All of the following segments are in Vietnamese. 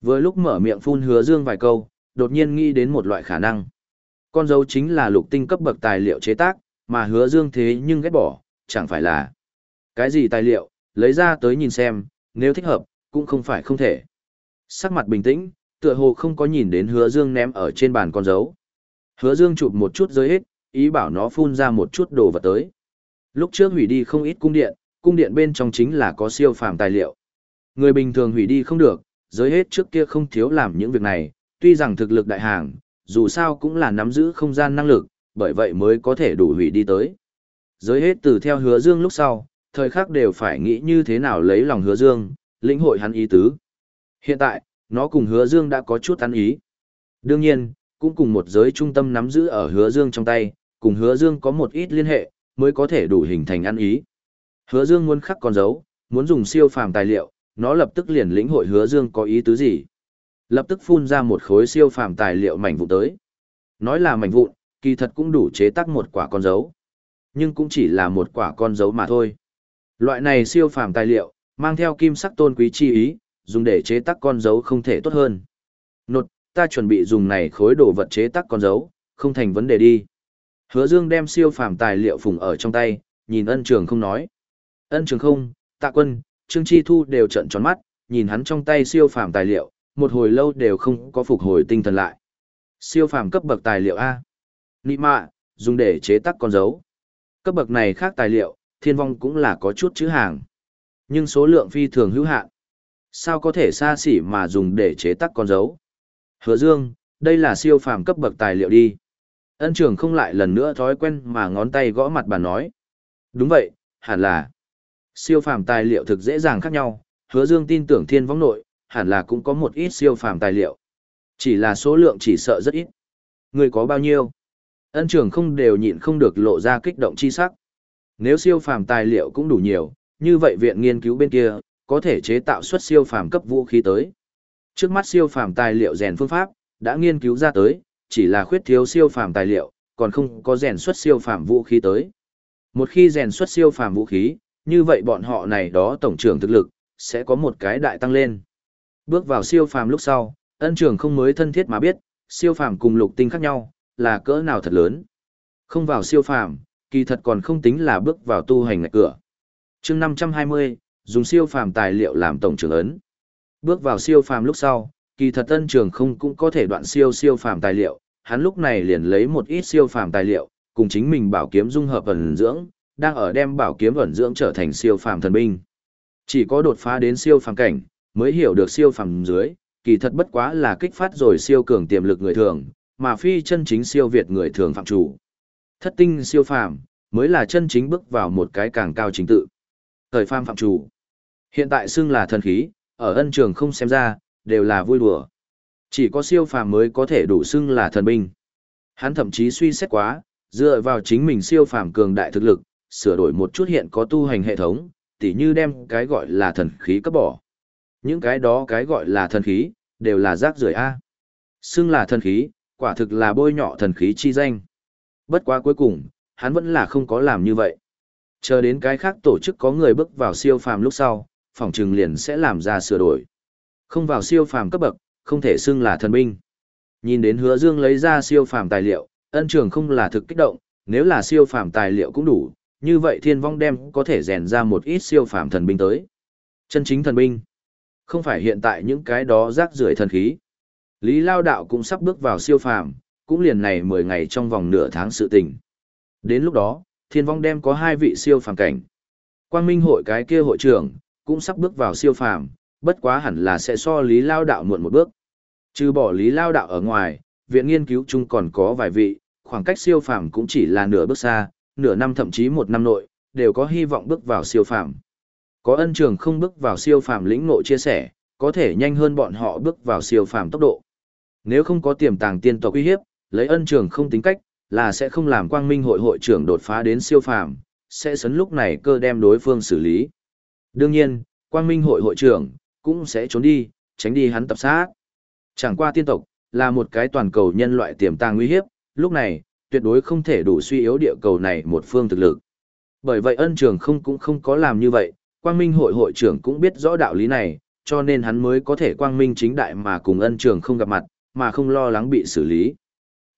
Vừa lúc mở miệng phun hứa dương vài câu, đột nhiên nghĩ đến một loại khả năng. Con dấu chính là lục tinh cấp bậc tài liệu chế tác, mà hứa dương thế nhưng ghét bỏ, chẳng phải là cái gì tài liệu, lấy ra tới nhìn xem, nếu thích hợp, cũng không phải không thể. Sắc mặt bình tĩnh, tựa hồ không có nhìn đến hứa dương ném ở trên bàn con dấu. Hứa dương chụp một chút dưới hết, ý bảo nó phun ra một chút đồ vật tới. Lúc trước hủy đi không ít cung điện, cung điện bên trong chính là có siêu phàm tài liệu. Người bình thường hủy đi không được, giới hết trước kia không thiếu làm những việc này, tuy rằng thực lực đại hàng, dù sao cũng là nắm giữ không gian năng lực, bởi vậy mới có thể đủ hủy đi tới. Giới hết từ theo hứa dương lúc sau, thời khắc đều phải nghĩ như thế nào lấy lòng hứa dương, lĩnh hội hắn ý tứ. Hiện tại, nó cùng hứa dương đã có chút ăn ý. Đương nhiên, cũng cùng một giới trung tâm nắm giữ ở hứa dương trong tay, cùng hứa dương có một ít liên hệ, mới có thể đủ hình thành ăn ý. Hứa dương muốn khắc con dấu, muốn dùng siêu phàm tài liệu, nó lập tức liền lĩnh hội hứa dương có ý tứ gì. Lập tức phun ra một khối siêu phàm tài liệu mảnh vụn tới. Nói là mảnh vụn, kỳ thật cũng đủ chế tác một quả con dấu. Nhưng cũng chỉ là một quả con dấu mà thôi. Loại này siêu phàm tài liệu, mang theo kim sắc tôn quý chi ý, dùng để chế tác con dấu không thể tốt hơn. Nột, ta chuẩn bị dùng này khối đồ vật chế tác con dấu, không thành vấn đề đi. Hứa Dương đem siêu phàm tài liệu phùng ở trong tay, nhìn ân trường không nói. Ân trường không, tạ quân, Trương Chi Thu đều trợn tròn mắt, nhìn hắn trong tay siêu phàm tài liệu, một hồi lâu đều không có phục hồi tinh thần lại. Siêu phàm cấp bậc tài liệu A. Nị mạ, dùng để chế tác con dấu. Cấp bậc này khác tài liệu, thiên vong cũng là có chút chữ hàng. Nhưng số lượng phi thường hữu hạn. Sao có thể xa xỉ mà dùng để chế tác con dấu? Hứa Dương, đây là siêu phàm cấp bậc tài liệu đi. Ân trưởng không lại lần nữa thói quen mà ngón tay gõ mặt bà nói. Đúng vậy, hẳn là. Siêu phàm tài liệu thực dễ dàng khác nhau, hứa dương tin tưởng thiên võng nội, hẳn là cũng có một ít siêu phàm tài liệu. Chỉ là số lượng chỉ sợ rất ít. Người có bao nhiêu? Ân trưởng không đều nhịn không được lộ ra kích động chi sắc. Nếu siêu phàm tài liệu cũng đủ nhiều, như vậy viện nghiên cứu bên kia, có thể chế tạo xuất siêu phàm cấp vũ khí tới. Trước mắt siêu phàm tài liệu rèn phương pháp, đã nghiên cứu ra tới, chỉ là khuyết thiếu siêu phàm tài liệu, còn không có rèn xuất siêu phàm vũ khí tới. Một khi rèn xuất siêu phàm vũ khí, như vậy bọn họ này đó tổng trưởng thực lực, sẽ có một cái đại tăng lên. Bước vào siêu phàm lúc sau, ân trưởng không mới thân thiết mà biết, siêu phàm cùng lục tinh khác nhau, là cỡ nào thật lớn. Không vào siêu phàm, kỳ thật còn không tính là bước vào tu hành ngạch cửa. chương 520, dùng siêu phàm tài liệu làm tổng trưởng ấn. Bước vào siêu phàm lúc sau, kỳ thật ân trường không cũng có thể đoạn siêu siêu phàm tài liệu, hắn lúc này liền lấy một ít siêu phàm tài liệu, cùng chính mình bảo kiếm dung hợp ẩn dưỡng, đang ở đem bảo kiếm ẩn dưỡng trở thành siêu phàm thần binh. Chỉ có đột phá đến siêu phàm cảnh, mới hiểu được siêu phàm dưới, kỳ thật bất quá là kích phát rồi siêu cường tiềm lực người thường, mà phi chân chính siêu việt người thường phạm chủ. Thất tinh siêu phàm, mới là chân chính bước vào một cái càng cao chính tự. Thời phàm phạm chủ. Hiện tại xưng là thần khí, ở ân trường không xem ra, đều là vui đùa. Chỉ có siêu phàm mới có thể đủ xưng là thần binh. Hắn thậm chí suy xét quá, dựa vào chính mình siêu phàm cường đại thực lực, sửa đổi một chút hiện có tu hành hệ thống, tỉ như đem cái gọi là thần khí cấp bỏ. Những cái đó cái gọi là thần khí, đều là rác rưởi A. Xưng là thần khí, quả thực là bôi nhọ thần khí chi danh. Bất quá cuối cùng, hắn vẫn là không có làm như vậy. Chờ đến cái khác tổ chức có người bước vào siêu phàm lúc sau, phòng trừng liền sẽ làm ra sửa đổi. Không vào siêu phàm cấp bậc, không thể xưng là thần binh. Nhìn đến hứa dương lấy ra siêu phàm tài liệu, ân trường không là thực kích động, nếu là siêu phàm tài liệu cũng đủ, như vậy thiên vong đem có thể rèn ra một ít siêu phàm thần binh tới. Chân chính thần binh. Không phải hiện tại những cái đó rác rưởi thần khí. Lý Lao Đạo cũng sắp bước vào siêu phàm, cũng liền này 10 ngày trong vòng nửa tháng sự tình. Đến lúc đó, thiên vong đem có hai vị siêu phàm cảnh. Quang Minh hội cái kia hội trưởng, cũng sắp bước vào siêu phàm, bất quá hẳn là sẽ so Lý Lao Đạo muộn một bước. Trừ bỏ Lý Lao Đạo ở ngoài, viện nghiên cứu chung còn có vài vị, khoảng cách siêu phàm cũng chỉ là nửa bước xa, nửa năm thậm chí một năm nội, đều có hy vọng bước vào siêu phàm. Có ân trường không bước vào siêu phàm lĩnh ngộ chia sẻ, có thể nhanh hơn bọn họ bước vào siêu phàm tốc độ. Nếu không có tiềm tàng tiên tộc uy hiếp, lấy ân trường không tính cách, là sẽ không làm quang minh hội hội trưởng đột phá đến siêu phàm, sẽ sấn lúc này cơ đem đối phương xử lý. Đương nhiên, quang minh hội hội trưởng, cũng sẽ trốn đi, tránh đi hắn tập sát. Chẳng qua tiên tộc, là một cái toàn cầu nhân loại tiềm tàng nguy hiếp, lúc này, tuyệt đối không thể đủ suy yếu địa cầu này một phương thực lực. Bởi vậy ân trường không cũng không có làm như vậy, quang minh hội hội trưởng cũng biết rõ đạo lý này, cho nên hắn mới có thể quang minh chính đại mà cùng ân trường không gặp mặt, mà không lo lắng bị xử lý.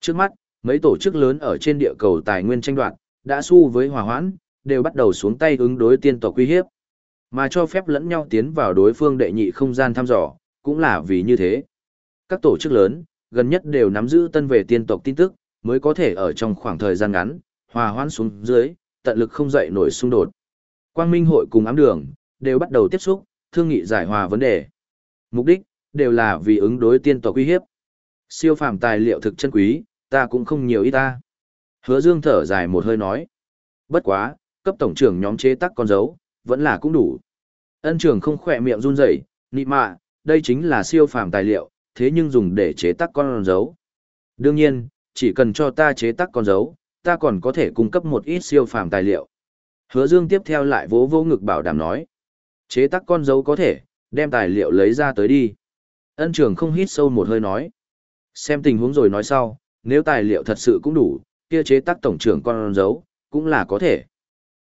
Trước mắt, mấy tổ chức lớn ở trên địa cầu tài nguyên tranh đoạt, đã su với hòa hoãn, đều bắt đầu xuống tay ứng đối tiên tộc uy hiếp. Mà cho phép lẫn nhau tiến vào đối phương đệ nhị không gian thăm dò, cũng là vì như thế. Các tổ chức lớn, gần nhất đều nắm giữ tân về tiên tộc tin tức, mới có thể ở trong khoảng thời gian ngắn, hòa hoãn xuống dưới, tận lực không dậy nổi xung đột. Quang Minh hội cùng ám đường, đều bắt đầu tiếp xúc, thương nghị giải hòa vấn đề. Mục đích, đều là vì ứng đối tiên tộc uy hiếp. Siêu phàm tài liệu thực chân quý, ta cũng không nhiều ít ta. Hứa Dương thở dài một hơi nói. Bất quá, cấp tổng trưởng nhóm chế tác con dấu, vẫn là cũng đủ. Ân trưởng không khỏe miệng run rẩy, nị mạ, đây chính là siêu phàm tài liệu, thế nhưng dùng để chế tác con dấu. Đương nhiên, chỉ cần cho ta chế tác con dấu, ta còn có thể cung cấp một ít siêu phàm tài liệu. Hứa Dương tiếp theo lại vỗ vỗ ngực bảo đảm nói. Chế tác con dấu có thể, đem tài liệu lấy ra tới đi. Ân trưởng không hít sâu một hơi nói. Xem tình huống rồi nói sau, nếu tài liệu thật sự cũng đủ, kia chế tác tổng trưởng con dấu, cũng là có thể.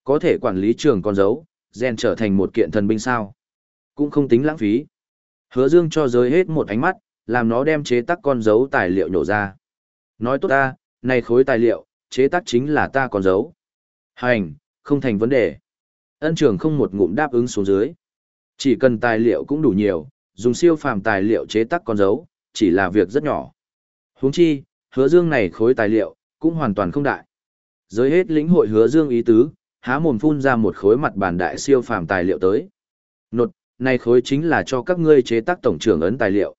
Có thể quản lý trường con dấu, gen trở thành một kiện thần binh sao. Cũng không tính lãng phí. Hứa Dương cho giới hết một ánh mắt, làm nó đem chế tác con dấu tài liệu nhổ ra. Nói tốt ta, này khối tài liệu, chế tác chính là ta còn giấu, Hành, không thành vấn đề. Ân trưởng không một ngụm đáp ứng xuống dưới. Chỉ cần tài liệu cũng đủ nhiều, dùng siêu phàm tài liệu chế tác con dấu, chỉ là việc rất nhỏ. Huống chi, hứa dương này khối tài liệu, cũng hoàn toàn không đại. Giới hết lĩnh hội hứa dương ý tứ, há mồm phun ra một khối mặt bản đại siêu phàm tài liệu tới. Nột, này khối chính là cho các ngươi chế tác tổng trưởng ấn tài liệu.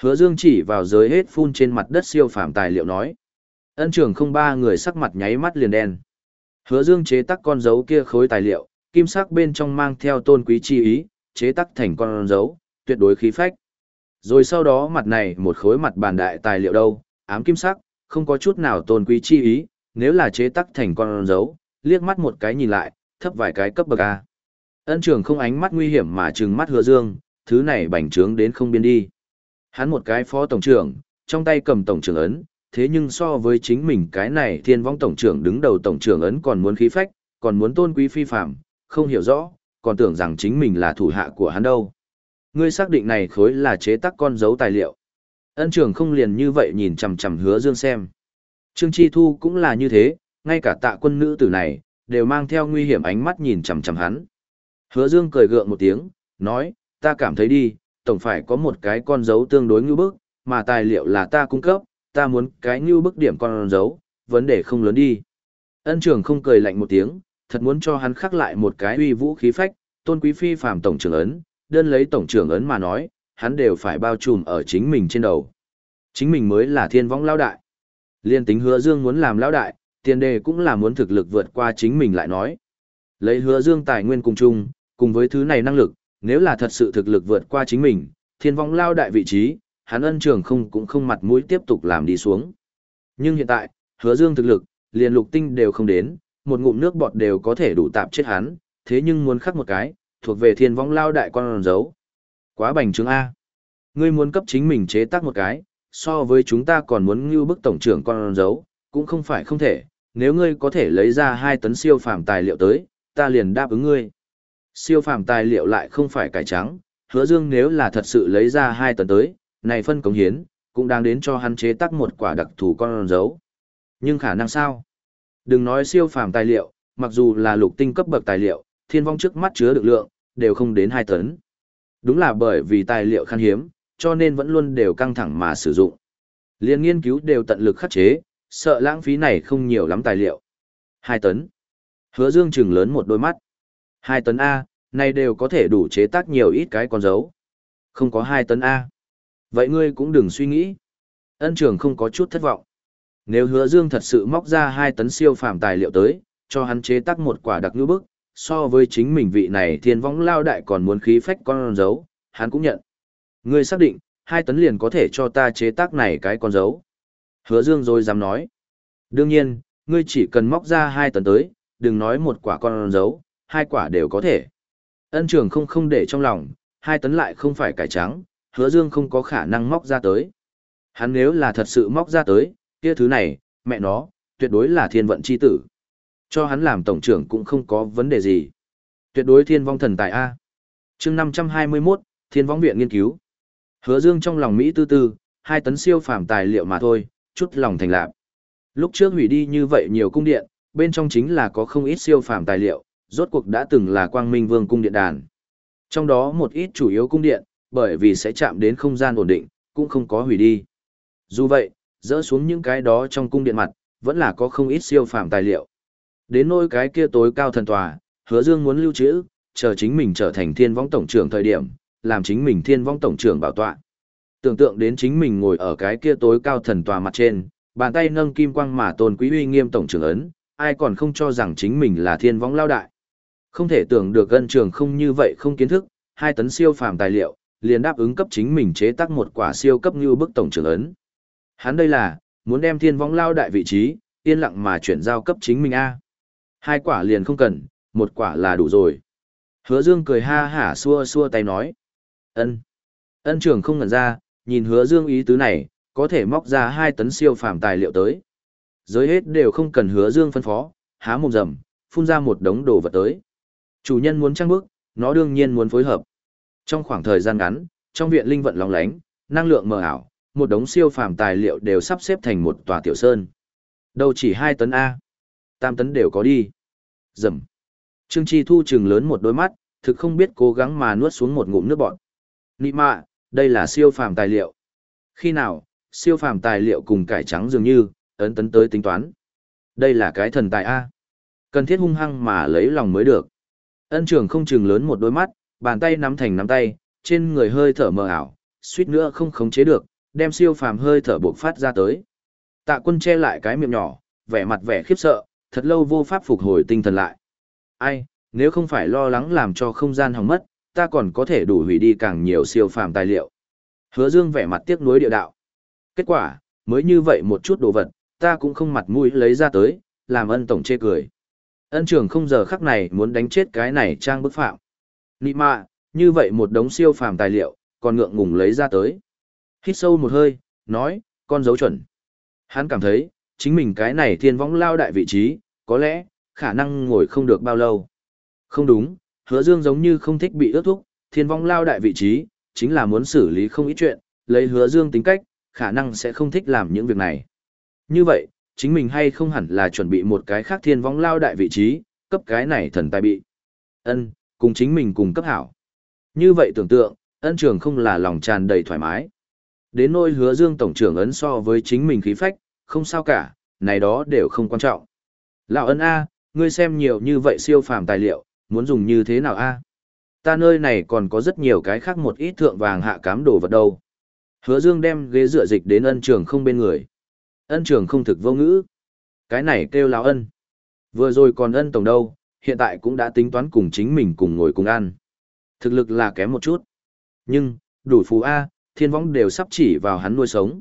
Hứa dương chỉ vào giới hết phun trên mặt đất siêu phàm tài liệu nói. Ân trưởng không ba người sắc mặt nháy mắt liền đen. Hứa dương chế tác con dấu kia khối tài liệu, kim sắc bên trong mang theo tôn quý chi ý, chế tác thành con dấu, tuyệt đối khí phách. Rồi sau đó mặt này một khối mặt bàn đại tài liệu đâu, ám kim sắc, không có chút nào tôn quý chi ý, nếu là chế tác thành con dấu, liếc mắt một cái nhìn lại, thấp vài cái cấp bậc A. Ân trường không ánh mắt nguy hiểm mà trừng mắt hứa dương, thứ này bành trướng đến không biên đi. Hắn một cái phó tổng trưởng, trong tay cầm tổng trưởng ấn, thế nhưng so với chính mình cái này thiên vong tổng trưởng đứng đầu tổng trưởng ấn còn muốn khí phách, còn muốn tôn quý phi phạm, không hiểu rõ, còn tưởng rằng chính mình là thủ hạ của hắn đâu. Ngươi xác định này khối là chế tác con dấu tài liệu. Ân trưởng không liền như vậy nhìn chằm chằm hứa dương xem. Trương Chi Thu cũng là như thế, ngay cả tạ quân nữ tử này, đều mang theo nguy hiểm ánh mắt nhìn chằm chằm hắn. Hứa dương cười gượng một tiếng, nói, ta cảm thấy đi, tổng phải có một cái con dấu tương đối ngưu bức, mà tài liệu là ta cung cấp, ta muốn cái ngưu bức điểm con dấu, vấn đề không lớn đi. Ân trưởng không cười lạnh một tiếng, thật muốn cho hắn khắc lại một cái uy vũ khí phách, tôn quý phi phàm tổng trưởng ấn, đơn lấy tổng trưởng ấn mà nói, hắn đều phải bao trùm ở chính mình trên đầu. Chính mình mới là thiên võng lao đại. Liên tính hứa dương muốn làm lao đại, tiền đề cũng là muốn thực lực vượt qua chính mình lại nói. Lấy hứa dương tài nguyên cùng chung, cùng với thứ này năng lực, nếu là thật sự thực lực vượt qua chính mình, thiên vong lao đại vị trí, hắn ân trường không cũng không mặt mũi tiếp tục làm đi xuống. Nhưng hiện tại, hứa dương thực lực, liền lục tinh đều không đến, một ngụm nước bọt đều có thể đủ tạp chết hắn, thế nhưng muốn khắc một cái, thuộc về thiên vong lao đại con dấu. Quá bành trướng A. Ngươi muốn cấp chính mình chế tác một cái, so với chúng ta còn muốn như bức tổng trưởng con dấu, cũng không phải không thể, nếu ngươi có thể lấy ra hai tấn siêu phàm tài liệu tới, ta liền đáp ứng ngươi. Siêu phàm tài liệu lại không phải cải trắng, hứa dương nếu là thật sự lấy ra hai tấn tới, này phân cống hiến, cũng đang đến cho hắn chế tác một quả đặc thù con dấu. Nhưng khả năng sao? Đừng nói siêu phàm tài liệu, mặc dù là lục tinh cấp bậc tài liệu, thiên vong trước mắt chứa được lượng, đều không đến 2 tấn. Đúng là bởi vì tài liệu khan hiếm, cho nên vẫn luôn đều căng thẳng mà sử dụng. Liên nghiên cứu đều tận lực khắc chế, sợ lãng phí này không nhiều lắm tài liệu. 2 tấn. Hứa Dương trừng lớn một đôi mắt. 2 tấn A, này đều có thể đủ chế tác nhiều ít cái con dấu. Không có 2 tấn A. Vậy ngươi cũng đừng suy nghĩ. Ân trường không có chút thất vọng. Nếu hứa dương thật sự móc ra hai tấn siêu phàm tài liệu tới, cho hắn chế tác một quả đặc ngữ bức, so với chính mình vị này thiên võng lao đại còn muốn khí phách con dấu, hắn cũng nhận. Ngươi xác định, hai tấn liền có thể cho ta chế tác này cái con dấu. Hứa dương rồi dám nói. Đương nhiên, ngươi chỉ cần móc ra hai tấn tới, đừng nói một quả con dấu, hai quả đều có thể. Ân trường không không để trong lòng, hai tấn lại không phải cải trắng, hứa dương không có khả năng móc ra tới. Hắn nếu là thật sự móc ra tới, kia thứ này, mẹ nó, tuyệt đối là thiên vận chi tử. Cho hắn làm tổng trưởng cũng không có vấn đề gì. Tuyệt đối thiên vong thần tài A. chương 521, thiên vong viện nghiên cứu. Hứa Dương trong lòng Mỹ tư tư, hai tấn siêu phàm tài liệu mà thôi, chút lòng thành lạc. Lúc trước hủy đi như vậy nhiều cung điện, bên trong chính là có không ít siêu phàm tài liệu, rốt cuộc đã từng là quang minh vương cung điện đàn. Trong đó một ít chủ yếu cung điện, bởi vì sẽ chạm đến không gian ổn định, cũng không có hủy đi. Dù vậy, dỡ xuống những cái đó trong cung điện mặt, vẫn là có không ít siêu phàm tài liệu. Đến nỗi cái kia tối cao thần tòa, hứa dương muốn lưu trữ, chờ chính mình trở thành thiên vong tổng trưởng thời điểm, làm chính mình thiên vong tổng trưởng bảo tọa. Tưởng tượng đến chính mình ngồi ở cái kia tối cao thần tòa mặt trên, bàn tay nâng kim quang mà tôn quý uy nghiêm tổng trưởng ấn, ai còn không cho rằng chính mình là thiên vong lao đại. Không thể tưởng được gân trường không như vậy không kiến thức, hai tấn siêu phàm tài liệu, liền đáp ứng cấp chính mình chế tác một quả siêu cấp như bức tổng trưởng ấn. Hắn đây là, muốn đem thiên vong lao đại vị trí, yên lặng mà chuyển giao cấp chính mình A. Hai quả liền không cần, một quả là đủ rồi. Hứa Dương cười ha hả xua xua tay nói. ân Ân trưởng không ngẩn ra, nhìn hứa Dương ý tứ này, có thể móc ra hai tấn siêu phàm tài liệu tới. Giới hết đều không cần hứa Dương phân phó, há mồm rầm, phun ra một đống đồ vật tới. Chủ nhân muốn trang bước, nó đương nhiên muốn phối hợp. Trong khoảng thời gian ngắn, trong viện linh vận lóng lánh, năng lượng mờ ảo, một đống siêu phàm tài liệu đều sắp xếp thành một tòa tiểu sơn. Đâu chỉ hai tấn A. Tam tấn đều có đi. Dầm. Trương Chi Thu trừng lớn một đôi mắt, thực không biết cố gắng mà nuốt xuống một ngụm nước bọt. Nị mạ, đây là siêu phàm tài liệu. Khi nào, siêu phàm tài liệu cùng cải trắng dường như, ấn tấn tới tính toán. Đây là cái thần tài A. Cần thiết hung hăng mà lấy lòng mới được. Ân trường không chừng lớn một đôi mắt, bàn tay nắm thành nắm tay, trên người hơi thở mờ ảo, suýt nữa không khống chế được, đem siêu phàm hơi thở bộc phát ra tới. Tạ quân che lại cái miệng nhỏ, vẻ mặt vẻ khiếp sợ, thật lâu vô pháp phục hồi tinh thần lại. Ai, nếu không phải lo lắng làm cho không gian hỏng mất, ta còn có thể đủ hủy đi càng nhiều siêu phàm tài liệu. Hứa Dương vẻ mặt tiếc nuối địa đạo. Kết quả, mới như vậy một chút đồ vật, ta cũng không mặt mũi lấy ra tới, làm ân tổng chê cười. Ân Trường không giờ khắc này muốn đánh chết cái này trang bức phạm. Nị mạ, như vậy một đống siêu phàm tài liệu, còn ngượng ngùng lấy ra tới. Hít sâu một hơi, nói, con dấu chuẩn. Hắn cảm thấy, chính mình cái này thiên võng lao đại vị trí, có lẽ, khả năng ngồi không được bao lâu. Không đúng, hứa dương giống như không thích bị ước thúc, thiên võng lao đại vị trí, chính là muốn xử lý không ít chuyện, lấy hứa dương tính cách, khả năng sẽ không thích làm những việc này. Như vậy, chính mình hay không hẳn là chuẩn bị một cái khác thiên võng lao đại vị trí, cấp cái này thần tài bị. Ân, cùng chính mình cùng cấp hảo. Như vậy tưởng tượng, ân trường không là lòng tràn đầy thoải mái. Đến nôi hứa dương tổng trưởng ấn so với chính mình khí phách, không sao cả, này đó đều không quan trọng. Lão ân A, ngươi xem nhiều như vậy siêu phàm tài liệu, muốn dùng như thế nào A? Ta nơi này còn có rất nhiều cái khác một ít thượng vàng hạ cám đồ vật đâu. Hứa dương đem ghế dựa dịch đến ân trường không bên người. Ân trường không thực vô ngữ. Cái này kêu lão ân. Vừa rồi còn ân tổng đâu, hiện tại cũng đã tính toán cùng chính mình cùng ngồi cùng ăn. Thực lực là kém một chút. Nhưng, đủ phú A, thiên võng đều sắp chỉ vào hắn nuôi sống.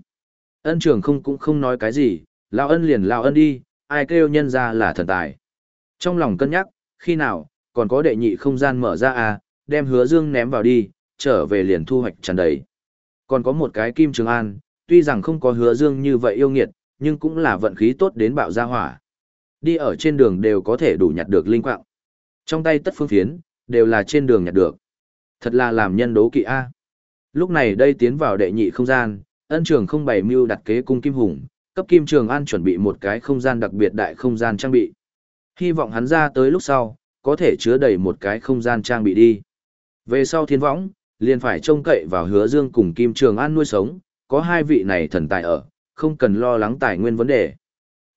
Ân trường không cũng không nói cái gì, lão ân liền lão ân đi, ai kêu nhân ra là thần tài. Trong lòng cân nhắc, khi nào, còn có đệ nhị không gian mở ra à, đem hứa dương ném vào đi, trở về liền thu hoạch tràn đầy. Còn có một cái kim trường an, tuy rằng không có hứa dương như vậy yêu nghiệt, nhưng cũng là vận khí tốt đến bạo gia hỏa. Đi ở trên đường đều có thể đủ nhặt được linh quạng. Trong tay tất phương phiến, đều là trên đường nhặt được. Thật là làm nhân đố kỵ A. Lúc này đây tiến vào đệ nhị không gian, ân trường không bày mưu đặt kế cung kim hùng, cấp kim trường an chuẩn bị một cái không gian đặc biệt đại không gian trang bị. Hy vọng hắn ra tới lúc sau, có thể chứa đầy một cái không gian trang bị đi. Về sau thiên võng, liền phải trông cậy vào hứa dương cùng kim trường an nuôi sống, có hai vị này thần tài ở, không cần lo lắng tài nguyên vấn đề.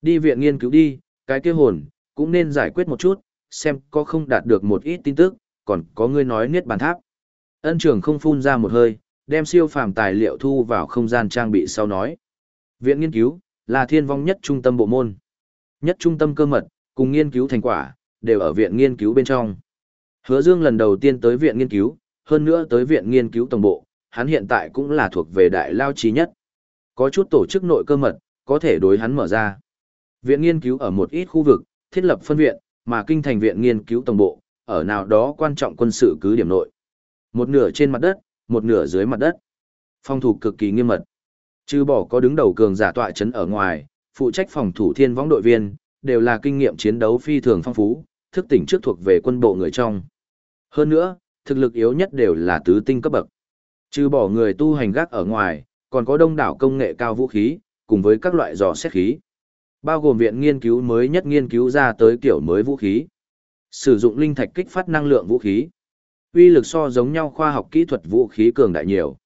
Đi viện nghiên cứu đi, cái kia hồn, cũng nên giải quyết một chút, xem có không đạt được một ít tin tức, còn có người nói niết bàn tháp. Ân trưởng không phun ra một hơi, đem siêu phàm tài liệu thu vào không gian trang bị sau nói. Viện nghiên cứu, là thiên vong nhất trung tâm bộ môn. Nhất trung tâm cơ mật, cùng nghiên cứu thành quả, đều ở viện nghiên cứu bên trong. Hứa Dương lần đầu tiên tới viện nghiên cứu, hơn nữa tới viện nghiên cứu tổng bộ, hắn hiện tại cũng là thuộc về đại lao trí nhất. Có chút tổ chức nội cơ mật, có thể đối hắn mở ra. Viện nghiên cứu ở một ít khu vực, thiết lập phân viện, mà kinh thành viện nghiên cứu tổng bộ, ở nào đó quan trọng quân sự cứ điểm nội. Một nửa trên mặt đất, một nửa dưới mặt đất. Phòng thủ cực kỳ nghiêm mật. Trừ bỏ có đứng đầu cường giả tọa chấn ở ngoài, phụ trách phòng thủ thiên võng đội viên, đều là kinh nghiệm chiến đấu phi thường phong phú, thức tỉnh trước thuộc về quân bộ người trong. Hơn nữa, thực lực yếu nhất đều là tứ tinh cấp bậc. Trừ bỏ người tu hành gác ở ngoài, còn có đông đảo công nghệ cao vũ khí, cùng với các loại dò xét khí. Bao gồm viện nghiên cứu mới nhất nghiên cứu ra tới kiểu mới vũ khí. Sử dụng linh thạch kích phát năng lượng vũ khí. Uy lực so giống nhau khoa học kỹ thuật vũ khí cường đại nhiều.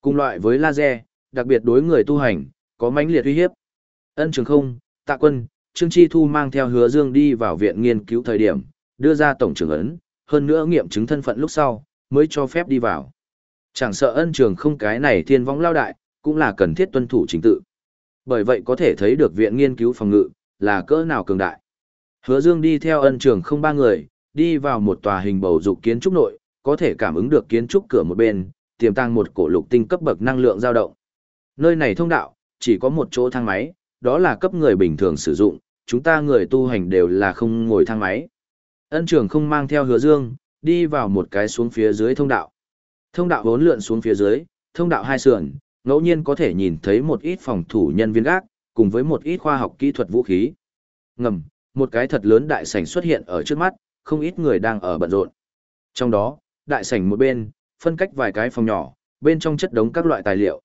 Cùng loại với laser, đặc biệt đối người tu hành, có mãnh liệt uy hiếp. Ân Trường Không, Tạ Quân, Trương Chi Thu mang theo Hứa Dương đi vào viện nghiên cứu thời điểm, đưa ra tổng trưởng ấn, hơn nữa nghiệm chứng thân phận lúc sau, mới cho phép đi vào. Chẳng sợ Ân Trường Không cái này thiên võng lao đại, cũng là cần thiết tuân thủ chính tự. Bởi vậy có thể thấy được viện nghiên cứu phòng ngự là cỡ nào cường đại. Hứa Dương đi theo Ân Trường Không ba người, đi vào một tòa hình bầu dục kiến trúc nội, có thể cảm ứng được kiến trúc cửa một bên, tiềm tàng một cổ lục tinh cấp bậc năng lượng dao động. Nơi này thông đạo, chỉ có một chỗ thang máy, đó là cấp người bình thường sử dụng, chúng ta người tu hành đều là không ngồi thang máy. Ân trường không mang theo hứa dương, đi vào một cái xuống phía dưới thông đạo. Thông đạo vốn lượn xuống phía dưới, thông đạo hai sườn, ngẫu nhiên có thể nhìn thấy một ít phòng thủ nhân viên gác, cùng với một ít khoa học kỹ thuật vũ khí. Ngầm, một cái thật lớn đại sảnh xuất hiện ở trước mắt, không ít người đang ở bận rộn. Trong đó, đại sảnh một bên, phân cách vài cái phòng nhỏ, bên trong chất đống các loại tài liệu.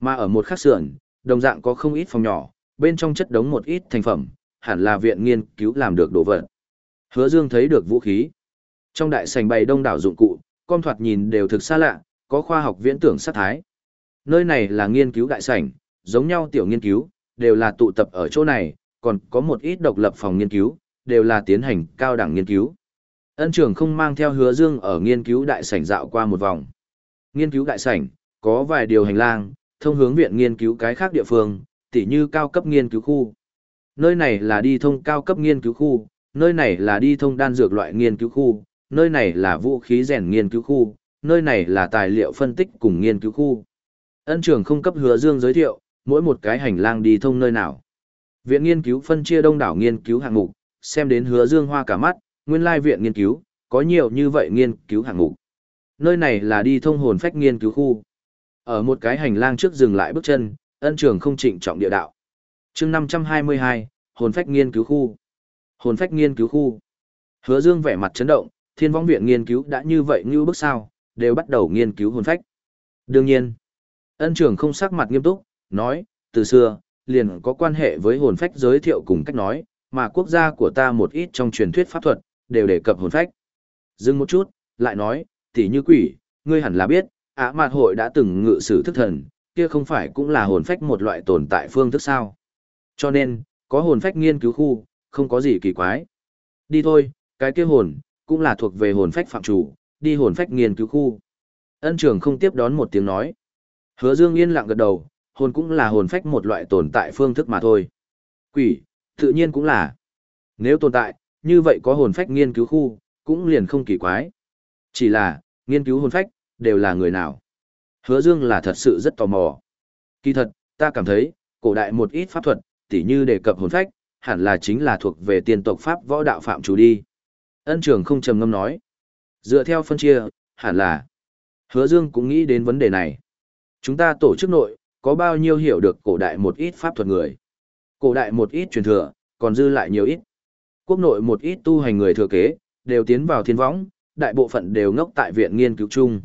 Mà ở một khác sườn, đồng dạng có không ít phòng nhỏ, bên trong chất đống một ít thành phẩm, hẳn là viện nghiên cứu làm được đồ vật. Hứa Dương thấy được vũ khí. Trong đại sảnh bày đông đảo dụng cụ, con thoạt nhìn đều thực xa lạ, có khoa học viễn tưởng sát thái. Nơi này là nghiên cứu đại sảnh, giống nhau tiểu nghiên cứu, đều là tụ tập ở chỗ này, còn có một ít độc lập phòng nghiên cứu, đều là tiến hành cao đẳng nghiên cứu. Ân trưởng không mang theo hứa dương ở nghiên cứu đại sảnh dạo qua một vòng. Nghiên cứu đại sảnh, có vài điều hành lang, thông hướng viện nghiên cứu cái khác địa phương, tỉ như cao cấp nghiên cứu khu. Nơi này là đi thông cao cấp nghiên cứu khu, nơi này là đi thông đan dược loại nghiên cứu khu, nơi này là vũ khí rèn nghiên cứu khu, nơi này là tài liệu phân tích cùng nghiên cứu khu. Ân trưởng không cấp hứa dương giới thiệu, mỗi một cái hành lang đi thông nơi nào. Viện nghiên cứu phân chia đông đảo nghiên cứu hạng mục, xem đến hứa dương hoa cả mắt, nguyên lai viện nghiên cứu, có nhiều như vậy nghiên cứu hạng mục. Nơi này là đi thông hồn phách nghiên cứu khu. Ở một cái hành lang trước dừng lại bước chân, ân trường không trịnh trọng địa đạo. chương 522, hồn phách nghiên cứu khu. Hồn phách nghiên cứu khu. Hứa dương vẻ mặt chấn động, thiên vong viện nghiên cứu đã như vậy như bước sao, đều bắt đầu nghiên cứu hồn phách. Đương nhiên, ân trường không sắc mặt nghiêm túc, nói, từ xưa, liền có quan hệ với hồn phách giới thiệu cùng cách nói, mà quốc gia của ta một ít trong truyền thuyết pháp thuật, đều đề cập hồn phách. Dừng một chút, lại nói, tỷ như quỷ, ngươi hẳn là biết, ả mạt hội đã từng ngự sử thức thần, kia không phải cũng là hồn phách một loại tồn tại phương thức sao. Cho nên, có hồn phách nghiên cứu khu, không có gì kỳ quái. Đi thôi, cái kia hồn, cũng là thuộc về hồn phách phạm chủ, đi hồn phách nghiên cứu khu. Ân trường không tiếp đón một tiếng nói. Hứa Dương yên lặng gật đầu, hồn cũng là hồn phách một loại tồn tại phương thức mà thôi. Quỷ, tự nhiên cũng là. Nếu tồn tại, như vậy có hồn phách nghiên cứu khu, cũng liền không kỳ quái. Chỉ là, nghiên cứu hồn phách, đều là người nào. Hứa Dương là thật sự rất tò mò. Kỳ thật, ta cảm thấy, cổ đại một ít pháp thuật, tỉ như đề cập hồn phách, hẳn là chính là thuộc về tiền tộc pháp võ đạo phạm chủ đi. Ân trường không trầm ngâm nói. Dựa theo phân chia, hẳn là. Hứa Dương cũng nghĩ đến vấn đề này. Chúng ta tổ chức nội, có bao nhiêu hiểu được cổ đại một ít pháp thuật người. Cổ đại một ít truyền thừa, còn dư lại nhiều ít quốc nội một ít tu hành người thừa kế, đều tiến vào thiên võng, đại bộ phận đều ngốc tại viện nghiên cứu chung.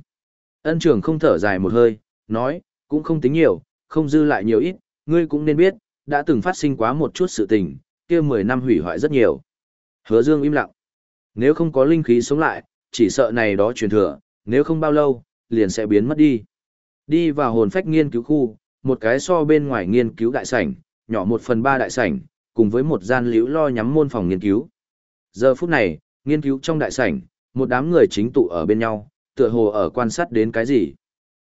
Ân trưởng không thở dài một hơi, nói, cũng không tính nhiều, không dư lại nhiều ít, ngươi cũng nên biết, đã từng phát sinh quá một chút sự tình, kia 10 năm hủy hoại rất nhiều. Hứa Dương im lặng. Nếu không có linh khí sống lại, chỉ sợ này đó truyền thừa, nếu không bao lâu, liền sẽ biến mất đi. Đi vào hồn phách nghiên cứu khu, một cái so bên ngoài nghiên cứu đại sảnh, nhỏ một phần ba đại sảnh, cùng với một gian liễu lo nhắm môn phòng nghiên cứu. Giờ phút này, nghiên cứu trong đại sảnh, một đám người chính tụ ở bên nhau, tựa hồ ở quan sát đến cái gì.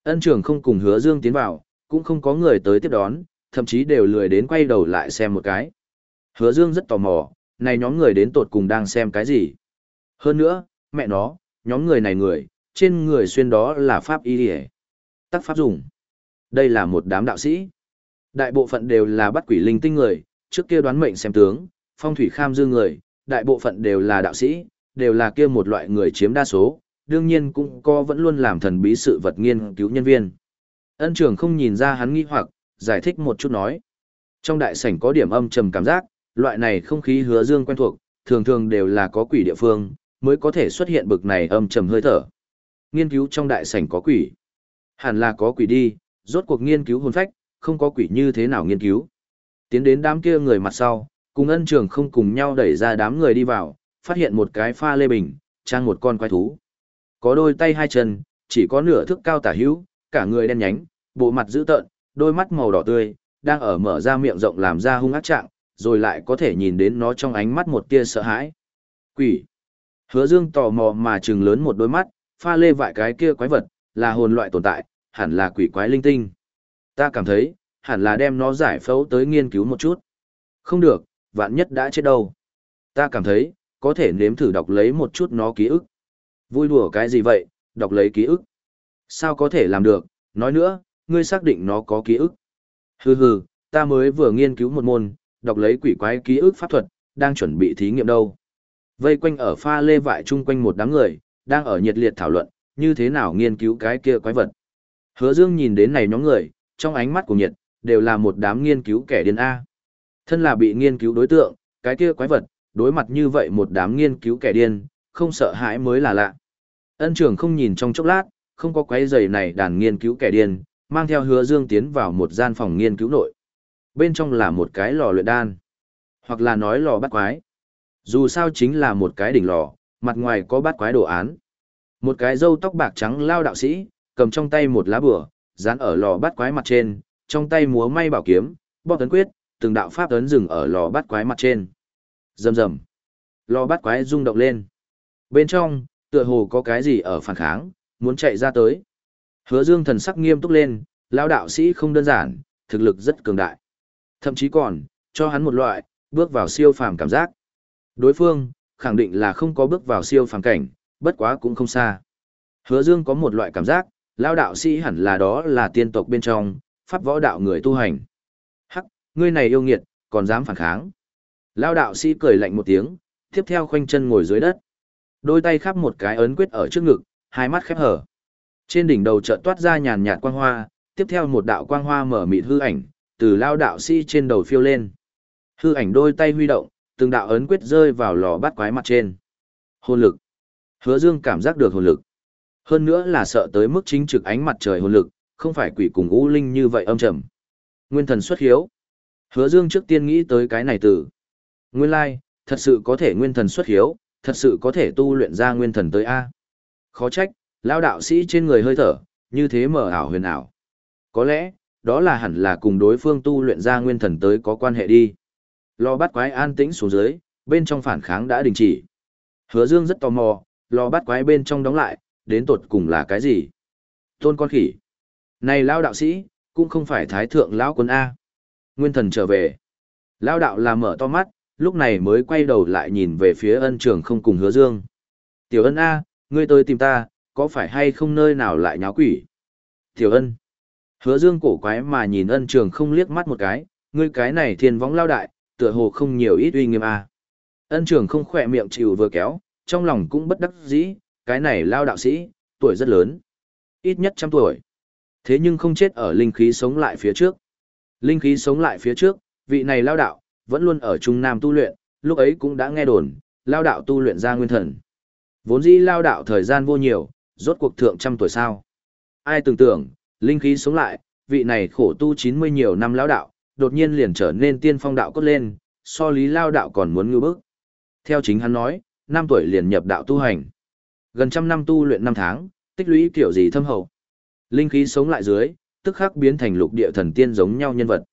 Ân trưởng không cùng hứa dương tiến vào, cũng không có người tới tiếp đón, thậm chí đều lười đến quay đầu lại xem một cái. Hứa dương rất tò mò, này nhóm người đến tột cùng đang xem cái gì. Hơn nữa, mẹ nó, nhóm người này người, trên người xuyên đó là pháp y hề. Tắc pháp dùng. Đây là một đám đạo sĩ. Đại bộ phận đều là bắt quỷ linh tinh người, trước kia đoán mệnh xem tướng, phong thủy kham dư người, đại bộ phận đều là đạo sĩ, đều là kia một loại người chiếm đa số, đương nhiên cũng có vẫn luôn làm thần bí sự vật nghiên cứu nhân viên. Ân trưởng không nhìn ra hắn nghi hoặc, giải thích một chút nói. Trong đại sảnh có điểm âm trầm cảm giác, loại này không khí hứa dương quen thuộc, thường thường đều là có quỷ địa phương, mới có thể xuất hiện bực này âm trầm hơi thở. Nghiên cứu trong đại sảnh có quỷ. Hẳn là có quỷ đi, rốt cuộc nghiên cứu hồn phách, không có quỷ như thế nào nghiên cứu. Tiến đến đám kia người mặt sau, cùng ân trường không cùng nhau đẩy ra đám người đi vào, phát hiện một cái pha lê bình, trang một con quái thú. Có đôi tay hai chân, chỉ có nửa thước cao tả hữu, cả người đen nhánh, bộ mặt dữ tợn, đôi mắt màu đỏ tươi, đang ở mở ra miệng rộng làm ra hung ác trạng, rồi lại có thể nhìn đến nó trong ánh mắt một tia sợ hãi. Quỷ. Hứa Dương tò mò mà trừng lớn một đôi mắt, pha lê vại cái kia quái vật, là hồn loại tồn tại, hẳn là quỷ quái linh tinh. Ta cảm thấy, hẳn là đem nó giải phẫu tới nghiên cứu một chút. Không được, vạn nhất đã chết đâu. Ta cảm thấy, có thể nếm thử đọc lấy một chút nó ký ức. Vui đùa cái gì vậy, đọc lấy ký ức. Sao có thể làm được, nói nữa, ngươi xác định nó có ký ức. Hừ hừ, ta mới vừa nghiên cứu một môn, đọc lấy quỷ quái ký ức pháp thuật, đang chuẩn bị thí nghiệm đâu. Vây quanh ở pha lê vại chung quanh một đám người, đang ở nhiệt liệt thảo luận, như thế nào nghiên cứu cái kia quái vật. Hứa Dương nhìn đến này nhóm người, trong ánh mắt của nhiệt, đều là một đám nghiên cứu kẻ điên A. Thân là bị nghiên cứu đối tượng, cái kia quái vật, đối mặt như vậy một đám nghiên cứu kẻ điên, không sợ hãi mới là lạ. Ân trưởng không nhìn trong chốc lát, không có quái giày này đàn nghiên cứu kẻ điên, mang theo hứa dương tiến vào một gian phòng nghiên cứu nội. Bên trong là một cái lò luyện đan, hoặc là nói lò bắt quái. Dù sao chính là một cái đỉnh lò, mặt ngoài có bắt quái đồ án. Một cái râu tóc bạc trắng lao đạo sĩ, cầm trong tay một lá bửa, dán ở lò bắt quái mặt trên, trong tay múa may bảo kiếm, bóp tấn quyết, từng đạo pháp tấn dừng ở lò bắt quái mặt trên. Rầm rầm. Lò bắt quái rung động lên. Bên trong, tựa hồ có cái gì ở phản kháng, muốn chạy ra tới. Hứa Dương thần sắc nghiêm túc lên, lão đạo sĩ không đơn giản, thực lực rất cường đại. Thậm chí còn, cho hắn một loại, bước vào siêu phàm cảm giác. Đối phương, khẳng định là không có bước vào siêu phàm cảnh, bất quá cũng không xa. Hứa Dương có một loại cảm giác, lão đạo sĩ hẳn là đó là tiên tộc bên trong, pháp võ đạo người tu hành. Hắc, ngươi này yêu nghiệt, còn dám phản kháng. Lão đạo sĩ cười lạnh một tiếng, tiếp theo khoanh chân ngồi dưới đất. Đôi tay khắp một cái ấn quyết ở trước ngực, hai mắt khép hở. Trên đỉnh đầu chợt toát ra nhàn nhạt quang hoa, tiếp theo một đạo quang hoa mở mịt hư ảnh, từ lao đạo sĩ trên đầu phiêu lên. Hư ảnh đôi tay huy động, từng đạo ấn quyết rơi vào lò bắt quái mặt trên. Hồn lực. Hứa Dương cảm giác được hồn lực. Hơn nữa là sợ tới mức chính trực ánh mặt trời hồn lực, không phải quỷ cùng u linh như vậy âm trầm. Nguyên thần xuất hiếu. Hứa Dương trước tiên nghĩ tới cái này từ. Nguyên lai, thật sự có thể nguyên thần xuất hiếu, thật sự có thể tu luyện ra nguyên thần tới A. Khó trách, lão đạo sĩ trên người hơi thở, như thế mở ảo huyền ảo. Có lẽ, đó là hẳn là cùng đối phương tu luyện ra nguyên thần tới có quan hệ đi. Lò bắt quái an tĩnh xuống dưới, bên trong phản kháng đã đình chỉ. Hứa Dương rất tò mò, lò bắt quái bên trong đóng lại, đến tột cùng là cái gì? Tôn con khỉ. Này lao đạo sĩ, cũng không phải thái thượng lão quân A. Nguyên thần trở về. Lao đạo là mở to mắt, lúc này mới quay đầu lại nhìn về phía ân trường không cùng hứa dương. Tiểu ân A, ngươi tới tìm ta, có phải hay không nơi nào lại nháo quỷ? Tiểu ân. Hứa dương cổ quái mà nhìn ân trường không liếc mắt một cái, ngươi cái này thiên võng lao đại, tựa hồ không nhiều ít uy nghiêm A. Ân trường không khỏe miệng chịu vừa kéo, trong lòng cũng bất đắc dĩ, cái này lao đạo sĩ, tuổi rất lớn. Ít nhất trăm tuổi. Thế nhưng không chết ở linh khí sống lại phía trước. Linh khí sống lại phía trước, vị này lao đạo, vẫn luôn ở Trung Nam tu luyện, lúc ấy cũng đã nghe đồn, lao đạo tu luyện ra nguyên thần. Vốn dĩ lao đạo thời gian vô nhiều, rốt cuộc thượng trăm tuổi sao. Ai tưởng tưởng, linh khí sống lại, vị này khổ tu 90 nhiều năm lao đạo, đột nhiên liền trở nên tiên phong đạo cốt lên, so lý lao đạo còn muốn ngư bức. Theo chính hắn nói, năm tuổi liền nhập đạo tu hành. Gần trăm năm tu luyện năm tháng, tích lũy kiểu gì thâm hậu. Linh khí sống lại dưới, tức khắc biến thành lục địa thần tiên giống nhau nhân vật.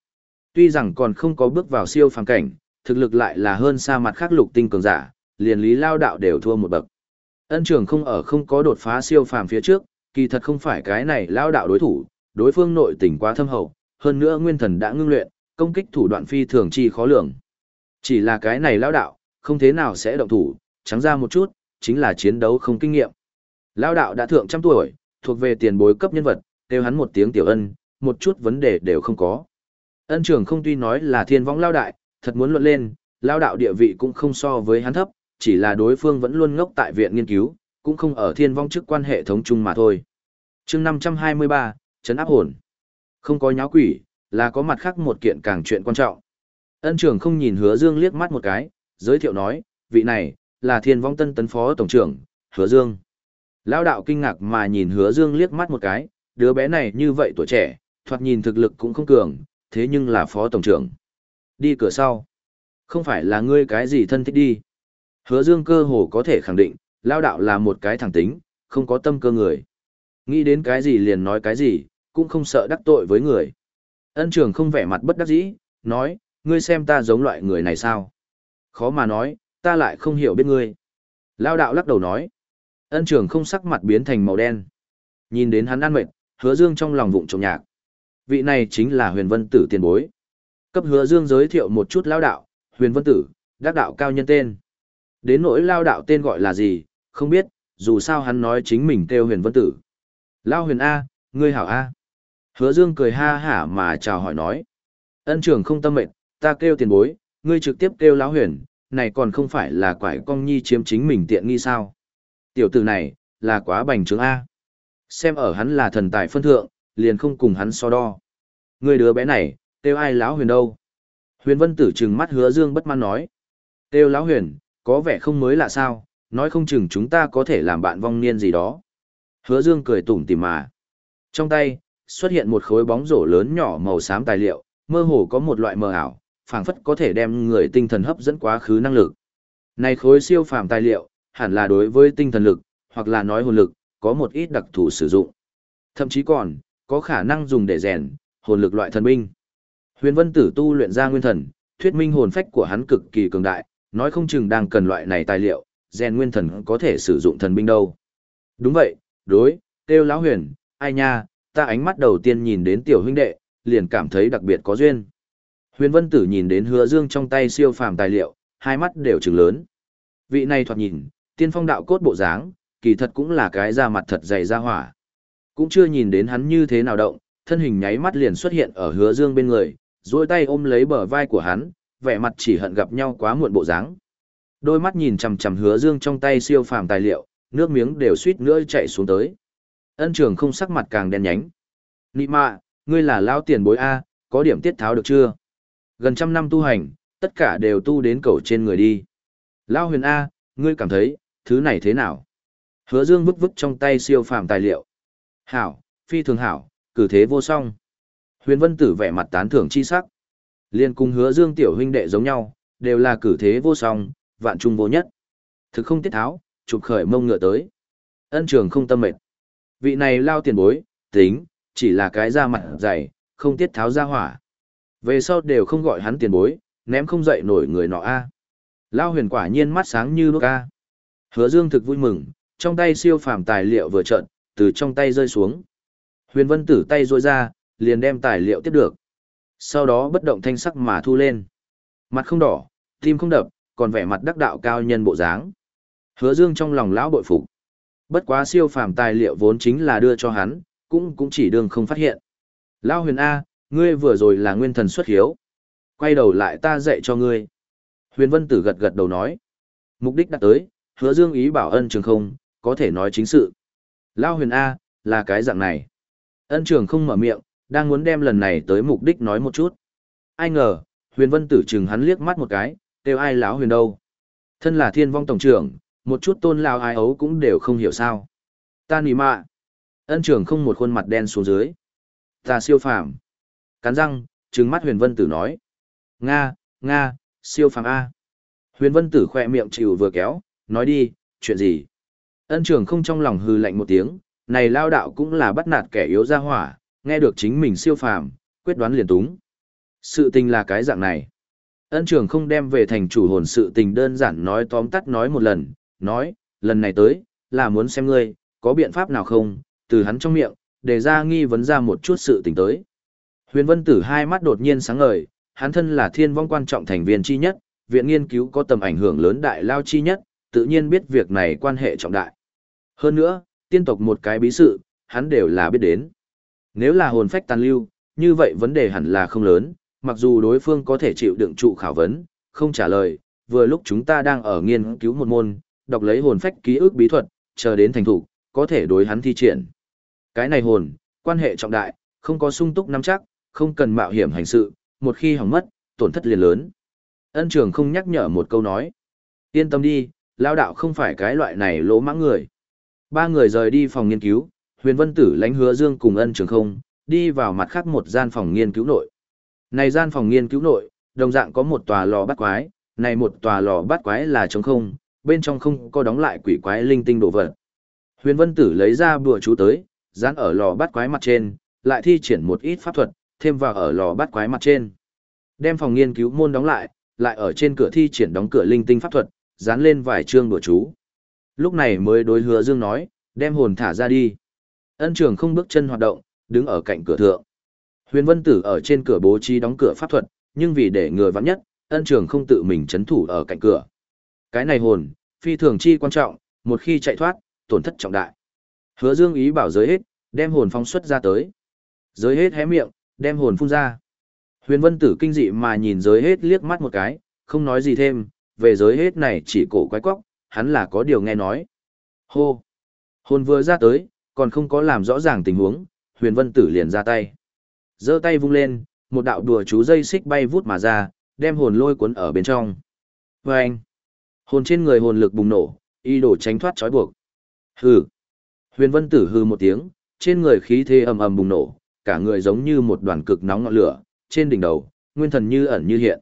Tuy rằng còn không có bước vào siêu phàm cảnh, thực lực lại là hơn xa mặt khác lục tinh cường giả, liền lý lao đạo đều thua một bậc. Ân trường không ở không có đột phá siêu phàm phía trước, kỳ thật không phải cái này lao đạo đối thủ, đối phương nội tình quá thâm hậu, hơn nữa nguyên thần đã ngưng luyện, công kích thủ đoạn phi thường chi khó lường. Chỉ là cái này lão đạo, không thế nào sẽ động thủ, trắng ra một chút, chính là chiến đấu không kinh nghiệm. lão đạo đã thượng trăm tuổi, thuộc về tiền bối cấp nhân vật, kêu hắn một tiếng tiểu ân, một chút vấn đề đều không có. Ân trưởng không tuy nói là thiên võng lao đại, thật muốn luận lên, lao đạo địa vị cũng không so với hắn thấp, chỉ là đối phương vẫn luôn ngốc tại viện nghiên cứu, cũng không ở thiên vong chức quan hệ thống chung mà thôi. chương 523, chấn áp hồn. Không có nháo quỷ, là có mặt khác một kiện càng chuyện quan trọng. Ân trưởng không nhìn hứa dương liếc mắt một cái, giới thiệu nói, vị này, là thiên vong tân tấn phó tổng trưởng, hứa dương. Lão đạo kinh ngạc mà nhìn hứa dương liếc mắt một cái, đứa bé này như vậy tuổi trẻ, thoạt nhìn thực lực cũng không cường, thế nhưng là phó tổng trưởng. Đi cửa sau. Không phải là ngươi cái gì thân thích đi. Hứa dương cơ hồ có thể khẳng định, Lão đạo là một cái thẳng tính, không có tâm cơ người. Nghĩ đến cái gì liền nói cái gì, cũng không sợ đắc tội với người. Ân trường không vẻ mặt bất đắc dĩ, nói, ngươi xem ta giống loại người này sao? Khó mà nói, ta lại không hiểu biết ngươi. Lao đạo lắc đầu nói. Ân trường không sắc mặt biến thành màu đen. Nhìn đến hắn ăn mệt, hứa dương trong lòng vụng trộm nhạc. Vị này chính là huyền vân tử tiền bối. Cấp hứa dương giới thiệu một chút lao đạo, huyền vân tử, đắc đạo cao nhân tên. Đến nỗi lao đạo tên gọi là gì, không biết, dù sao hắn nói chính mình kêu huyền vân tử. Lao huyền A, ngươi hảo A. Hứa dương cười ha hả mà chào hỏi nói. Ân trưởng không tâm mệnh, ta kêu tiền bối, ngươi trực tiếp kêu lão huyền, này còn không phải là quải cong nhi chiếm chính mình tiện nghi sao. Tiểu tử này, là quá bành trướng A. Xem ở hắn là thần tài phân thượng, liền không cùng hắn so đo. Ngươi đứa bé này, kêu ai lão huyền đâu? Huyền vân tử trừng mắt hứa dương bất mãn nói. Kêu lão huyền, có vẻ không mới lạ sao, nói không chừng chúng ta có thể làm bạn vong niên gì đó. Hứa dương cười tủm tỉm mà. Trong tay, xuất hiện một khối bóng rổ lớn nhỏ màu xám tài liệu, mơ hồ có một loại mờ ảo, phảng phất có thể đem người tinh thần hấp dẫn quá khứ năng lực. Này khối siêu phàm tài liệu, hẳn là đối với tinh thần lực, hoặc là nói hồn lực, có một ít đặc thù sử dụng. Thậm chí còn, có khả năng dùng để rèn, hồn lực loại thần binh. Huyền Vân Tử tu luyện ra nguyên thần, thuyết minh hồn phách của hắn cực kỳ cường đại, nói không chừng đang cần loại này tài liệu, rèn nguyên thần có thể sử dụng thần binh đâu. Đúng vậy, đối, kêu lão huyền, ai nha, ta ánh mắt đầu tiên nhìn đến tiểu huynh đệ, liền cảm thấy đặc biệt có duyên. Huyền Vân Tử nhìn đến hứa dương trong tay siêu phàm tài liệu, hai mắt đều trừng lớn. Vị này thoạt nhìn, tiên phong đạo cốt bộ dáng, kỳ thật cũng là cái da mặt thật dày da hỏa. Cũng chưa nhìn đến hắn như thế nào động, thân hình nháy mắt liền xuất hiện ở hứa dương bên người, duỗi tay ôm lấy bờ vai của hắn, vẻ mặt chỉ hận gặp nhau quá muộn bộ dáng. Đôi mắt nhìn chằm chằm hứa dương trong tay siêu phàm tài liệu, nước miếng đều suýt nữa chảy xuống tới. Ân trường không sắc mặt càng đen nhánh. Nị mạ, ngươi là lao tiền bối A, có điểm tiết tháo được chưa? Gần trăm năm tu hành, tất cả đều tu đến cầu trên người đi. Lao huyền A, ngươi cảm thấy, thứ này thế nào? Hứa dương vứt vứt trong tay siêu phàm tài liệu. Hảo, phi thường hảo, cử thế vô song. Huyền vân tử vẻ mặt tán thưởng chi sắc. Liên cùng hứa dương tiểu huynh đệ giống nhau, đều là cử thế vô song, vạn trung vô nhất. Thực không tiết tháo, chụp khởi mông ngựa tới. Ân trường không tâm mệt. Vị này lao tiền bối, tính, chỉ là cái da mặt dày, không tiết tháo ra hỏa. Về sau đều không gọi hắn tiền bối, ném không dậy nổi người nọ a. Lao huyền quả nhiên mắt sáng như đuốc a. Hứa Dương thực vui mừng, trong tay siêu phàm tài liệu vừa trận, từ trong tay rơi xuống. Huyền Vân Tử tay rôi ra, liền đem tài liệu tiếp được. Sau đó bất động thanh sắc mà thu lên. Mặt không đỏ, tim không đập, còn vẻ mặt đắc đạo cao nhân bộ dáng. Hứa Dương trong lòng lão bội phục. Bất quá siêu phàm tài liệu vốn chính là đưa cho hắn, cũng cũng chỉ đường không phát hiện. Lão Huyền A, ngươi vừa rồi là nguyên thần xuất hiếu. Quay đầu lại ta dạy cho ngươi. Huyền Vân Tử gật gật đầu nói. Mục đích đã tới, hứa dương ý bảo ân trường không, có thể nói chính sự. Lao huyền A, là cái dạng này. Ân trường không mở miệng, đang muốn đem lần này tới mục đích nói một chút. Ai ngờ, huyền vân tử chừng hắn liếc mắt một cái, kêu ai lão huyền đâu. Thân là thiên vong tổng trưởng, một chút tôn lao ai ấu cũng đều không hiểu sao. Ta nì mạ. Ân trường không một khuôn mặt đen xuống dưới. Ta siêu phàm. Cắn răng, trừng mắt huyền vân tử nói. Nga, Nga, siêu phàm A. Huyền vân tử khoe miệng chịu vừa kéo, nói đi, chuyện gì? Ân trường không trong lòng hư lạnh một tiếng, này lao đạo cũng là bắt nạt kẻ yếu ra hỏa, nghe được chính mình siêu phàm, quyết đoán liền túng. Sự tình là cái dạng này. Ân trường không đem về thành chủ hồn sự tình đơn giản nói tóm tắt nói một lần, nói, lần này tới, là muốn xem ngươi, có biện pháp nào không, từ hắn trong miệng, để ra nghi vấn ra một chút sự tình tới. Huyền Vân Tử hai mắt đột nhiên sáng ngời, hắn thân là thiên vong quan trọng thành viên chi nhất, viện nghiên cứu có tầm ảnh hưởng lớn đại lao chi nhất, tự nhiên biết việc này quan hệ trọng đại. Hơn nữa, tiên tộc một cái bí sự, hắn đều là biết đến. Nếu là hồn phách tàn lưu, như vậy vấn đề hẳn là không lớn, mặc dù đối phương có thể chịu đựng trụ khảo vấn, không trả lời, vừa lúc chúng ta đang ở nghiên cứu một môn, đọc lấy hồn phách ký ức bí thuật, chờ đến thành thủ, có thể đối hắn thi triển. Cái này hồn, quan hệ trọng đại, không có sung túc nắm chắc, không cần mạo hiểm hành sự, một khi hỏng mất, tổn thất liền lớn. Ân trường không nhắc nhở một câu nói. Yên tâm đi, lao đạo không phải cái loại này lỗ mãng người. Ba người rời đi phòng nghiên cứu, huyền vân tử lãnh hứa dương cùng ân trường không, đi vào mặt khác một gian phòng nghiên cứu nội. Này gian phòng nghiên cứu nội, đồng dạng có một tòa lò bắt quái, này một tòa lò bắt quái là trống không, bên trong không có đóng lại quỷ quái linh tinh đồ vật. Huyền Vân Tử lấy ra bùa chú tới, dán ở lò bắt quái mặt trên, lại thi triển một ít pháp thuật, thêm vào ở lò bắt quái mặt trên. Đem phòng nghiên cứu môn đóng lại, lại ở trên cửa thi triển đóng cửa linh tinh pháp thuật, dán lên vài chương bùa chú. Lúc này mới đối hứa dương nói, đem hồn thả ra đi. Ân trường không bước chân hoạt động, đứng ở cạnh cửa thượng. Huyền Vân Tử ở trên cửa bố trí đóng cửa pháp thuật, nhưng vì để người vắng nhất, ân trường không tự mình chấn thủ ở cạnh cửa. Cái này hồn, phi thường chi quan trọng, một khi chạy thoát, tổn thất trọng đại. Hứa Dương ý bảo giới hết, đem hồn phóng xuất ra tới. Giới hết hé miệng, đem hồn phun ra. Huyền Vân Tử kinh dị mà nhìn giới hết liếc mắt một cái, không nói gì thêm, về giới hết này chỉ cổ quái quóc, hắn là có điều nghe nói. Hô! Hồn vừa ra tới, còn không có làm rõ ràng tình huống, Huyền Vân Tử liền ra tay. giơ tay vung lên, một đạo đùa chú dây xích bay vút mà ra, đem hồn lôi cuốn ở bên trong. Và anh, hồn trên người hồn lực bùng nổ, y đổ tránh thoát trói buộc. Hừ. Huyền Vân Tử hừ một tiếng, trên người khí thế ầm ầm bùng nổ, cả người giống như một đoàn cực nóng ngọn lửa, trên đỉnh đầu, nguyên thần như ẩn như hiện.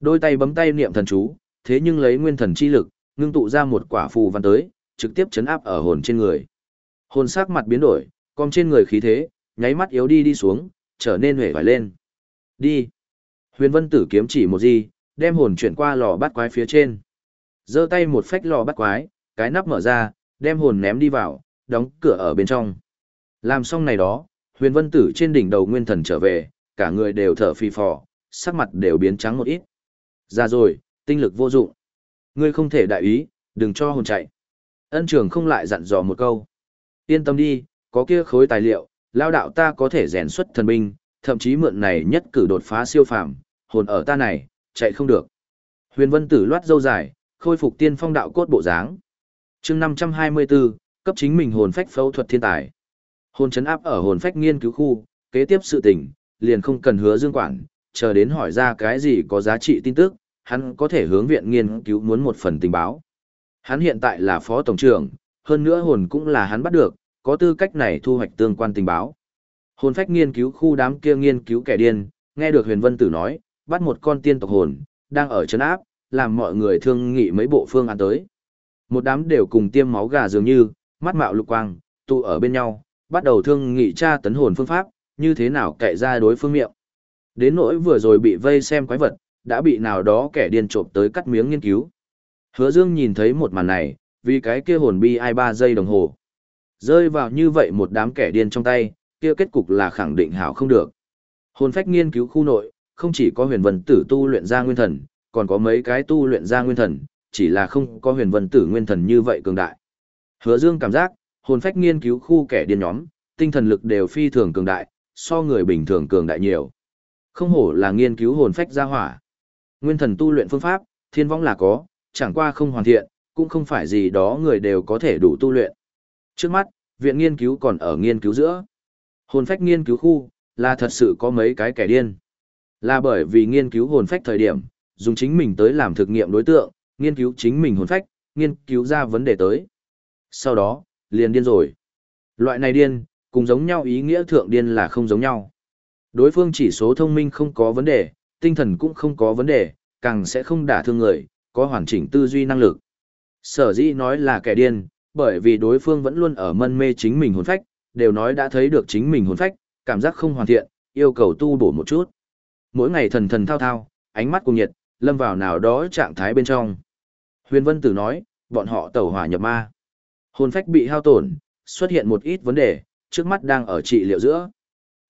Đôi tay bấm tay niệm thần chú, thế nhưng lấy nguyên thần chi lực, ngưng tụ ra một quả phù văn tới, trực tiếp chấn áp ở hồn trên người. Hồn sắc mặt biến đổi, còn trên người khí thế, nháy mắt yếu đi đi xuống, trở nên hể vải lên. Đi. Huyền Vân Tử kiếm chỉ một gì, đem hồn chuyển qua lò bắt quái phía trên giơ tay một phách lò bắt quái, cái nắp mở ra, đem hồn ném đi vào, đóng cửa ở bên trong. Làm xong này đó, Huyền Vân Tử trên đỉnh đầu nguyên thần trở về, cả người đều thở phì phò, sắc mặt đều biến trắng một ít. Ra rồi, tinh lực vô dụng. Ngươi không thể đại ý, đừng cho hồn chạy. Ân trường không lại dặn dò một câu. Yên tâm đi, có kia khối tài liệu, lao đạo ta có thể rèn xuất thần binh, thậm chí mượn này nhất cử đột phá siêu phàm, hồn ở ta này, chạy không được. Huyền Vân Tử loát dâu dài, khôi phục tiên phong đạo cốt bộ dáng. Chương 524, cấp chính mình hồn phách phẫu thuật thiên tài. Hồn chấn áp ở hồn phách nghiên cứu khu, kế tiếp sự tình, liền không cần hứa dương quản, chờ đến hỏi ra cái gì có giá trị tin tức, hắn có thể hướng viện nghiên cứu muốn một phần tình báo. Hắn hiện tại là phó tổng trưởng, hơn nữa hồn cũng là hắn bắt được, có tư cách này thu hoạch tương quan tình báo. Hồn phách nghiên cứu khu đám kia nghiên cứu kẻ điên, nghe được huyền vân tử nói, bắt một con tiên tộc hồn, đang ở trấn áp, làm mọi người thương nghị mấy bộ phương án tới. Một đám đều cùng tiêm máu gà dường như, mắt mạo lục quang, tụ ở bên nhau, bắt đầu thương nghị tra tấn hồn phương pháp, như thế nào cậy ra đối phương miệng. Đến nỗi vừa rồi bị vây xem quái vật, đã bị nào đó kẻ điên trộm tới cắt miếng nghiên cứu. Hứa Dương nhìn thấy một màn này, vì cái kia hồn bi ai ba giây đồng hồ. Rơi vào như vậy một đám kẻ điên trong tay, kia kết cục là khẳng định hảo không được. Hồn phách nghiên cứu khu nội, không chỉ có huyền vân tử tu luyện ra nguyên thần, còn có mấy cái tu luyện ra nguyên thần, chỉ là không có huyền vân tử nguyên thần như vậy cường đại. Hứa Dương cảm giác, hồn phách nghiên cứu khu kẻ điên nhóm, tinh thần lực đều phi thường cường đại, so người bình thường cường đại nhiều. Không hổ là nghiên cứu hồn phách gia hỏa. Nguyên thần tu luyện phương pháp, thiên võng là có, chẳng qua không hoàn thiện, cũng không phải gì đó người đều có thể đủ tu luyện. Trước mắt, viện nghiên cứu còn ở nghiên cứu giữa. Hồn phách nghiên cứu khu, là thật sự có mấy cái kẻ điên. Là bởi vì nghiên cứu hồn phách thời điểm, dùng chính mình tới làm thực nghiệm đối tượng, nghiên cứu chính mình hồn phách, nghiên cứu ra vấn đề tới. Sau đó, liền điên rồi. Loại này điên, cùng giống nhau ý nghĩa thượng điên là không giống nhau. Đối phương chỉ số thông minh không có vấn đề, tinh thần cũng không có vấn đề, càng sẽ không đả thương người, có hoàn chỉnh tư duy năng lực. Sở dĩ nói là kẻ điên, bởi vì đối phương vẫn luôn ở mân mê chính mình hồn phách, đều nói đã thấy được chính mình hồn phách, cảm giác không hoàn thiện, yêu cầu tu bổ một chút. Mỗi ngày thần thần thao thao, ánh mắt cùng nhiệt, lâm vào nào đó trạng thái bên trong. Huyền Vân Tử nói, bọn họ tẩu hỏa nhập ma. Hồn phách bị hao tổn, xuất hiện một ít vấn đề, trước mắt đang ở trị liệu giữa.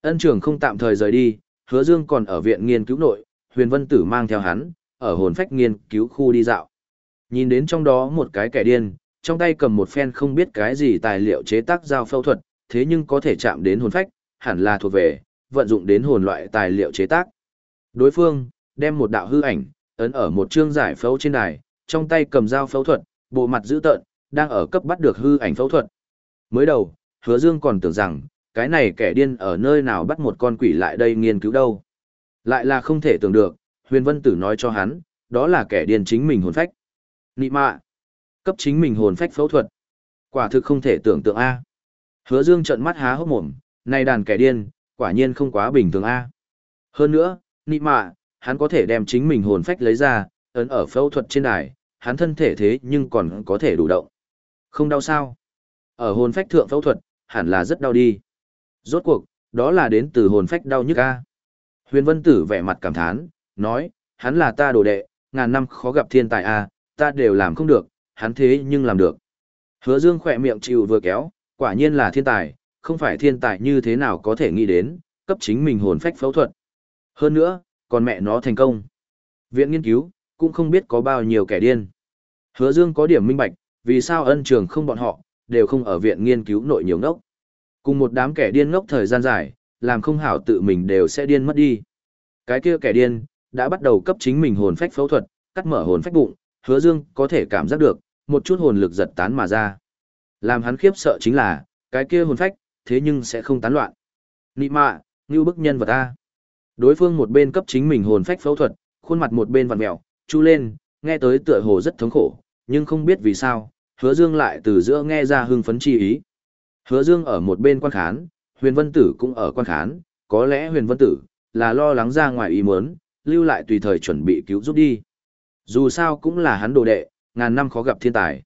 Ân trưởng không tạm thời rời đi, hứa dương còn ở viện nghiên cứu nội, huyền vân tử mang theo hắn, ở hồn phách nghiên cứu khu đi dạo. Nhìn đến trong đó một cái kẻ điên, trong tay cầm một phen không biết cái gì tài liệu chế tác dao phẫu thuật, thế nhưng có thể chạm đến hồn phách, hẳn là thuộc về, vận dụng đến hồn loại tài liệu chế tác. Đối phương, đem một đạo hư ảnh, ấn ở một chương giải phẫu trên đài, trong tay cầm dao phẫu thuật, bộ mặt dữ tợn, đang ở cấp bắt được hư ảnh phẫu thuật. Mới đầu, hứa dương còn tưởng rằng, cái này kẻ điên ở nơi nào bắt một con quỷ lại đây nghiên cứu đâu. Lại là không thể tưởng được, huyền vân tử nói cho hắn, đó là kẻ điên chính mình hồn phách. Nị mạ, cấp chính mình hồn phách phẫu thuật. Quả thực không thể tưởng tượng A. Hứa Dương trợn mắt há hốc mồm, này đàn kẻ điên, quả nhiên không quá bình thường a. Hơn nữa, nị mạ, hắn có thể đem chính mình hồn phách lấy ra, ấn ở phẫu thuật trên đài, hắn thân thể thế nhưng còn có thể đủ động. Không đau sao? Ở hồn phách thượng phẫu thuật, hẳn là rất đau đi. Rốt cuộc, đó là đến từ hồn phách đau nhức a. Huyền Vân Tử vẻ mặt cảm thán, nói, hắn là ta đồ đệ, ngàn năm khó gặp thiên tài a, ta đều làm không được, hắn thế nhưng làm được. Hứa Dương khỏe miệng chịu vừa kéo, quả nhiên là thiên tài, không phải thiên tài như thế nào có thể nghĩ đến, cấp chính mình hồn phách phẫu thuật. Hơn nữa, còn mẹ nó thành công. Viện nghiên cứu, cũng không biết có bao nhiêu kẻ điên. Hứa Dương có điểm minh bạch, vì sao ân trường không bọn họ, đều không ở viện nghiên cứu nội nhiều ngốc. Cùng một đám kẻ điên ngốc thời gian dài, làm không hảo tự mình đều sẽ điên mất đi. Cái kia kẻ điên, đã bắt đầu cấp chính mình hồn phách phẫu thuật, cắt mở hồn phách bụng, hứa dương có thể cảm giác được, một chút hồn lực giật tán mà ra. Làm hắn khiếp sợ chính là, cái kia hồn phách, thế nhưng sẽ không tán loạn. Nị mạ, như bức nhân vật A. Đối phương một bên cấp chính mình hồn phách phẫu thuật, khuôn mặt một bên vặn mèo, chu lên, nghe tới tựa hồ rất thống khổ, nhưng không biết vì sao, hứa dương lại từ giữa nghe ra hưng phấn chi ý. Hứa dương ở một bên quan khán, huyền vân tử cũng ở quan khán, có lẽ huyền vân tử, là lo lắng ra ngoài ý muốn, lưu lại tùy thời chuẩn bị cứu giúp đi. Dù sao cũng là hắn đồ đệ, ngàn năm khó gặp thiên tài.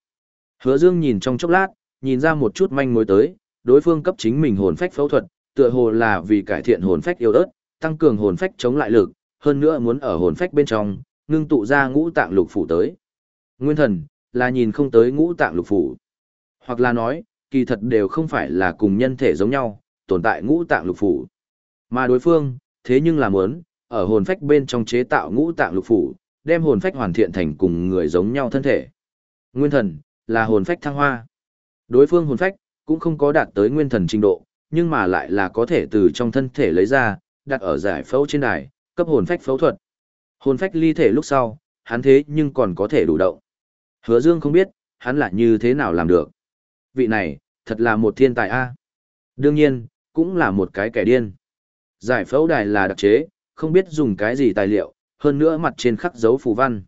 Hứa dương nhìn trong chốc lát, nhìn ra một chút manh mối tới, đối phương cấp chính mình hồn phách phẫu thuật, tựa hồ là vì cải thiện hồn phách yêu ớt, tăng cường hồn phách chống lại lực, hơn nữa muốn ở hồn phách bên trong, ngưng tụ ra ngũ tạng lục phủ tới. Nguyên thần, là nhìn không tới ngũ tạng lục phủ. Hoặc là nói, kỳ thật đều không phải là cùng nhân thể giống nhau, tồn tại ngũ tạng lục phủ. Mà đối phương, thế nhưng là muốn, ở hồn phách bên trong chế tạo ngũ tạng lục phủ, đem hồn phách hoàn thiện thành cùng người giống nhau thân thể. Nguyên thần, là hồn phách thăng hoa. Đối phương hồn phách, cũng không có đạt tới nguyên thần trình độ, nhưng mà lại là có thể từ trong thân thể lấy ra, đặt ở giải phẫu trên đài, cấp hồn phách phẫu thuật. Hồn phách ly thể lúc sau, hắn thế nhưng còn có thể đủ động. Hứa Dương không biết, hắn là như thế nào làm được. Vị này, thật là một thiên tài a. Đương nhiên, cũng là một cái kẻ điên. Giải phẫu đài là đặc chế, không biết dùng cái gì tài liệu, hơn nữa mặt trên khắc dấu phù văn.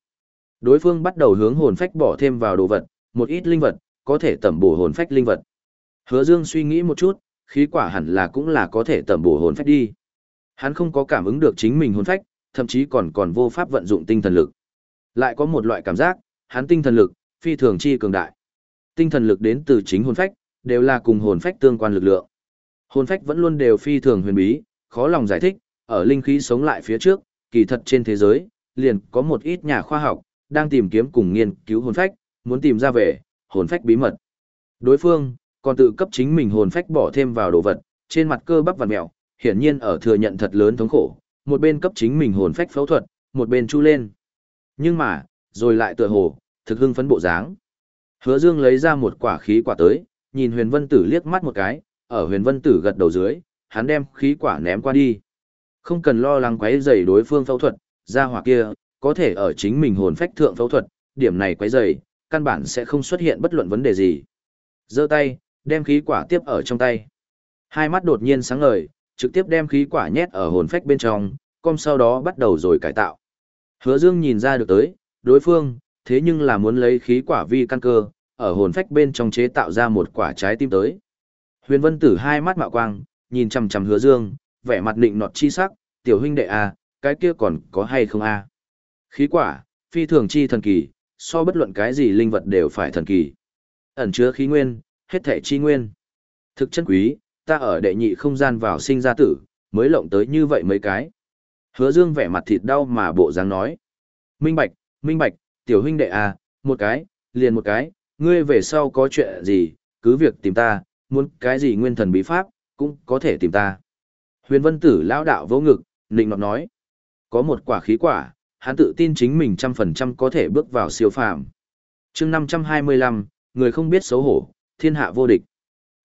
Đối phương bắt đầu hướng hồn phách bỏ thêm vào đồ vật, một ít linh vật, có thể tẩm bổ hồn phách linh vật. Hứa Dương suy nghĩ một chút, khí quả hẳn là cũng là có thể tẩm bổ hồn phách đi. Hắn không có cảm ứng được chính mình hồn phách, thậm chí còn còn vô pháp vận dụng tinh thần lực. Lại có một loại cảm giác, hắn tinh thần lực, phi thường chi cường đại. Tinh thần lực đến từ chính hồn phách, đều là cùng hồn phách tương quan lực lượng. Hồn phách vẫn luôn đều phi thường huyền bí, khó lòng giải thích, ở linh khí sống lại phía trước, kỳ thật trên thế giới, liền có một ít nhà khoa học, đang tìm kiếm cùng nghiên cứu hồn phách, muốn tìm ra về, hồn phách bí mật. Đối phương, còn tự cấp chính mình hồn phách bỏ thêm vào đồ vật, trên mặt cơ bắp vằn mèo, hiển nhiên ở thừa nhận thật lớn thống khổ, một bên cấp chính mình hồn phách phẫu thuật, một bên chu lên. Nhưng mà, rồi lại tựa hồ, thực hưng phấn bộ dáng. Hứa Dương lấy ra một quả khí quả tới, nhìn Huyền Vân Tử liếc mắt một cái, ở Huyền Vân Tử gật đầu dưới, hắn đem khí quả ném qua đi. Không cần lo lắng quấy rầy đối phương phẫu thuật, ra hỏa kia, có thể ở chính mình hồn phách thượng phẫu thuật, điểm này quấy rầy, căn bản sẽ không xuất hiện bất luận vấn đề gì. Giơ tay, đem khí quả tiếp ở trong tay. Hai mắt đột nhiên sáng ngời, trực tiếp đem khí quả nhét ở hồn phách bên trong, com sau đó bắt đầu rồi cải tạo. Hứa Dương nhìn ra được tới, đối phương, thế nhưng là muốn lấy khí quả vi căn cơ, ở hồn phách bên trong chế tạo ra một quả trái tim tới. Huyền Vân Tử hai mắt mạo quang, nhìn chằm chằm Hứa Dương, vẻ mặt định nọt chi sắc, "Tiểu huynh đệ à, cái kia còn có hay không a?" À? Khí quả, phi thường chi thần kỳ, so bất luận cái gì linh vật đều phải thần kỳ. Ẩn chứa khí nguyên, hết thể chi nguyên. Thực chân quý, ta ở đệ nhị không gian vào sinh ra tử, mới lộng tới như vậy mấy cái. Hứa Dương vẻ mặt thịt đau mà bộ dáng nói. Minh Bạch, Minh Bạch, tiểu huynh đệ à, một cái, liền một cái, ngươi về sau có chuyện gì, cứ việc tìm ta, muốn cái gì nguyên thần bí pháp, cũng có thể tìm ta. Huyền Vân Tử lão đạo vô ngực, nịnh nọt nói. Có một quả khí quả, hắn tự tin chính mình trăm phần trăm có thể bước vào siêu phàm. chương 525, người không biết xấu hổ, thiên hạ vô địch.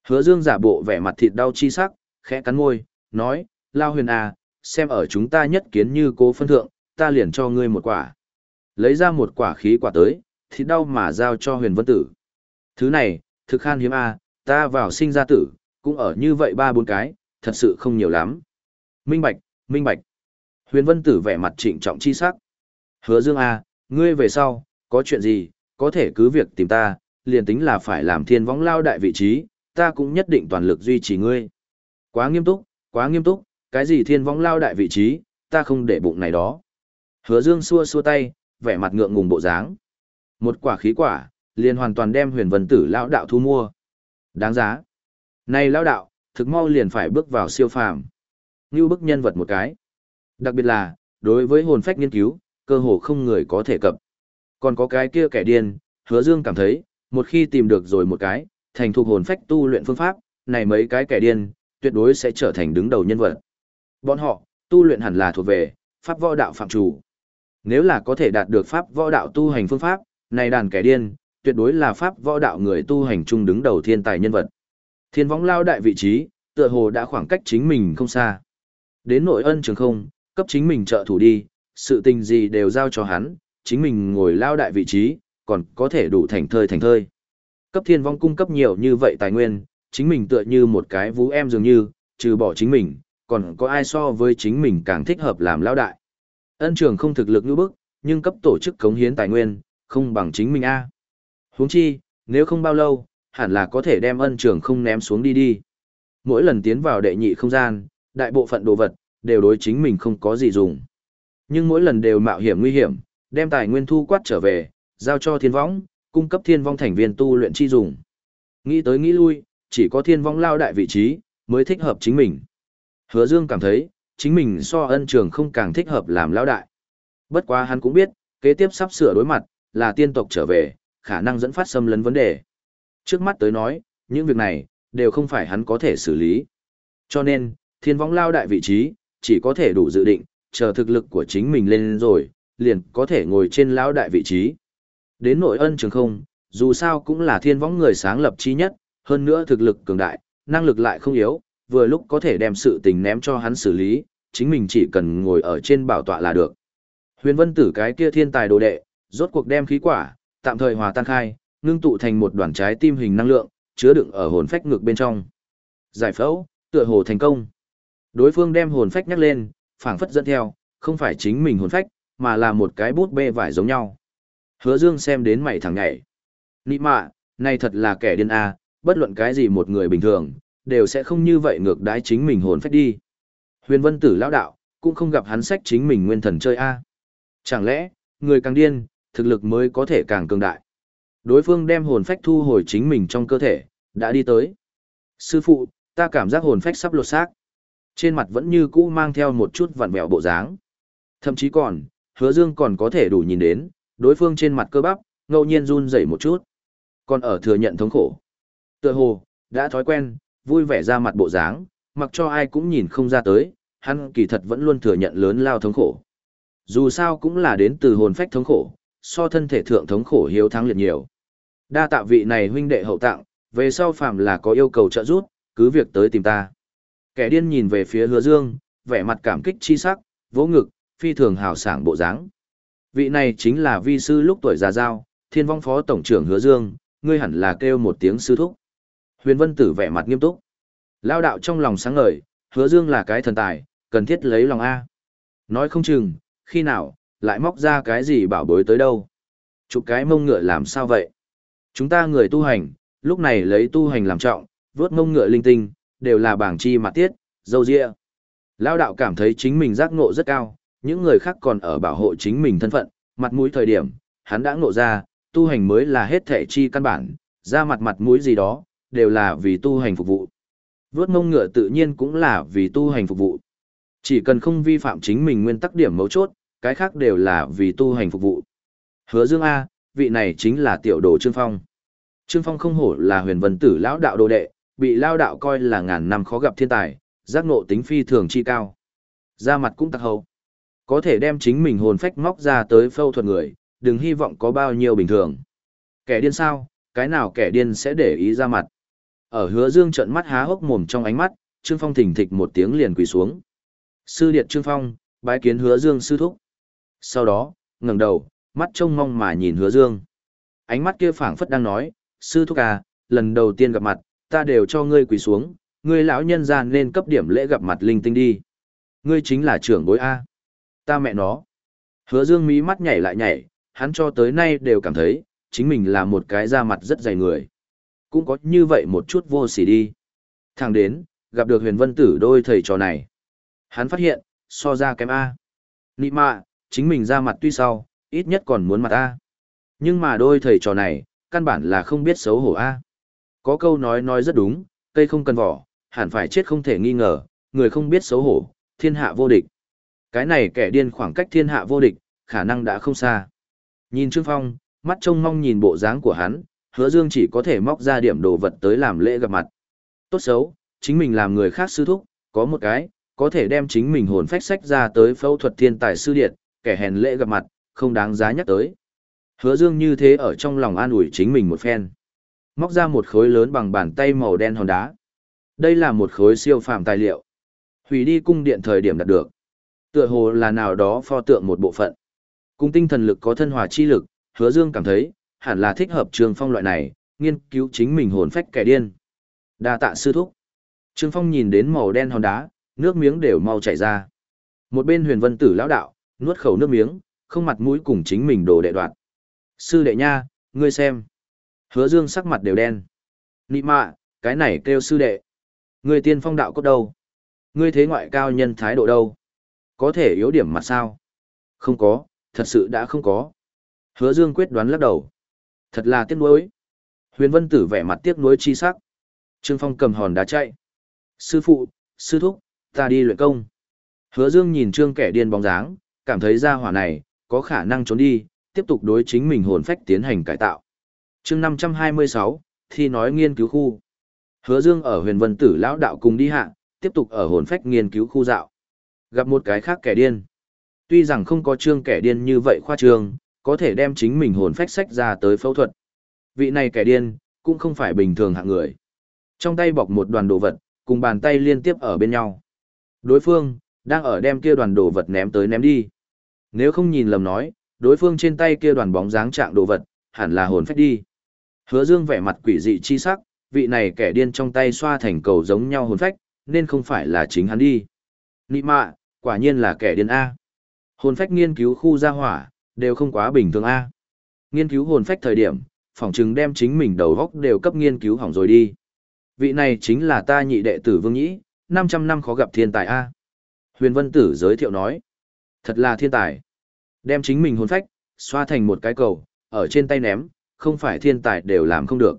Hứa Dương giả bộ vẻ mặt thịt đau chi sắc, khẽ cắn môi, nói, Lao huyền à, xem ở chúng ta nhất kiến như cố phân thượng, ta liền cho ngươi một quả. Lấy ra một quả khí quả tới, thịt đau mà giao cho huyền vân tử. Thứ này, thực khan hiếm à, ta vào sinh ra tử, cũng ở như vậy ba bốn cái, thật sự không nhiều lắm. Minh bạch, minh bạch. Huyền vân tử vẻ mặt trịnh trọng chi sắc. Hứa Dương à, ngươi về sau, có chuyện gì, có thể cứ việc tìm ta, liền tính là phải làm thiên võng lao đại vị trí, ta cũng nhất định toàn lực duy trì ngươi. Quá nghiêm túc, quá nghiêm túc, cái gì thiên vong lao đại vị trí, ta không để bụng này đó. Hứa Dương xua xua tay, vẻ mặt ngượng ngùng bộ dáng. Một quả khí quả, liền hoàn toàn đem huyền vân tử lão đạo thu mua. Đáng giá. Này lão đạo, thực mau liền phải bước vào siêu phàm. Như bức nhân vật một cái. Đặc biệt là, đối với hồn phách nghiên cứu, cơ hồ không người có thể cập. Còn có cái kia kẻ điên, hứa dương cảm thấy, một khi tìm được rồi một cái, thành thuộc hồn phách tu luyện phương pháp, này mấy cái kẻ điên, tuyệt đối sẽ trở thành đứng đầu nhân vật. Bọn họ, tu luyện hẳn là thuộc về, pháp võ đạo phạm chủ. Nếu là có thể đạt được pháp võ đạo tu hành phương pháp, này đàn kẻ điên, tuyệt đối là pháp võ đạo người tu hành chung đứng đầu thiên tài nhân vật. Thiên võng lao đại vị trí, tựa hồ đã khoảng cách chính mình không xa. Đến nội ân trường không, cấp chính mình trợ thủ đi, sự tình gì đều giao cho hắn, chính mình ngồi lao đại vị trí, còn có thể đủ thành thơi thành thơi. Cấp thiên vong cung cấp nhiều như vậy tài nguyên, chính mình tựa như một cái vú em dường như, trừ bỏ chính mình, còn có ai so với chính mình càng thích hợp làm lao đại. Ân trường không thực lực như bức, nhưng cấp tổ chức cống hiến tài nguyên, không bằng chính mình a. Huống chi, nếu không bao lâu, hẳn là có thể đem ân trường không ném xuống đi đi. Mỗi lần tiến vào đệ nhị không gian, đại bộ phận đồ vật, đều đối chính mình không có gì dùng. Nhưng mỗi lần đều mạo hiểm nguy hiểm, đem tài nguyên thu quát trở về, giao cho thiên võng, cung cấp thiên vong thành viên tu luyện chi dùng. Nghĩ tới nghĩ lui, chỉ có thiên vong lao đại vị trí, mới thích hợp chính mình. Hứa Dương cảm thấy, chính mình so ân trường không càng thích hợp làm lao đại. Bất quá hắn cũng biết, kế tiếp sắp sửa đối mặt, là tiên tộc trở về, khả năng dẫn phát xâm lấn vấn đề. Trước mắt tới nói, những việc này, đều không phải hắn có thể xử lý. Cho nên, thiên vong lao đại vị trí, chỉ có thể đủ dự định, chờ thực lực của chính mình lên rồi, liền có thể ngồi trên lão đại vị trí. Đến nội ân trường không, dù sao cũng là thiên võng người sáng lập chi nhất, hơn nữa thực lực cường đại, năng lực lại không yếu, vừa lúc có thể đem sự tình ném cho hắn xử lý, chính mình chỉ cần ngồi ở trên bảo tọa là được. Huyền vân tử cái kia thiên tài đồ đệ, rốt cuộc đem khí quả, tạm thời hòa tan khai, ngưng tụ thành một đoàn trái tim hình năng lượng, chứa đựng ở hồn phách ngực bên trong. Giải phẫu, tựa hồ thành công. Đối phương đem hồn phách nhắc lên, phảng phất dẫn theo, không phải chính mình hồn phách, mà là một cái bút bê vải giống nhau. Hứa Dương xem đến mày thẳng nhảy. Nị mạ, này thật là kẻ điên a, bất luận cái gì một người bình thường, đều sẽ không như vậy ngược đái chính mình hồn phách đi. Huyền Vân Tử lão đạo, cũng không gặp hắn sách chính mình nguyên thần chơi a. Chẳng lẽ, người càng điên, thực lực mới có thể càng cường đại. Đối phương đem hồn phách thu hồi chính mình trong cơ thể, đã đi tới. Sư phụ, ta cảm giác hồn phách sắp lột xác. Trên mặt vẫn như cũ mang theo một chút vặn vẹo bộ dáng. Thậm chí còn, hứa dương còn có thể đủ nhìn đến, đối phương trên mặt cơ bắp, ngẫu nhiên run rẩy một chút. Còn ở thừa nhận thống khổ. Tựa hồ, đã thói quen, vui vẻ ra mặt bộ dáng, mặc cho ai cũng nhìn không ra tới, hắn kỳ thật vẫn luôn thừa nhận lớn lao thống khổ. Dù sao cũng là đến từ hồn phách thống khổ, so thân thể thượng thống khổ hiếu thắng liệt nhiều. Đa tạ vị này huynh đệ hậu tặng, về sau phạm là có yêu cầu trợ giúp, cứ việc tới tìm ta. Kẻ điên nhìn về phía hứa dương, vẻ mặt cảm kích chi sắc, vỗ ngực, phi thường hào sảng bộ dáng. Vị này chính là vi sư lúc tuổi già giao, thiên vong phó tổng trưởng hứa dương, ngươi hẳn là kêu một tiếng sư thúc. Huyền vân tử vẻ mặt nghiêm túc. Lao đạo trong lòng sáng ngời, hứa dương là cái thần tài, cần thiết lấy lòng A. Nói không chừng, khi nào, lại móc ra cái gì bảo bối tới đâu. Chụp cái mông ngựa làm sao vậy? Chúng ta người tu hành, lúc này lấy tu hành làm trọng, vớt mông ngựa linh tinh, đều là bảng chi mặt tiết, dâu dịa. Lao đạo cảm thấy chính mình giác ngộ rất cao, những người khác còn ở bảo hộ chính mình thân phận, mặt mũi thời điểm, hắn đã ngộ ra, tu hành mới là hết thể chi căn bản, ra mặt mặt mũi gì đó, đều là vì tu hành phục vụ. Vớt mông ngựa tự nhiên cũng là vì tu hành phục vụ. Chỉ cần không vi phạm chính mình nguyên tắc điểm mấu chốt, cái khác đều là vì tu hành phục vụ. Hứa Dương A, vị này chính là tiểu đồ Trương Phong. Trương Phong không hổ là huyền vân tử lão đạo đồ đệ, bị lao đạo coi là ngàn năm khó gặp thiên tài, giác ngộ tính phi thường chi cao. Ra mặt cũng tặc hầu. Có thể đem chính mình hồn phách móc ra tới phâu thuật người, đừng hy vọng có bao nhiêu bình thường. Kẻ điên sao, cái nào kẻ điên sẽ để ý ra mặt. Ở hứa dương trận mắt há hốc mồm trong ánh mắt, Trương Phong thỉnh thịch một tiếng liền quỳ xuống. Sư điệt Trương Phong, bái kiến hứa dương sư thúc. Sau đó, ngẩng đầu, mắt trông mong mà nhìn hứa dương. Ánh mắt kia phảng phất đang nói, sư thúc à, lần đầu tiên gặp mặt, ta đều cho ngươi quỳ xuống, ngươi lão nhân gian nên cấp điểm lễ gặp mặt linh tinh đi. Ngươi chính là trưởng bối A. Ta mẹ nó. Hứa dương mí mắt nhảy lại nhảy, hắn cho tới nay đều cảm thấy, chính mình là một cái da mặt rất dày người. cũng có như vậy một chút vô sỉ đi. Thẳng đến, gặp được huyền vân tử đôi thầy trò này. Hắn phát hiện, so ra kém A. Nị mạ, chính mình ra mặt tuy sau, ít nhất còn muốn mặt A. Nhưng mà đôi thầy trò này, căn bản là không biết xấu hổ A. Có câu nói nói rất đúng, cây không cần vỏ, hẳn phải chết không thể nghi ngờ, người không biết xấu hổ, thiên hạ vô địch. Cái này kẻ điên khoảng cách thiên hạ vô địch, khả năng đã không xa. Nhìn Trương Phong, mắt trông mong nhìn bộ dáng của hắn, hứa dương chỉ có thể móc ra điểm đồ vật tới làm lễ gặp mặt. Tốt xấu, chính mình làm người khác sư thúc, có một cái, có thể đem chính mình hồn phách sách ra tới phẫu thuật thiên tài sư điện, kẻ hèn lễ gặp mặt, không đáng giá nhắc tới. Hứa dương như thế ở trong lòng an ủi chính mình một phen. Móc ra một khối lớn bằng bàn tay màu đen hòn đá. Đây là một khối siêu phàm tài liệu. Hủy đi cung điện thời điểm đạt được. Tựa hồ là nào đó pho tượng một bộ phận. Cung tinh thần lực có thân hòa chi lực, hứa dương cảm thấy, hẳn là thích hợp trường phong loại này, nghiên cứu chính mình hồn phách kẻ điên. đa tạ sư thúc. Trương Phong nhìn đến màu đen hòn đá, nước miếng đều mau chảy ra. Một bên huyền vân tử lão đạo, nuốt khẩu nước miếng, không mặt mũi cùng chính mình đồ đệ đoạt. Sư đệ nha, ngươi xem. Hứa dương sắc mặt đều đen. Nị mạ, cái này kêu sư đệ. Ngươi tiên phong đạo cốt đâu? Ngươi thế ngoại cao nhân thái độ đâu? Có thể yếu điểm mà sao? Không có, thật sự đã không có. Hứa dương quyết đoán lắc đầu. Thật là tiếc nuối. Huyền vân tử vẻ mặt tiếc nuối chi sắc. Trương Phong cầm hòn đá chạy. Sư phụ, sư thúc, ta đi luyện công. Hứa Dương nhìn Trương kẻ điên bóng dáng, cảm thấy ra hỏa này, có khả năng trốn đi, tiếp tục đối chính mình hồn phách tiến hành cải tạo. chương 526, thi nói nghiên cứu khu. Hứa Dương ở huyền vân tử lão đạo cùng đi hạ, tiếp tục ở hồn phách nghiên cứu khu dạo. Gặp một cái khác kẻ điên. Tuy rằng không có trương kẻ điên như vậy khoa trương, có thể đem chính mình hồn phách sách ra tới phẫu thuật. Vị này kẻ điên, cũng không phải bình thường hạng người. Trong tay bọc một đoàn đồ vật, cùng bàn tay liên tiếp ở bên nhau. Đối phương, đang ở đem kia đoàn đồ vật ném tới ném đi. Nếu không nhìn lầm nói, đối phương trên tay kia đoàn bóng dáng trạng đồ vật, hẳn là hồn phách đi. Hứa Dương vẻ mặt quỷ dị chi sắc, vị này kẻ điên trong tay xoa thành cầu giống nhau hồn phách, nên không phải là chính hắn đi. Nị mạ, quả nhiên là kẻ điên A. Hồn phách nghiên cứu khu gia hỏa, đều không quá bình thường A. Nghiên cứu hồn phách thời điểm, phỏng chừng đem chính mình đầu góc đều cấp nghiên cứu hỏng rồi đi. Vị này chính là ta nhị đệ tử Vương Nhĩ, 500 năm khó gặp thiên tài A. Huyền Vân Tử giới thiệu nói. Thật là thiên tài. Đem chính mình hồn phách, xoa thành một cái cầu, ở trên tay ném, không phải thiên tài đều làm không được.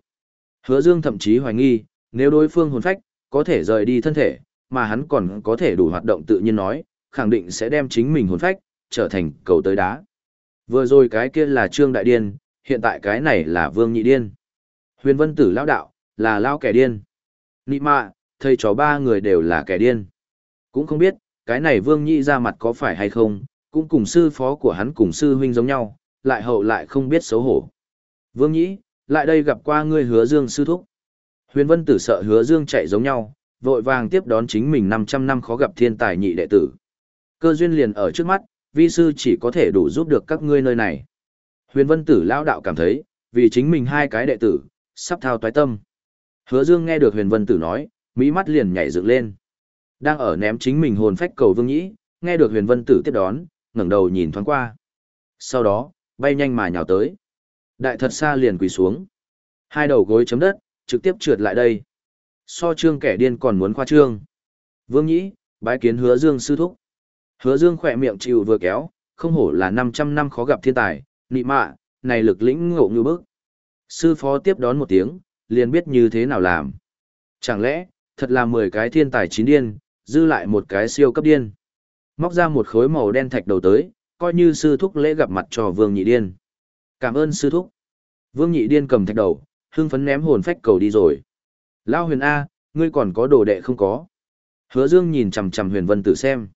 Hứa Dương thậm chí hoài nghi, nếu đối phương hồn phách, có thể rời đi thân thể, mà hắn còn có thể đủ hoạt động tự nhiên nói, khẳng định sẽ đem chính mình hồn phách, trở thành cầu tới đá. Vừa rồi cái kia là Trương Đại Điên, hiện tại cái này là Vương Nhị Điên. Huyền Vân Tử lão đạo, là lao kẻ điên. Nị mạ, thầy trò ba người đều là kẻ điên. Cũng không biết, cái này Vương Nhị ra mặt có phải hay không, cũng cùng sư phó của hắn cùng sư huynh giống nhau, lại hậu lại không biết xấu hổ. Vương nhị lại đây gặp qua ngươi hứa dương sư thúc. Huyền Vân Tử sợ hứa dương chạy giống nhau, vội vàng tiếp đón chính mình 500 năm khó gặp thiên tài nhị đệ tử. Cơ duyên liền ở trước mắt, vi sư chỉ có thể đủ giúp được các ngươi nơi này. Huyền Vân Tử lão đạo cảm thấy, vì chính mình hai cái đệ tử, sắp thao toái tâm. Hứa Dương nghe được Huyền Vân Tử nói, mỹ mắt liền nhảy dựng lên. Đang ở ném chính mình hồn phách cầu Vương Nhĩ, nghe được Huyền Vân Tử tiếp đón, ngẩng đầu nhìn thoáng qua. Sau đó, bay nhanh mà nhào tới. Đại thật xa liền quỳ xuống. Hai đầu gối chấm đất, trực tiếp trượt lại đây. So trương kẻ điên còn muốn khoa trương. Vương Nhĩ, bái kiến hứa dương sư thúc. Hứa dương khỏe miệng chịu vừa kéo, không hổ là 500 năm khó gặp thiên tài, nị mạ, này lực lĩnh ngộ như bức. Sư phó tiếp đón một tiếng, liền biết như thế nào làm. Chẳng lẽ, thật là 10 cái thiên tài chín điên, dư lại một cái siêu cấp điên. Móc ra một khối màu đen thạch đầu tới, coi như sư thúc lễ gặp mặt cho vương nhị điên. Cảm ơn sư thúc. Vương nhị điên cầm thạch đầu, hưng phấn ném hồn phách cầu đi rồi. Lao huyền A, ngươi còn có đồ đệ không có. Hứa dương nhìn chằm chằm huyền vân tử xem.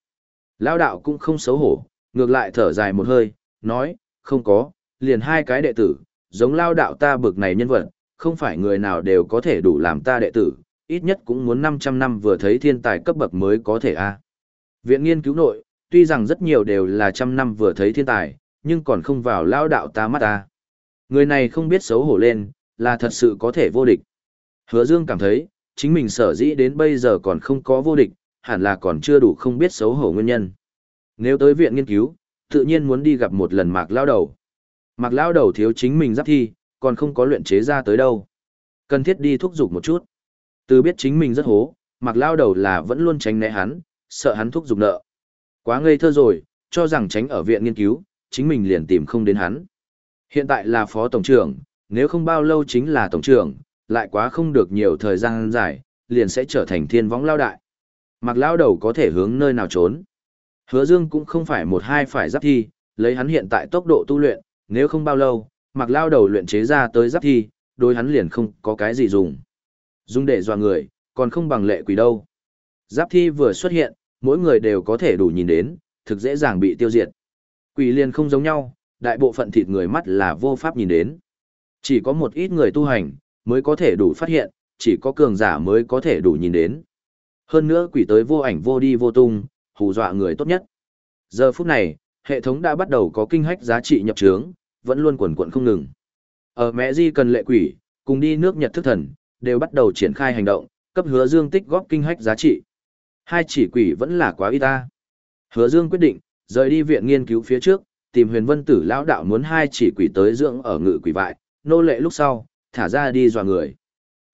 Lao đạo cũng không xấu hổ, ngược lại thở dài một hơi, nói, không có, liền hai cái đệ tử, giống lao đạo ta bực này nhân vật, không phải người nào đều có thể đủ làm ta đệ tử, ít nhất cũng muốn 500 năm vừa thấy thiên tài cấp bậc mới có thể a. Viện nghiên cứu nội, tuy rằng rất nhiều đều là trăm năm vừa thấy thiên tài, nhưng còn không vào lao đạo ta mắt ta. Người này không biết xấu hổ lên, là thật sự có thể vô địch. Hứa Dương cảm thấy, chính mình sở dĩ đến bây giờ còn không có vô địch, hẳn là còn chưa đủ không biết xấu hổ nguyên nhân. Nếu tới viện nghiên cứu, tự nhiên muốn đi gặp một lần mạc lao đầu. Mạc lao đầu thiếu chính mình giáp thi, còn không có luyện chế ra tới đâu. Cần thiết đi thúc giục một chút. Từ biết chính mình rất hố, mạc lao đầu là vẫn luôn tránh né hắn, sợ hắn thúc giục nợ. Quá ngây thơ rồi, cho rằng tránh ở viện nghiên cứu, chính mình liền tìm không đến hắn. Hiện tại là phó tổng trưởng, nếu không bao lâu chính là tổng trưởng, lại quá không được nhiều thời gian dài, liền sẽ trở thành thiên võng lao đại. Mặc lao đầu có thể hướng nơi nào trốn. Hứa Dương cũng không phải một hai phải giáp thi, lấy hắn hiện tại tốc độ tu luyện, nếu không bao lâu, mặc lao đầu luyện chế ra tới giáp thi, đối hắn liền không có cái gì dùng. Dùng để dọa người, còn không bằng lệ quỷ đâu. Giáp thi vừa xuất hiện, mỗi người đều có thể đủ nhìn đến, thực dễ dàng bị tiêu diệt. Quỷ liền không giống nhau, đại bộ phận thịt người mắt là vô pháp nhìn đến. Chỉ có một ít người tu hành, mới có thể đủ phát hiện, chỉ có cường giả mới có thể đủ nhìn đến. Hơn nữa quỷ tới vô ảnh vô đi vô tung, hù dọa người tốt nhất. Giờ phút này, hệ thống đã bắt đầu có kinh hách giá trị nhập trướng, vẫn luôn quần quận không ngừng. Ở mẹ di cần lệ quỷ, cùng đi nước Nhật thức thần, đều bắt đầu triển khai hành động, cấp hứa dương tích góp kinh hách giá trị. Hai chỉ quỷ vẫn là quá ít ta. Hứa dương quyết định, rời đi viện nghiên cứu phía trước, tìm huyền vân tử lão đạo muốn hai chỉ quỷ tới dưỡng ở ngự quỷ vại, nô lệ lúc sau, thả ra đi dọa người.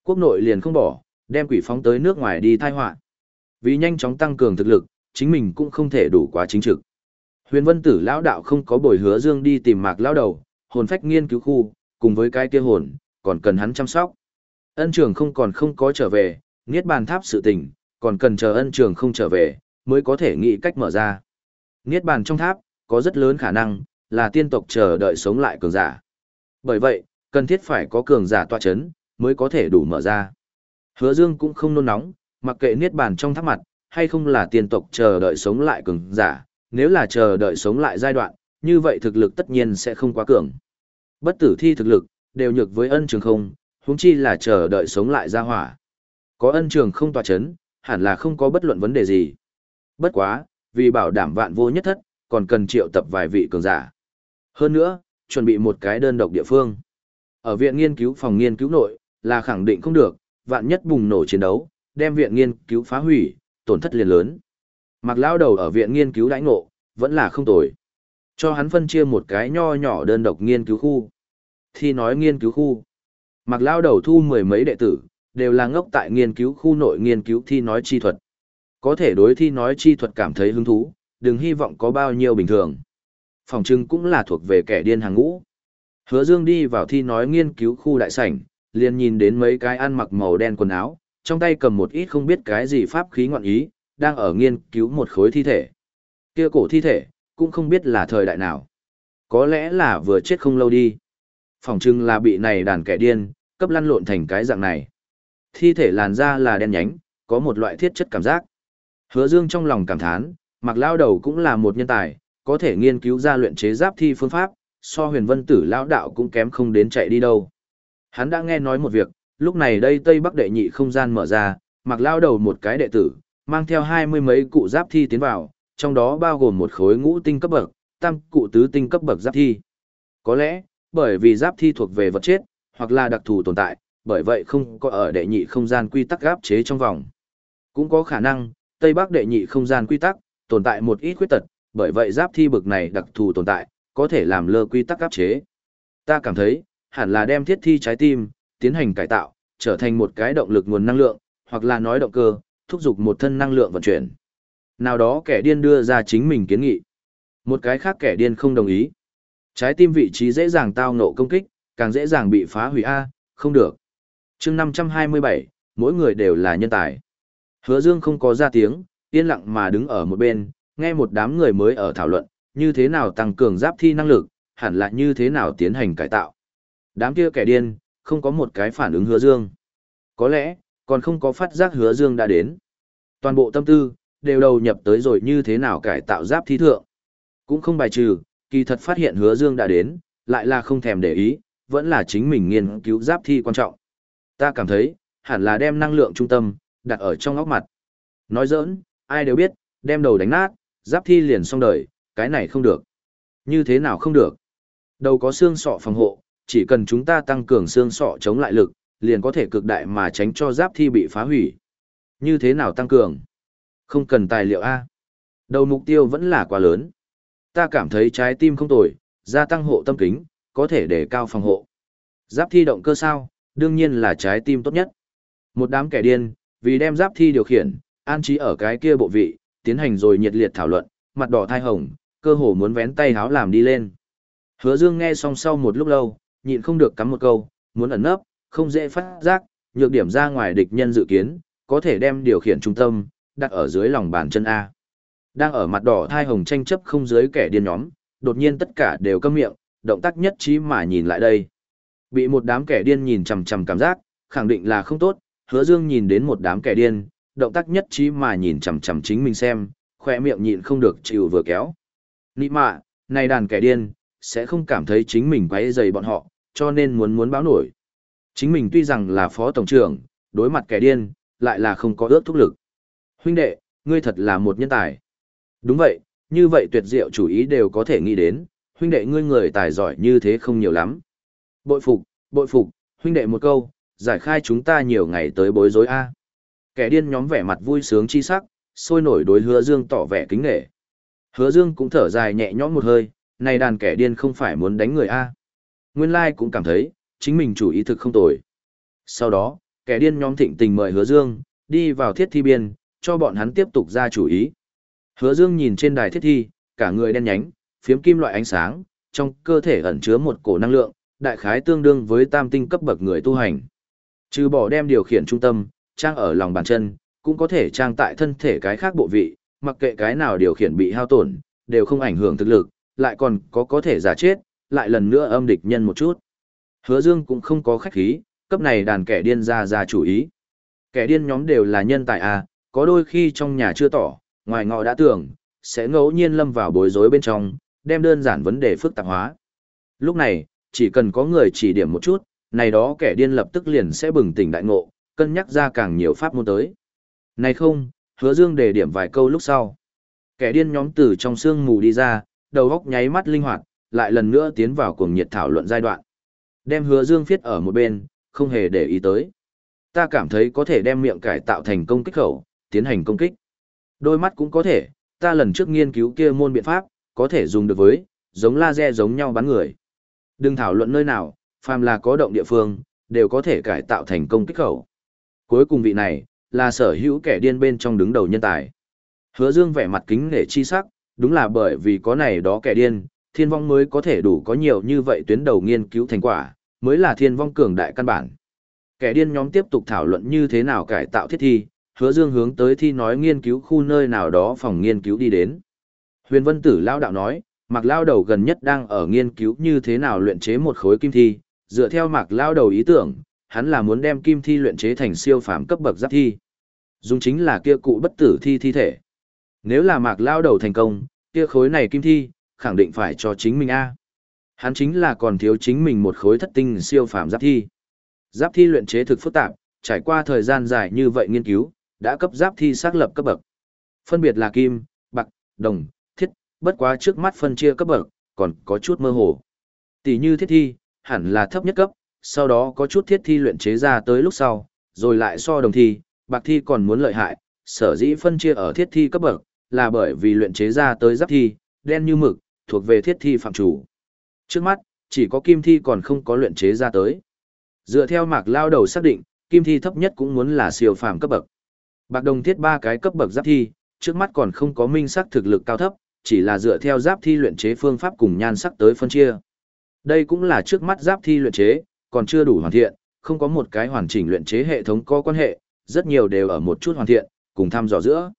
Quốc nội liền không bỏ, đem quỷ phóng tới nước ngoài đi thai họa vì nhanh chóng tăng cường thực lực, chính mình cũng không thể đủ quá chính trực. Huyền Vân Tử lão đạo không có bồi hứa Dương đi tìm Mạc lão đầu, hồn phách nghiên cứu khu, cùng với cái kia hồn, còn cần hắn chăm sóc. Ân Trường không còn không có trở về, niết bàn tháp sự tình, còn cần chờ Ân Trường không trở về, mới có thể nghĩ cách mở ra. Niết bàn trong tháp, có rất lớn khả năng là tiên tộc chờ đợi sống lại cường giả. Bởi vậy, cần thiết phải có cường giả tọa chấn, mới có thể đủ mở ra. Hứa Dương cũng không nôn nóng, mặc kệ niết bàn trong tháp mặt, hay không là tiên tộc chờ đợi sống lại cường giả, nếu là chờ đợi sống lại giai đoạn, như vậy thực lực tất nhiên sẽ không quá cường. Bất tử thi thực lực, đều nhược với ân trường không, huống chi là chờ đợi sống lại ra hỏa. Có ân trường không tòa chấn, hẳn là không có bất luận vấn đề gì. Bất quá, vì bảo đảm vạn vô nhất thất, còn cần triệu tập vài vị cường giả. Hơn nữa, chuẩn bị một cái đơn độc địa phương. Ở viện nghiên cứu phòng nghiên cứu nội, là khẳng định không được, vạn nhất bùng nổ chiến đấu, đem viện nghiên cứu phá hủy, tổn thất liền lớn. Mặc Lão đầu ở viện nghiên cứu đãi ngộ, vẫn là không tồi. Cho hắn phân chia một cái nho nhỏ đơn độc nghiên cứu khu. Thi nói nghiên cứu khu. Mặc Lão đầu thu mười mấy đệ tử, đều là ngốc tại nghiên cứu khu nội nghiên cứu thi nói chi thuật. Có thể đối thi nói chi thuật cảm thấy hứng thú, đừng hy vọng có bao nhiêu bình thường. Phòng trưng cũng là thuộc về kẻ điên hàng ngũ. Hứa Dương đi vào thi nói nghiên cứu khu đại sảnh, liền nhìn đến mấy cái ăn mặc màu đen quần áo, trong tay cầm một ít không biết cái gì pháp khí ngọn ý, đang ở nghiên cứu một khối thi thể. Kia cổ thi thể, cũng không biết là thời đại nào. Có lẽ là vừa chết không lâu đi. Phòng trưng là bị này đàn kẻ điên, cấp lăn lộn thành cái dạng này. Thi thể làn da là đen nhánh, có một loại thiết chất cảm giác. Hứa Dương trong lòng cảm thán, mặc lao đầu cũng là một nhân tài, có thể nghiên cứu ra luyện chế giáp thi phương pháp, so huyền vân tử lao đạo cũng kém không đến chạy đi đâu. Hắn đã nghe nói một việc, lúc này đây Tây Bắc đệ nhị không gian mở ra, mặc lao đầu một cái đệ tử, mang theo hai mươi mấy cụ giáp thi tiến vào, trong đó bao gồm một khối ngũ tinh cấp bậc, tam cụ tứ tinh cấp bậc giáp thi. Có lẽ, bởi vì giáp thi thuộc về vật chết, hoặc là đặc thù tồn tại, bởi vậy không có ở đệ nhị không gian quy tắc gáp chế trong vòng. Cũng có khả năng, Tây Bắc đệ nhị không gian quy tắc, tồn tại một ít khuyết tật, bởi vậy giáp thi bực này đặc thù tồn tại, có thể làm lơ quy tắc gáp chế. Ta cảm thấy, hẳn là đem thiết thi trái tim, tiến hành cải tạo, trở thành một cái động lực nguồn năng lượng, hoặc là nói động cơ, thúc giục một thân năng lượng vận chuyển. Nào đó kẻ điên đưa ra chính mình kiến nghị. Một cái khác kẻ điên không đồng ý. Trái tim vị trí dễ dàng tao ngộ công kích, càng dễ dàng bị phá hủy A, không được. chương 527, mỗi người đều là nhân tài. Hứa Dương không có ra tiếng, yên lặng mà đứng ở một bên, nghe một đám người mới ở thảo luận, như thế nào tăng cường giáp thi năng lực, hẳn là như thế nào tiến hành cải tạo. Đám kia kẻ điên, không có một cái phản ứng hứa dương. Có lẽ, còn không có phát giác hứa dương đã đến. Toàn bộ tâm tư, đều đầu nhập tới rồi như thế nào cải tạo giáp thi thượng. Cũng không bài trừ, kỳ thật phát hiện hứa dương đã đến, lại là không thèm để ý, vẫn là chính mình nghiên cứu giáp thi quan trọng. Ta cảm thấy, hẳn là đem năng lượng trung tâm, đặt ở trong óc mặt. Nói giỡn, ai đều biết, đem đầu đánh nát, giáp thi liền xong đời, cái này không được. Như thế nào không được? Đầu có xương sọ phòng hộ, chỉ cần chúng ta tăng cường xương sọ chống lại lực, liền có thể cực đại mà tránh cho giáp thi bị phá hủy. Như thế nào tăng cường? Không cần tài liệu A. Đầu mục tiêu vẫn là quá lớn. Ta cảm thấy trái tim không tồi, gia tăng hộ tâm kính, có thể để cao phòng hộ. Giáp thi động cơ sao, Đương nhiên là trái tim tốt nhất. Một đám kẻ điên, vì đem giáp thi điều khiển, an trí ở cái kia bộ vị, tiến hành rồi nhiệt liệt thảo luận, mặt đỏ thai hồng, cơ hồ muốn vén tay háo làm đi lên. Hứa Dương nghe xong sau một lúc lâu, nhịn không được cắm một câu, muốn ẩn nấp, không dễ phát giác, nhược điểm ra ngoài địch nhân dự kiến, có thể đem điều khiển trung tâm, đặt ở dưới lòng bàn chân A. Đang ở mặt đỏ thai hồng tranh chấp không dưới kẻ điên nhóm, đột nhiên tất cả đều câm miệng, động tác nhất trí mà nhìn lại đây. Bị một đám kẻ điên nhìn chằm chằm cảm giác, khẳng định là không tốt, hứa dương nhìn đến một đám kẻ điên, động tác nhất trí mà nhìn chằm chằm chính mình xem, khỏe miệng nhịn không được chịu vừa kéo. Nị mạ, này đàn kẻ điên, sẽ không cảm thấy chính mình quấy rầy bọn họ, cho nên muốn muốn báo nổi. Chính mình tuy rằng là phó tổng trưởng, đối mặt kẻ điên, lại là không có ước thúc lực. Huynh đệ, ngươi thật là một nhân tài. Đúng vậy, như vậy tuyệt diệu chủ ý đều có thể nghĩ đến, huynh đệ ngươi người tài giỏi như thế không nhiều lắm. Bội phục, bội phục, huynh đệ một câu, giải khai chúng ta nhiều ngày tới bối rối a. Kẻ điên nhóm vẻ mặt vui sướng chi sắc, sôi nổi đối Hứa Dương tỏ vẻ kính nể. Hứa Dương cũng thở dài nhẹ nhõm một hơi, này đàn kẻ điên không phải muốn đánh người a. Nguyên Lai cũng cảm thấy, chính mình chủ ý thực không tồi. Sau đó, kẻ điên nhóm thịnh tình mời Hứa Dương đi vào thiết thi biên, cho bọn hắn tiếp tục ra chủ ý. Hứa Dương nhìn trên đài thiết thi, cả người đen nhánh, phiếm kim loại ánh sáng, trong cơ thể ẩn chứa một cổ năng lượng, đại khái tương đương với tam tinh cấp bậc người tu hành. Trừ bỏ đem điều khiển trung tâm, trang ở lòng bàn chân, cũng có thể trang tại thân thể cái khác bộ vị, mặc kệ cái nào điều khiển bị hao tổn, đều không ảnh hưởng thực lực, lại còn có có thể giả chết, lại lần nữa âm địch nhân một chút. Hứa Dương cũng không có khách khí, cấp này đàn kẻ điên ra ra chủ ý. Kẻ điên nhóm đều là nhân tài à, có đôi khi trong nhà chưa tỏ, ngoài ngọ đã tưởng, sẽ ngẫu nhiên lâm vào bối rối bên trong, đem đơn giản vấn đề phức tạp hóa. Lúc này, chỉ cần có người chỉ điểm một chút, này đó kẻ điên lập tức liền sẽ bừng tỉnh đại ngộ, cân nhắc ra càng nhiều pháp môn tới. Này không, hứa dương đề điểm vài câu lúc sau. Kẻ điên nhóm từ trong sương mù đi ra, đầu góc nháy mắt linh hoạt, lại lần nữa tiến vào cuồng nhiệt thảo luận giai đoạn. Đem hứa dương Phiết ở một bên, không hề để ý tới. Ta cảm thấy có thể đem miệng cải tạo thành công kích khẩu, tiến hành công kích. Đôi mắt cũng có thể, ta lần trước nghiên cứu kia môn biện pháp, có thể dùng được với, giống laser giống nhau bắn người. Đừng thảo luận nơi nào, phàm là có động địa phương, đều có thể cải tạo thành công kích khẩu. Cuối cùng vị này, là sở hữu kẻ điên bên trong đứng đầu nhân tài. Hứa Dương vẻ mặt kính nể chi sắc, đúng là bởi vì có này đó kẻ điên, thiên vong mới có thể đủ có nhiều như vậy tuyến đầu nghiên cứu thành quả, mới là thiên vong cường đại căn bản. Kẻ điên nhóm tiếp tục thảo luận như thế nào cải tạo thiết thi, hứa dương hướng tới thi nói nghiên cứu khu nơi nào đó phòng nghiên cứu đi đến. Huyền Vân Tử lao đạo nói, Mạc lao đầu gần nhất đang ở nghiên cứu như thế nào luyện chế một khối kim thi, dựa theo Mạc lao đầu ý tưởng, hắn là muốn đem kim thi luyện chế thành siêu phàm cấp bậc giáp thi. Dùng chính là kia cụ bất tử thi thi thể. Nếu là Mạc lao đầu thành công, kia khối này kim thi, khẳng định phải cho chính mình a. Hắn chính là còn thiếu chính mình một khối thất tinh siêu phàm giáp thi. Giáp thi luyện chế thực phức tạp, trải qua thời gian dài như vậy nghiên cứu, đã cấp giáp thi xác lập cấp bậc. Phân biệt là kim, bạc, đồng, thiết, bất quá trước mắt phân chia cấp bậc, còn có chút mơ hồ. Tỷ như thiết thi, hẳn là thấp nhất cấp, sau đó có chút thiết thi luyện chế ra tới lúc sau, rồi lại so đồng thi, bạc thi còn muốn lợi hại, sở dĩ phân chia ở thiết thi cấp bậc, là bởi vì luyện chế ra tới giáp thi, đen như mực, thuộc về thiết thi phạm chủ. Trước mắt, chỉ có kim thi còn không có luyện chế ra tới. Dựa theo mạc lao đầu xác định, kim thi thấp nhất cũng muốn là siêu phàm cấp bậc. Bạc đồng thiết ba cái cấp bậc giáp thi, trước mắt còn không có minh sắc thực lực cao thấp, chỉ là dựa theo giáp thi luyện chế phương pháp cùng nhan sắc tới phân chia. Đây cũng là trước mắt giáp thi luyện chế, còn chưa đủ hoàn thiện, không có một cái hoàn chỉnh luyện chế hệ thống có quan hệ, rất nhiều đều ở một chút hoàn thiện, cùng thăm dò giữa.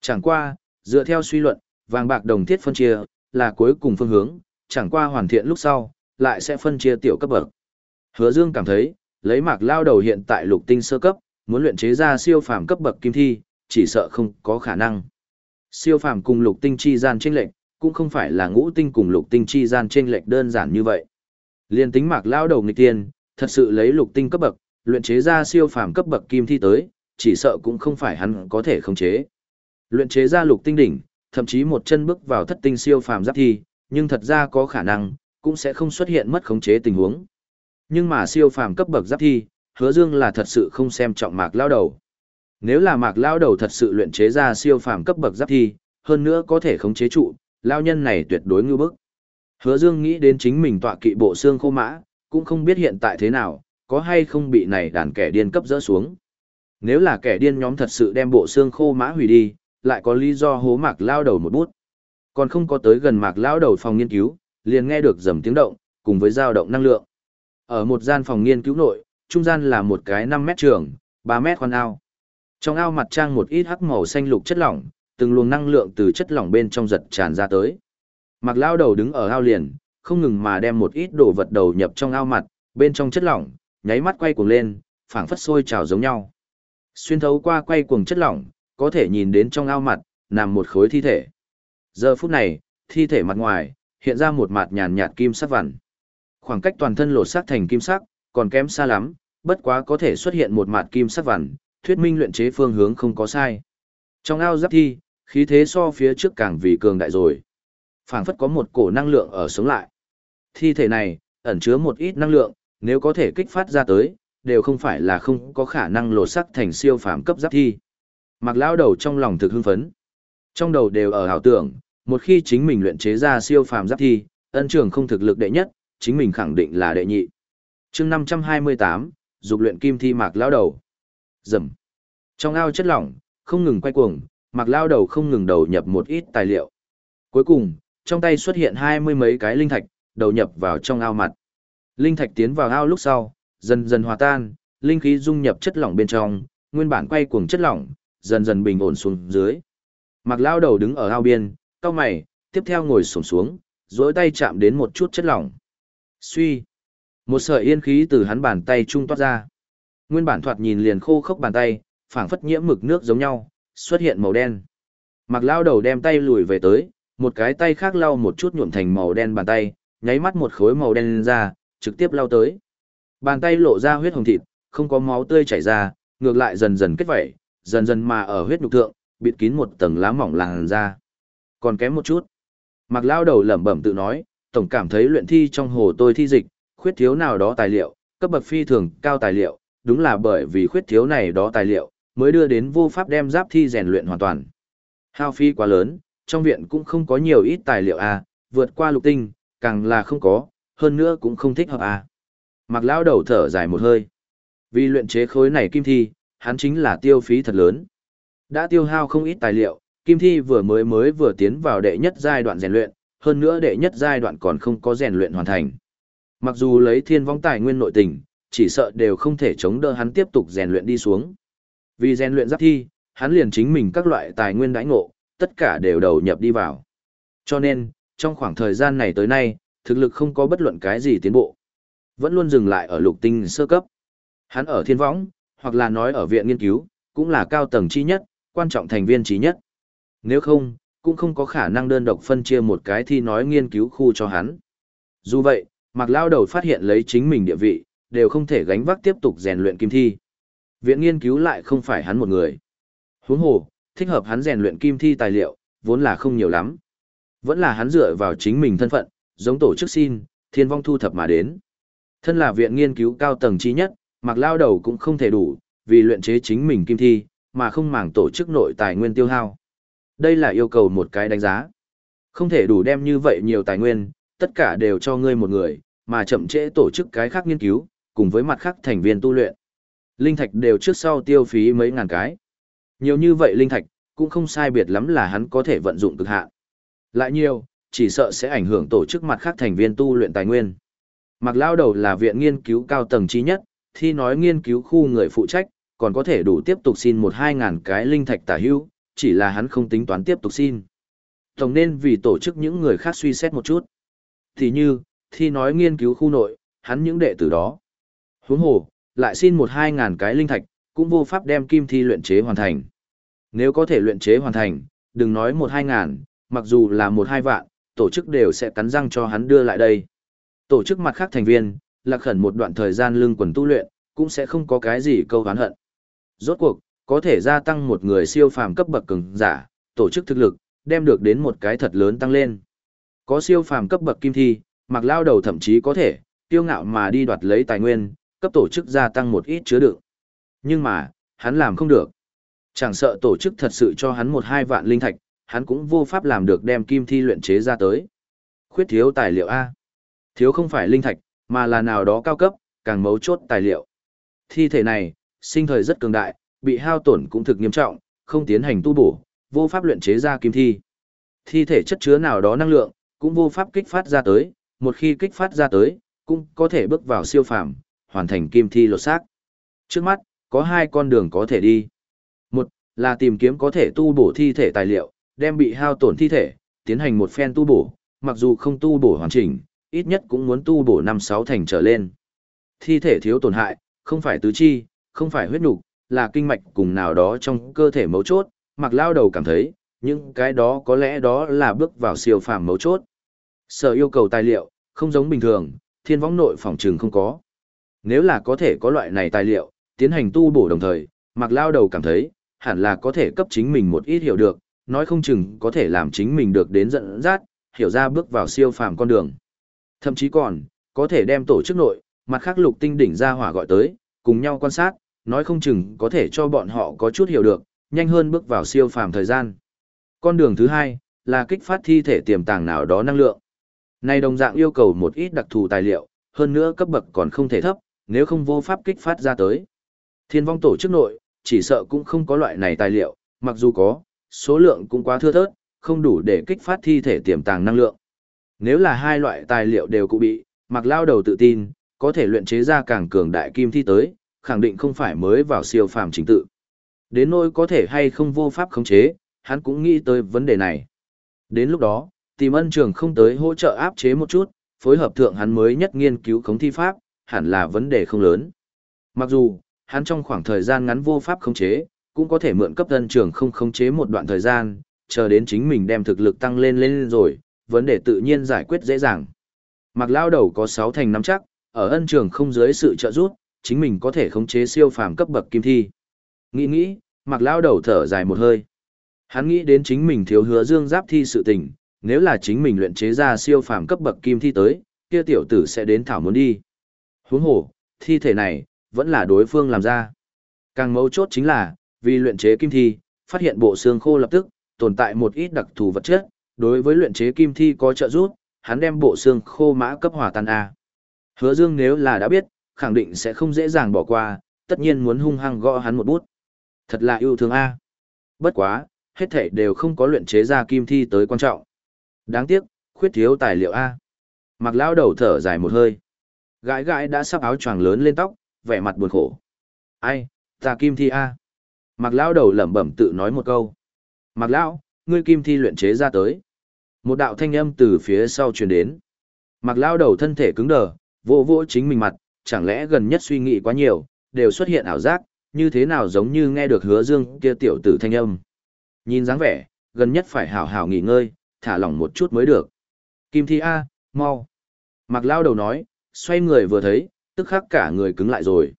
Chẳng qua, dựa theo suy luận, vàng bạc đồng thiết phân chia, là cuối cùng phương hướng, chẳng qua hoàn thiện lúc sau, lại sẽ phân chia tiểu cấp bậc. Hứa Dương cảm thấy, lấy mạc lao đầu hiện tại lục tinh sơ cấp, muốn luyện chế ra siêu phàm cấp bậc kim thi, chỉ sợ không có khả năng. Siêu phàm cùng lục tinh chi gian chênh lệch, cũng không phải là ngũ tinh cùng lục tinh chi gian chênh lệch đơn giản như vậy. Liên tính mạc lao đầu nghịch tiên, thật sự lấy lục tinh cấp bậc, luyện chế ra siêu phàm cấp bậc kim thi tới, chỉ sợ cũng không phải hắn có thể khống chế. Luyện chế ra lục tinh đỉnh, thậm chí một chân bước vào thất tinh siêu phàm giáp thi, nhưng thật ra có khả năng, cũng sẽ không xuất hiện mất khống chế tình huống. Nhưng mà siêu phàm cấp bậc giáp thi, hứa dương là thật sự không xem trọng mạc lao đầu. Nếu là mạc lao đầu thật sự luyện chế ra siêu phàm cấp bậc giáp thi, hơn nữa có thể khống chế trụ, lao nhân này tuyệt đối ngưu bức. Hứa dương nghĩ đến chính mình tọa kỵ bộ xương khô mã, cũng không biết hiện tại thế nào, có hay không bị này đàn kẻ điên cấp dỡ xuống. Nếu là kẻ điên nhóm thật sự đem bộ xương khô mã hủy đi, lại có lý do hố mạc lao đầu một bút. Còn không có tới gần mạc lao đầu phòng nghiên cứu, liền nghe được dầm tiếng động, cùng với dao động năng lượng. Ở một gian phòng nghiên cứu nội, trung gian là một cái 5 mét trường, 3 mét khoan ao. Trong ao mặt trang một ít hắc màu xanh lục chất lỏng, từng luồng năng lượng từ chất lỏng bên trong giật tràn ra tới. Mạc lao đầu đứng ở ao liền, không ngừng mà đem một ít đồ vật đầu nhập trong ao mặt, bên trong chất lỏng, nháy mắt quay cuồng lên, phảng phất sôi trào giống nhau. Xuyên thấu qua quay cuồng chất lỏng, có thể nhìn đến trong ao mặt, nằm một khối thi thể. Giờ phút này, thi thể mặt ngoài, hiện ra một mặt nhàn nhạt kim sắc vằn. Khoảng cách toàn thân lột xác thành kim sắc, còn kém xa lắm, bất quá có thể xuất hiện một mặt kim sắc vằn, thuyết minh luyện chế phương hướng không có sai. Trong ao giáp thi, khí thế so phía trước càng vì cường đại rồi. phảng phất có một cổ năng lượng ở sống lại. Thi thể này, ẩn chứa một ít năng lượng, nếu có thể kích phát ra tới, đều không phải là không có khả năng lột sắc thành siêu phàm cấp giáp thi. Mặc lão đầu trong lòng thực hưng phấn. Trong đầu đều ở ảo tưởng, một khi chính mình luyện chế ra siêu phàm giáp thi, ân trường không thực lực đệ nhất, chính mình khẳng định là đệ nhị. chương 528, dục luyện kim thi mạc lão đầu. Dầm. Trong ao chất lỏng, không ngừng quay cuồng, mạc lão đầu không ngừng đầu nhập một ít tài liệu. Cuối cùng, trong tay xuất hiện hai mươi mấy cái linh thạch, đầu nhập vào trong ao mặt. Linh thạch tiến vào ao lúc sau, dần dần hòa tan, linh khí dung nhập chất lỏng bên trong, nguyên bản quay cuồng chất lỏng, dần dần bình ổn xuống dưới. Mạc lao đầu đứng ở ao biên, cao mày, tiếp theo ngồi xổm xuống, duỗi tay chạm đến một chút chất lỏng. Suy, một sợi yên khí từ hắn bàn tay trung toát ra. Nguyên bản thoạt nhìn liền khô khốc bàn tay, phảng phất nhiễm mực nước giống nhau, xuất hiện màu đen. Mạc lao đầu đem tay lùi về tới, một cái tay khác lau một chút nhuộm thành màu đen bàn tay, nháy mắt một khối màu đen lên ra, trực tiếp lau tới. Bàn tay lộ ra huyết hồng thịt, không có máu tươi chảy ra, ngược lại dần dần kết vẩy, dần dần mà ở huyết nhục thượng, bịt kín một tầng lá mỏng làn ra Còn kém một chút. Mặc lao đầu lẩm bẩm tự nói, tổng cảm thấy luyện thi trong hồ tôi thi dịch, khuyết thiếu nào đó tài liệu, cấp bậc phi thường cao tài liệu, đúng là bởi vì khuyết thiếu này đó tài liệu, mới đưa đến vô pháp đem giáp thi rèn luyện hoàn toàn. Hao phi quá lớn, trong viện cũng không có nhiều ít tài liệu à, vượt qua lục tinh, càng là không có, hơn nữa cũng không thích hợp à. Mặc lao đầu thở dài một hơi. Vì luyện chế khối này kim thi, hắn chính là tiêu phí thật lớn. Đã tiêu hao không ít tài liệu, kim thi vừa mới mới vừa tiến vào đệ nhất giai đoạn rèn luyện, hơn nữa đệ nhất giai đoạn còn không có rèn luyện hoàn thành. Mặc dù lấy thiên vong tài nguyên nội tình, chỉ sợ đều không thể chống đỡ hắn tiếp tục rèn luyện đi xuống. Vì rèn luyện giáp thi, hắn liền chính mình các loại tài nguyên đãi ngộ, tất cả đều đầu nhập đi vào. Cho nên, trong khoảng thời gian này tới nay, thực lực không có bất luận cái gì tiến bộ. Vẫn luôn dừng lại ở lục tinh sơ cấp. Hắn ở thiên võng, hoặc là nói ở viện nghiên cứu, cũng là cao tầng chi nhất, quan trọng thành viên trí nhất. Nếu không, cũng không có khả năng đơn độc phân chia một cái thi nói nghiên cứu khu cho hắn. Dù vậy, Mạc Lao đầu phát hiện lấy chính mình địa vị, đều không thể gánh vác tiếp tục rèn luyện kim thi. Viện nghiên cứu lại không phải hắn một người. Huống hồ, thích hợp hắn rèn luyện kim thi tài liệu, vốn là không nhiều lắm. Vẫn là hắn dựa vào chính mình thân phận, giống tổ chức xin, thiên vong thu thập mà đến. Thân là viện nghiên cứu cao tầng trí nhất, mặc Lao đầu cũng không thể đủ, vì luyện chế chính mình kim thi, mà không màng tổ chức nội tài nguyên tiêu hao. Đây là yêu cầu một cái đánh giá. Không thể đủ đem như vậy nhiều tài nguyên, tất cả đều cho ngươi một người, mà chậm trễ tổ chức cái khác nghiên cứu, cùng với mặt khác thành viên tu luyện. Linh thạch đều trước sau tiêu phí mấy ngàn cái. Nhiều như vậy linh thạch, cũng không sai biệt lắm là hắn có thể vận dụng cực hạn. Lại nhiều, chỉ sợ sẽ ảnh hưởng tổ chức mặt khác thành viên tu luyện tài nguyên. Mặc lao đầu là viện nghiên cứu cao tầng trí nhất, thi nói nghiên cứu khu người phụ trách, còn có thể đủ tiếp tục xin một hai ngàn cái linh thạch tả hữu, chỉ là hắn không tính toán tiếp tục xin. Tổng nên vì tổ chức những người khác suy xét một chút. Thì như, thi nói nghiên cứu khu nội, hắn những đệ tử đó. Huống hồ, lại xin một hai ngàn cái linh thạch, cũng vô pháp đem kim thi luyện chế hoàn thành. Nếu có thể luyện chế hoàn thành, đừng nói một hai ngàn, mặc dù là một hai vạn, tổ chức đều sẽ cắn răng cho hắn đưa lại đây. Tổ chức mặt khác thành viên, lạc khẩn một đoạn thời gian lương quần tu luyện, cũng sẽ không có cái gì câu hán hận. Rốt cuộc, có thể gia tăng một người siêu phàm cấp bậc cường giả, tổ chức thực lực, đem được đến một cái thật lớn tăng lên. Có siêu phàm cấp bậc kim thi, mặc lao đầu thậm chí có thể, tiêu ngạo mà đi đoạt lấy tài nguyên, cấp tổ chức gia tăng một ít chứa đựng. Nhưng mà, hắn làm không được. Chẳng sợ tổ chức thật sự cho hắn một hai vạn linh thạch, hắn cũng vô pháp làm được đem kim thi luyện chế ra tới. Khuyết thiếu tài liệu A. Thiếu không phải linh thạch, mà là nào đó cao cấp, càng mấu chốt tài liệu. Thi thể này, sinh thời rất cường đại, bị hao tổn cũng thực nghiêm trọng, không tiến hành tu bổ, vô pháp luyện chế ra kim thi. Thi thể chất chứa nào đó năng lượng, cũng vô pháp kích phát ra tới, một khi kích phát ra tới, cũng có thể bước vào siêu phàm, hoàn thành kim thi lột xác. Trước mắt, có hai con đường có thể đi. Một, là tìm kiếm có thể tu bổ thi thể tài liệu, đem bị hao tổn thi thể, tiến hành một phen tu bổ, mặc dù không tu bổ hoàn chỉnh, ít nhất cũng muốn tu bổ năm sáu thành trở lên. Thi thể thiếu tổn hại, không phải tứ chi, không phải huyết nục, là kinh mạch cùng nào đó trong cơ thể mấu chốt, mặc lao đầu cảm thấy, những cái đó có lẽ đó là bước vào siêu phàm mấu chốt. Sở yêu cầu tài liệu, không giống bình thường, thiên võng nội phòng trường không có. Nếu là có thể có loại này tài liệu, tiến hành tu bổ đồng thời, mặc lao đầu cảm thấy, hẳn là có thể cấp chính mình một ít hiểu được, nói không chừng có thể làm chính mình được đến dẫn dắt, hiểu ra bước vào siêu phàm con đường. Thậm chí còn, có thể đem tổ chức nội, mặt khác lục tinh đỉnh ra hỏa gọi tới, cùng nhau quan sát, nói không chừng có thể cho bọn họ có chút hiểu được, nhanh hơn bước vào siêu phàm thời gian. Con đường thứ hai, là kích phát thi thể tiềm tàng nào đó năng lượng. Này đồng dạng yêu cầu một ít đặc thù tài liệu, hơn nữa cấp bậc còn không thể thấp, nếu không vô pháp kích phát ra tới. Thiên vong tổ chức nội, chỉ sợ cũng không có loại này tài liệu, mặc dù có, số lượng cũng quá thưa thớt, không đủ để kích phát thi thể tiềm tàng năng lượng. Nếu là hai loại tài liệu đều cụ bị, mặc lao đầu tự tin, có thể luyện chế ra càng cường đại kim thi tới, khẳng định không phải mới vào siêu phàm chính tự. Đến nỗi có thể hay không vô pháp khống chế, hắn cũng nghĩ tới vấn đề này. Đến lúc đó, tìm ân trường không tới hỗ trợ áp chế một chút, phối hợp thượng hắn mới nhất nghiên cứu khống thi pháp, hẳn là vấn đề không lớn. Mặc dù, hắn trong khoảng thời gian ngắn vô pháp khống chế, cũng có thể mượn cấp ân trường không khống chế một đoạn thời gian, chờ đến chính mình đem thực lực tăng lên lên rồi, vấn đề tự nhiên giải quyết dễ dàng. Mặc lao đầu có 6 thành nắm chắc, ở ân trường không dưới sự trợ giúp, chính mình có thể khống chế siêu phàm cấp bậc kim thi. Nghĩ nghĩ, mặc lao đầu thở dài một hơi. Hắn nghĩ đến chính mình thiếu hứa dương giáp thi sự tình, nếu là chính mình luyện chế ra siêu phàm cấp bậc kim thi tới, kia tiểu tử sẽ đến thảo muốn đi. Huống hồ, thi thể này, vẫn là đối phương làm ra. Càng mấu chốt chính là, vì luyện chế kim thi, phát hiện bộ xương khô lập tức, tồn tại một ít đặc thù vật chất, đối với luyện chế kim thi có trợ giúp, hắn đem bộ xương khô mã cấp hòa tan A. Hứa Dương nếu là đã biết, khẳng định sẽ không dễ dàng bỏ qua, tất nhiên muốn hung hăng gõ hắn một bút. Thật là yêu thương A. Bất quá, hết thảy đều không có luyện chế ra kim thi tới quan trọng. Đáng tiếc, khuyết thiếu tài liệu A. Mặc lão đầu thở dài một hơi. Gãi gãi đã sắp áo choàng lớn lên tóc, vẻ mặt buồn khổ. Ai, ta kim thi A. Mặc lão đầu lẩm bẩm tự nói một câu. Mặc lão, ngươi kim thi luyện chế ra tới. Một đạo thanh âm từ phía sau truyền đến. Mặc lão đầu thân thể cứng đờ, vô vô chính mình mặt, chẳng lẽ gần nhất suy nghĩ quá nhiều, đều xuất hiện ảo giác, như thế nào giống như nghe được hứa dương kia tiểu tử thanh âm. Nhìn dáng vẻ, gần nhất phải hảo hảo nghỉ ngơi, thả lỏng một chút mới được. Kim thi A, mau. Mặc lao đầu nói, xoay người vừa thấy, tức khắc cả người cứng lại rồi.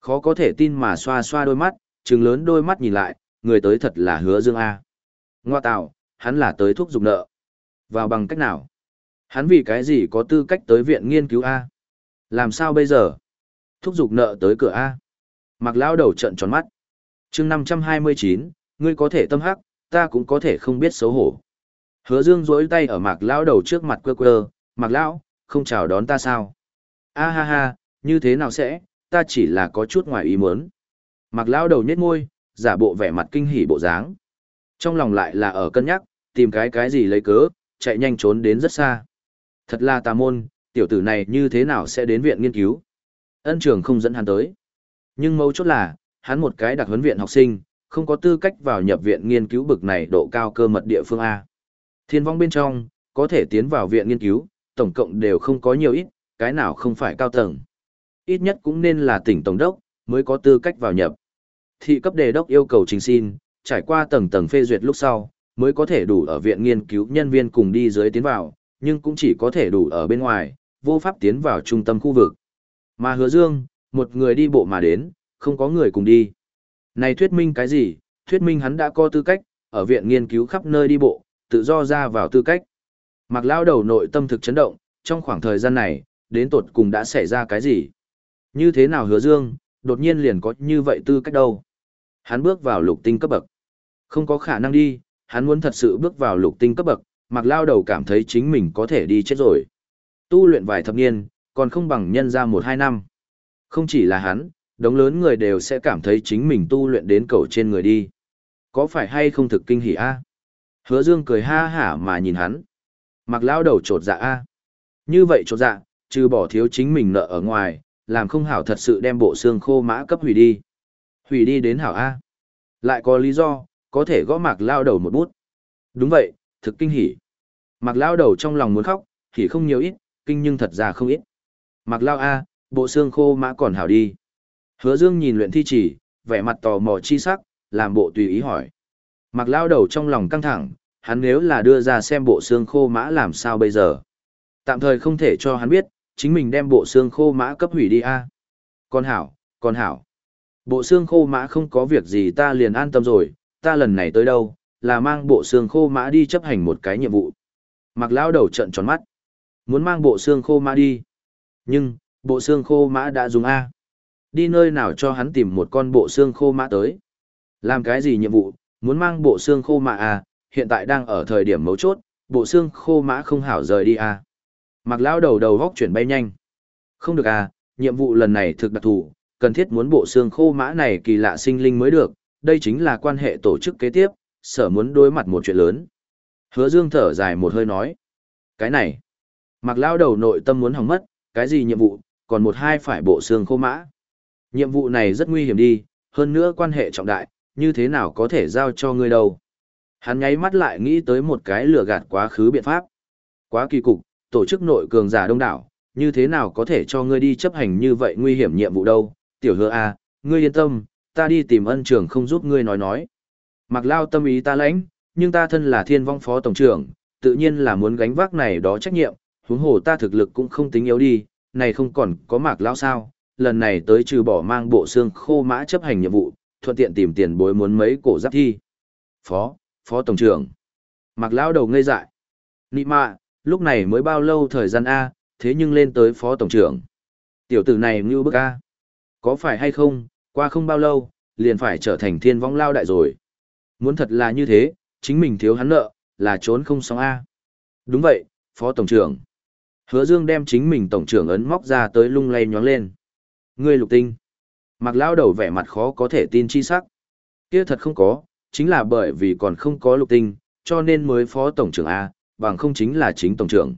Khó có thể tin mà xoa xoa đôi mắt, trừng lớn đôi mắt nhìn lại, người tới thật là hứa dương A. Ngoa tạo, hắn là tới thuốc dục nợ. Vào bằng cách nào? Hắn vì cái gì có tư cách tới viện nghiên cứu A? Làm sao bây giờ? Thúc giục nợ tới cửa A. Mặc lão đầu trận tròn mắt. chương 529, ngươi có thể tâm hắc, ta cũng có thể không biết xấu hổ. Hứa dương rỗi tay ở mạc lão đầu trước mặt quơ quơ, mạc lão, không chào đón ta sao? A ha ha, như thế nào sẽ, ta chỉ là có chút ngoài ý muốn. Mạc lão đầu nhếch môi, giả bộ vẻ mặt kinh hỉ bộ dáng. Trong lòng lại là ở cân nhắc, tìm cái cái gì lấy cớ, chạy nhanh trốn đến rất xa. Thật là tà môn, tiểu tử này như thế nào sẽ đến viện nghiên cứu. Ân trường không dẫn hắn tới. Nhưng mấu chốt là, hắn một cái đặc huấn viện học sinh, không có tư cách vào nhập viện nghiên cứu bực này độ cao cơ mật địa phương A. Thiên vong bên trong, có thể tiến vào viện nghiên cứu, tổng cộng đều không có nhiều ít, cái nào không phải cao tầng. Ít nhất cũng nên là tỉnh tổng đốc, mới có tư cách vào nhập. Thị cấp đề đốc yêu cầu trình xin, trải qua tầng tầng phê duyệt lúc sau, mới có thể đủ ở viện nghiên cứu nhân viên cùng đi dưới tiến vào, nhưng cũng chỉ có thể đủ ở bên ngoài, vô pháp tiến vào trung tâm khu vực. Mà hứa dương, một người đi bộ mà đến, không có người cùng đi. Này thuyết minh cái gì? Thuyết minh hắn đã có tư cách, ở viện nghiên cứu khắp nơi đi bộ, tự do ra vào tư cách. Mặc lao đầu nội tâm thực chấn động, trong khoảng thời gian này, đến tột cùng đã xảy ra cái gì? Như thế nào hứa dương, đột nhiên liền có như vậy tư cách đâu? Hắn bước vào lục tinh cấp bậc. Không có khả năng đi, hắn muốn thật sự bước vào lục tinh cấp bậc, mặc lao đầu cảm thấy chính mình có thể đi chết rồi. Tu luyện vài thập niên, còn không bằng nhân ra một hai năm. Không chỉ là hắn, đống lớn người đều sẽ cảm thấy chính mình tu luyện đến cầu trên người đi. Có phải hay không thực kinh hỉ a? Hứa Dương cười ha hả mà nhìn hắn. Mặc lao đầu trột dạ a. Như vậy trột dạ, trừ bỏ thiếu chính mình nợ ở ngoài, làm không hảo thật sự đem bộ xương khô mã cấp hủy đi. Hủy đi đến hảo A. Lại có lý do, có thể gõ mạc lao đầu một bút. Đúng vậy, thực kinh hỉ. Mạc lao đầu trong lòng muốn khóc, thì không nhiều ít, kinh nhưng thật ra không ít. Mạc lao A, bộ xương khô mã còn hảo đi. Hứa dương nhìn luyện thi chỉ, vẻ mặt tò mò chi sắc, làm bộ tùy ý hỏi. Mạc lao đầu trong lòng căng thẳng, hắn nếu là đưa ra xem bộ xương khô mã làm sao bây giờ. Tạm thời không thể cho hắn biết, chính mình đem bộ xương khô mã cấp hủy đi a. Con hảo, con hảo. Bộ xương khô mã không có việc gì ta liền an tâm rồi, ta lần này tới đâu, là mang bộ xương khô mã đi chấp hành một cái nhiệm vụ. Mặc lão đầu trận tròn mắt. Muốn mang bộ xương khô mã đi. Nhưng, bộ xương khô mã đã dùng A. Đi nơi nào cho hắn tìm một con bộ xương khô mã tới. Làm cái gì nhiệm vụ, muốn mang bộ xương khô mã A, hiện tại đang ở thời điểm mấu chốt, bộ xương khô mã không hảo rời đi A. Mặc lão đầu đầu góc chuyển bay nhanh. Không được à, nhiệm vụ lần này thực đặc thù, cần thiết muốn bộ xương khô mã này kỳ lạ sinh linh mới được, đây chính là quan hệ tổ chức kế tiếp, sở muốn đối mặt một chuyện lớn. Hứa Dương thở dài một hơi nói. Cái này, mặc lão đầu nội tâm muốn hỏng mất, cái gì nhiệm vụ, còn một hai phải bộ xương khô mã. Nhiệm vụ này rất nguy hiểm đi, hơn nữa quan hệ trọng đại, như thế nào có thể giao cho ngươi đâu. Hắn nháy mắt lại nghĩ tới một cái lừa gạt quá khứ biện pháp. Quá kỳ cục, tổ chức nội cường giả đông đảo, như thế nào có thể cho ngươi đi chấp hành như vậy nguy hiểm nhiệm vụ đâu, tiểu hứa a, à, ngươi yên tâm, ta đi tìm ân trưởng không giúp ngươi nói nói. Mặc lao tâm ý ta lãnh, nhưng ta thân là thiên vong phó tổng trưởng, tự nhiên là muốn gánh vác này đó trách nhiệm, huống hồ ta thực lực cũng không tính yếu đi, này không còn có mạc lao sao, lần này tới trừ bỏ mang bộ xương khô mã chấp hành nhiệm vụ, thuận tiện tìm tiền bối muốn mấy cổ giáp thi. Phó, phó tổng trưởng. Mạc lao đầu ngây dại. Nị mạ, lúc này mới bao lâu thời gian A, thế nhưng lên tới phó tổng trưởng. Tiểu tử này như bức A. Có phải hay không, qua không bao lâu, liền phải trở thành thiên vong lao đại rồi. Muốn thật là như thế, chính mình thiếu hắn nợ, là trốn không xong A. Đúng vậy, phó tổng trưởng. Hứa Dương đem chính mình tổng trưởng ấn móc ra tới lung lay nhóng lên. Ngươi lục tinh. Mặc lao đầu vẻ mặt khó có thể tin chi sắc. Kia thật không có, chính là bởi vì còn không có lục tinh, cho nên mới phó tổng trưởng A, bằng không chính là chính tổng trưởng.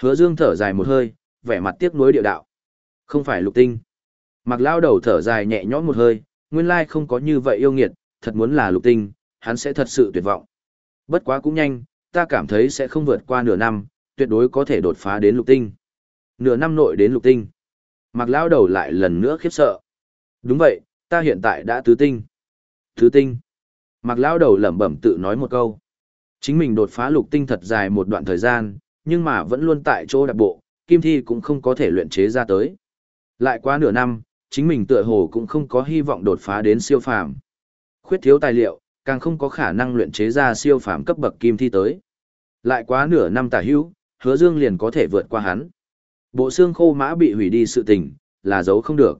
Hứa Dương thở dài một hơi, vẻ mặt tiếc nuối điệu đạo. Không phải lục tinh. Mạc lao đầu thở dài nhẹ nhõm một hơi, nguyên lai không có như vậy yêu nghiệt, thật muốn là lục tinh, hắn sẽ thật sự tuyệt vọng. Bất quá cũng nhanh, ta cảm thấy sẽ không vượt qua nửa năm, tuyệt đối có thể đột phá đến lục tinh. Nửa năm nội đến lục tinh. Mạc lao đầu lại lần nữa khiếp sợ. Đúng vậy, ta hiện tại đã tứ tinh. Tứ tinh. Mạc lao đầu lẩm bẩm tự nói một câu. Chính mình đột phá lục tinh thật dài một đoạn thời gian, nhưng mà vẫn luôn tại chỗ đặc bộ, kim thi cũng không có thể luyện chế ra tới. Lại qua nửa năm, chính mình tựa hồ cũng không có hy vọng đột phá đến siêu phàm. Khuyết thiếu tài liệu, càng không có khả năng luyện chế ra siêu phàm cấp bậc kim thi tới. Lại quá nửa năm tả hữu, hứa dương liền có thể vượt qua hắn. Bộ xương khô mã bị hủy đi sự tình, là giấu không được.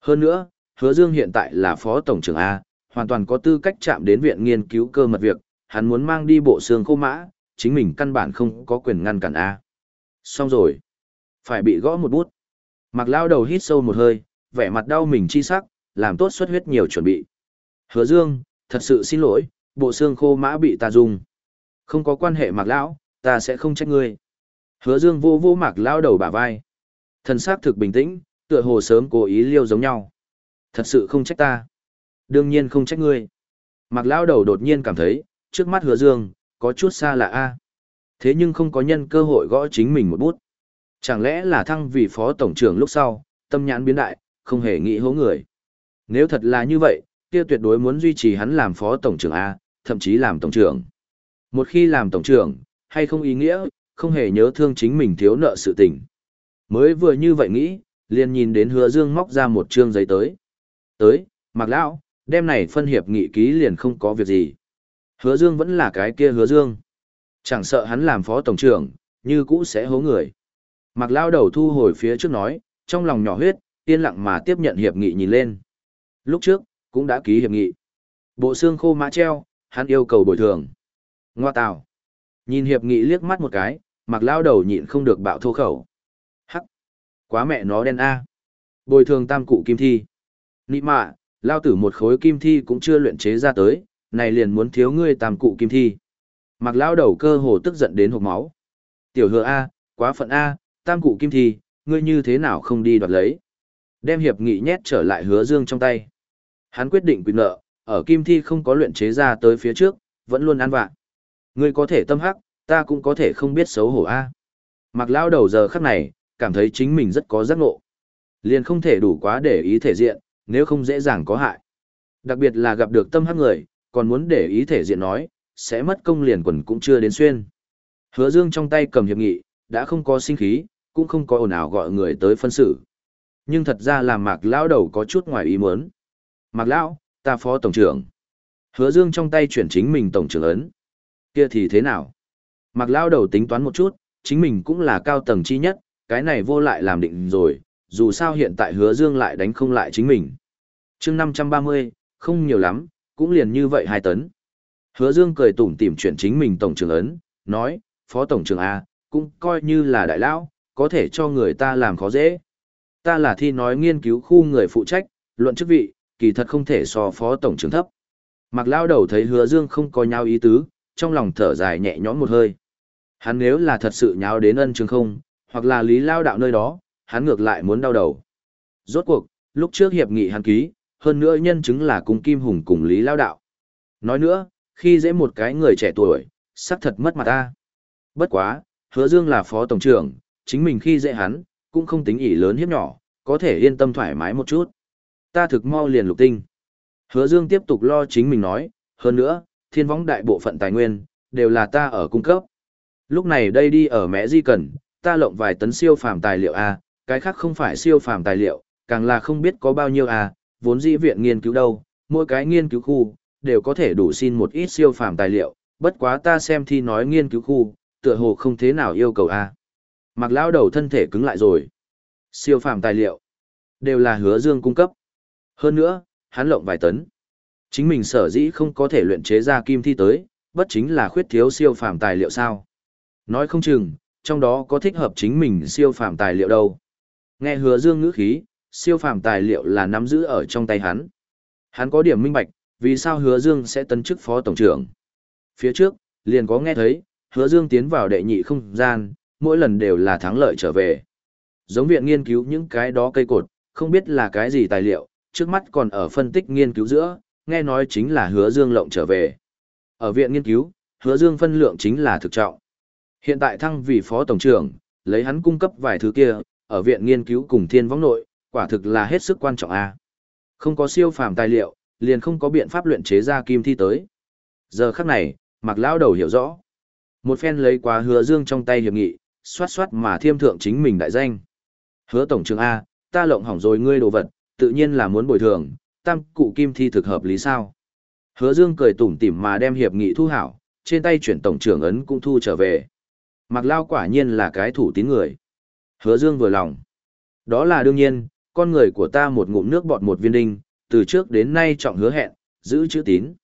Hơn nữa, hứa dương hiện tại là phó tổng trưởng A, hoàn toàn có tư cách chạm đến viện nghiên cứu cơ mật việc, hắn muốn mang đi bộ xương khô mã, chính mình căn bản không có quyền ngăn cản A. Xong rồi. Phải bị gõ một bút. Mặc Lão đầu hít sâu một hơi, vẻ mặt đau mình chi sắc, làm tốt xuất huyết nhiều chuẩn bị. Hứa dương, thật sự xin lỗi, bộ xương khô mã bị ta dùng. Không có quan hệ mặc lão, ta sẽ không trách ngươi. Hứa dương vô vô mặc lão đầu bả vai. Thần sắc thực bình tĩnh, tựa hồ sớm cố ý liêu giống nhau. Thật sự không trách ta. Đương nhiên không trách ngươi. Mặc lão đầu đột nhiên cảm thấy, trước mắt hứa dương, có chút xa lạ a. Thế nhưng không có nhân cơ hội gõ chính mình một bút. Chẳng lẽ là thăng vì phó tổng trưởng lúc sau, tâm nhãn biến đại, không hề nghĩ hố người. Nếu thật là như vậy, kia tuyệt đối muốn duy trì hắn làm phó tổng trưởng A, thậm chí làm tổng trưởng. Một khi làm tổng trưởng, hay không ý nghĩa, không hề nhớ thương chính mình thiếu nợ sự tình. Mới vừa như vậy nghĩ, liền nhìn đến hứa dương móc ra một chương giấy tới. Tới, mặc lão, đêm này phân hiệp nghị ký liền không có việc gì. Hứa Dương vẫn là cái kia hứa Dương. Chẳng sợ hắn làm phó tổng trưởng, như cũ sẽ hố người. Mặc Lão đầu thu hồi phía trước nói, trong lòng nhỏ huyết, yên lặng mà tiếp nhận hiệp nghị nhìn lên. Lúc trước, cũng đã ký hiệp nghị. Bộ xương khô mã treo, hắn yêu cầu bồi thường. Ngoa tào. Nhìn hiệp nghị liếc mắt một cái, mặc lao đầu nhịn không được bạo thô khẩu. Hắc. Quá mẹ nó đen a. Bồi thường tam cụ kim thi. Nị mạ, lao tử một khối kim thi cũng chưa luyện chế ra tới, này liền muốn thiếu ngươi tam cụ kim thi. Mặc lao đầu cơ hồ tức giận đến hộp máu. Tiểu hừa A, quá phận A, tam cụ kim thi, ngươi như thế nào không đi đoạt lấy. Đem hiệp nghị nhét trở lại hứa dương trong tay. Hắn quyết định quy nợ, ở kim thi không có luyện chế ra tới phía trước, vẫn luôn ăn vạn. Ngươi có thể tâm hắc, ta cũng có thể không biết xấu hổ A. Mặc lao đầu giờ khắc này, cảm thấy chính mình rất có giác ngộ. Liền không thể đủ quá để ý thể diện, nếu không dễ dàng có hại. Đặc biệt là gặp được tâm hắc người, còn muốn để ý thể diện nói, sẽ mất công liền quần cũng chưa đến xuyên. Hứa Dương trong tay cầm hiệp nghị, đã không có sinh khí, cũng không có ồn ào gọi người tới phân xử. Nhưng thật ra là Mạc Lão đầu có chút ngoài ý muốn. Mạc Lão, ta phó tổng trưởng. Hứa Dương trong tay chuyển chính mình tổng trưởng ấn. Kia thì thế nào? Mạc Lão đầu tính toán một chút, chính mình cũng là cao tầng chi nhất, cái này vô lại làm định rồi, dù sao hiện tại hứa dương lại đánh không lại chính mình. chương 530, không nhiều lắm, cũng liền như vậy hai tấn. Hứa dương cười tủm tỉm chuyển chính mình tổng trưởng ấn, nói, phó tổng trưởng A, cũng coi như là đại lão, có thể cho người ta làm khó dễ. Ta là thi nói nghiên cứu khu người phụ trách, luận chức vị, kỳ thật không thể so phó tổng trưởng thấp. Mặc lao đầu thấy hứa dương không có nhau ý tứ, trong lòng thở dài nhẹ nhõm một hơi. Hắn nếu là thật sự nháo đến ân trường không, hoặc là lý lao đạo nơi đó, hắn ngược lại muốn đau đầu. Rốt cuộc, lúc trước hiệp nghị hắn ký, hơn nữa nhân chứng là cùng Kim Hùng cùng lý lao đạo. Nói nữa, khi dễ một cái người trẻ tuổi, sắp thật mất mặt ta. Bất quá, hứa dương là phó tổng trưởng, chính mình khi dễ hắn, cũng không tính ỷ lớn hiếp nhỏ, có thể yên tâm thoải mái một chút. Ta thực mau liền lục tinh. Hứa dương tiếp tục lo chính mình nói, hơn nữa, thiên võng đại bộ phận tài nguyên, đều là ta ở cung cấp. Lúc này đây đi ở mẹ di cần, ta lộng vài tấn siêu phàm tài liệu A, cái khác không phải siêu phàm tài liệu, càng là không biết có bao nhiêu A, vốn dĩ viện nghiên cứu đâu, mỗi cái nghiên cứu khu, đều có thể đủ xin một ít siêu phàm tài liệu, bất quá ta xem thi nói nghiên cứu khu, tựa hồ không thế nào yêu cầu A. Mặc lão đầu thân thể cứng lại rồi. Siêu phàm tài liệu, đều là hứa dương cung cấp. Hơn nữa, hắn lộng vài tấn. Chính mình sở dĩ không có thể luyện chế ra kim thi tới, bất chính là khuyết thiếu siêu phàm tài liệu sao. Nói không chừng, trong đó có thích hợp chính mình siêu phàm tài liệu đâu. Nghe hứa dương ngữ khí, siêu phàm tài liệu là nắm giữ ở trong tay hắn. Hắn có điểm minh bạch, vì sao hứa dương sẽ tấn chức phó tổng trưởng. Phía trước, liền có nghe thấy, hứa dương tiến vào đệ nhị không gian, mỗi lần đều là thắng lợi trở về. Giống viện nghiên cứu những cái đó cây cột, không biết là cái gì tài liệu, trước mắt còn ở phân tích nghiên cứu giữa, nghe nói chính là hứa dương lộng trở về. Ở viện nghiên cứu, hứa dương phân lượng chính là thực trọng. Hiện tại thăng vì phó tổng trưởng, lấy hắn cung cấp vài thứ kia, ở viện nghiên cứu cùng thiên võng nội, quả thực là hết sức quan trọng a. Không có siêu phàm tài liệu, liền không có biện pháp luyện chế ra kim thi tới. Giờ khắc này, Mạc lão đầu hiểu rõ. Một phen lấy quá hứa dương trong tay hiệp nghị, xoát xoát mà thiêm thượng chính mình đại danh. Hứa tổng trưởng A, ta lộng hỏng rồi ngươi đồ vật, tự nhiên là muốn bồi thường, tam cụ kim thi thực hợp lý sao. Hứa dương cười tủm tỉm mà đem hiệp nghị thu hảo, trên tay chuyển tổng trưởng ấn cũng thu trở về. Mặc Lao quả nhiên là cái thủ tín người. Hứa Dương vừa lòng. Đó là đương nhiên, con người của ta một ngụm nước bọt một viên đinh, từ trước đến nay trọng hứa hẹn, giữ chữ tín.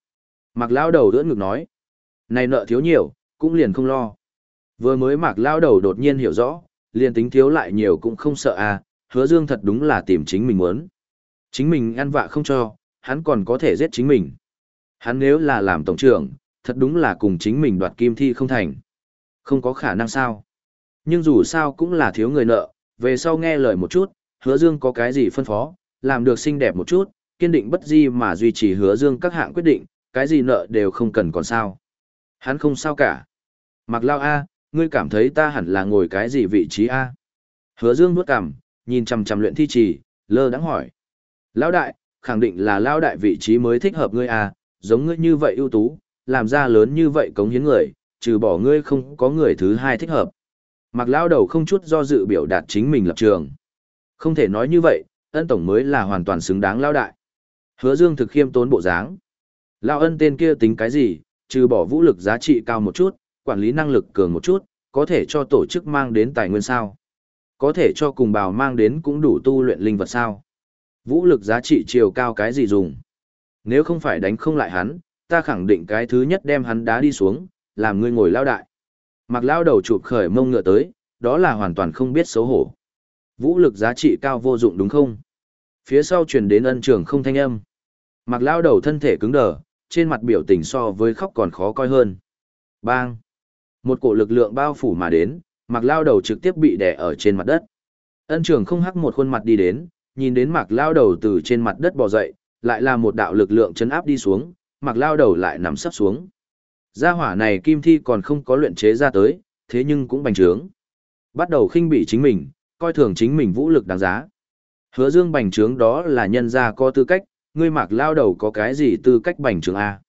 Mặc Lao đầu đỡ ngực nói. Này nợ thiếu nhiều, cũng liền không lo. Vừa mới Mạc Lao đầu đột nhiên hiểu rõ, liền tính thiếu lại nhiều cũng không sợ à, hứa Dương thật đúng là tìm chính mình muốn. Chính mình ăn vạ không cho, hắn còn có thể giết chính mình. Hắn nếu là làm tổng trưởng, thật đúng là cùng chính mình đoạt kim thi không thành. Không có khả năng sao. Nhưng dù sao cũng là thiếu người nợ, về sau nghe lời một chút, hứa dương có cái gì phân phó, làm được xinh đẹp một chút, kiên định bất di mà duy trì hứa dương các hạng quyết định, cái gì nợ đều không cần còn sao. Hắn không sao cả. Mặc lao A, ngươi cảm thấy ta hẳn là ngồi cái gì vị trí A. Hứa dương bước cằm, nhìn chằm chằm luyện thi trì, lơ đắng hỏi. Lão đại, khẳng định là lão đại vị trí mới thích hợp ngươi A, giống ngươi như vậy ưu tú, làm ra lớn như vậy cống hiến người, trừ bỏ ngươi không có người thứ hai thích hợp. Mặc Lão đầu không chút do dự biểu đạt chính mình lập trường. Không thể nói như vậy, ân tổng mới là hoàn toàn xứng đáng lão đại. Hứa dương thực khiêm tốn bộ dáng. lão ân tên kia tính cái gì, trừ bỏ vũ lực giá trị cao một chút, quản lý năng lực cường một chút, có thể cho tổ chức mang đến tài nguyên sao. Có thể cho cùng bào mang đến cũng đủ tu luyện linh vật sao. Vũ lực giá trị chiều cao cái gì dùng. Nếu không phải đánh không lại hắn, ta khẳng định cái thứ nhất đem hắn đá đi xuống, làm ngươi ngồi lao đại. Mặc lao đầu chụp khởi mông ngựa tới, đó là hoàn toàn không biết xấu hổ. Vũ lực giá trị cao vô dụng đúng không? Phía sau truyền đến ân trường không thanh âm. Mặc lao đầu thân thể cứng đờ, trên mặt biểu tình so với khóc còn khó coi hơn. Bang! Một cổ lực lượng bao phủ mà đến, mặc lao đầu trực tiếp bị đè ở trên mặt đất. Ân trường không hắc một khuôn mặt đi đến, nhìn đến mặc lao đầu từ trên mặt đất bò dậy, lại là một đạo lực lượng chấn áp đi xuống, mặc lao đầu lại nằm sấp xuống. Gia hỏa này kim thi còn không có luyện chế ra tới, thế nhưng cũng bành trướng. Bắt đầu khinh bị chính mình, coi thường chính mình vũ lực đáng giá. Hứa dương bành trướng đó là nhân gia có tư cách, ngươi mặc lao đầu có cái gì tư cách bành trướng A.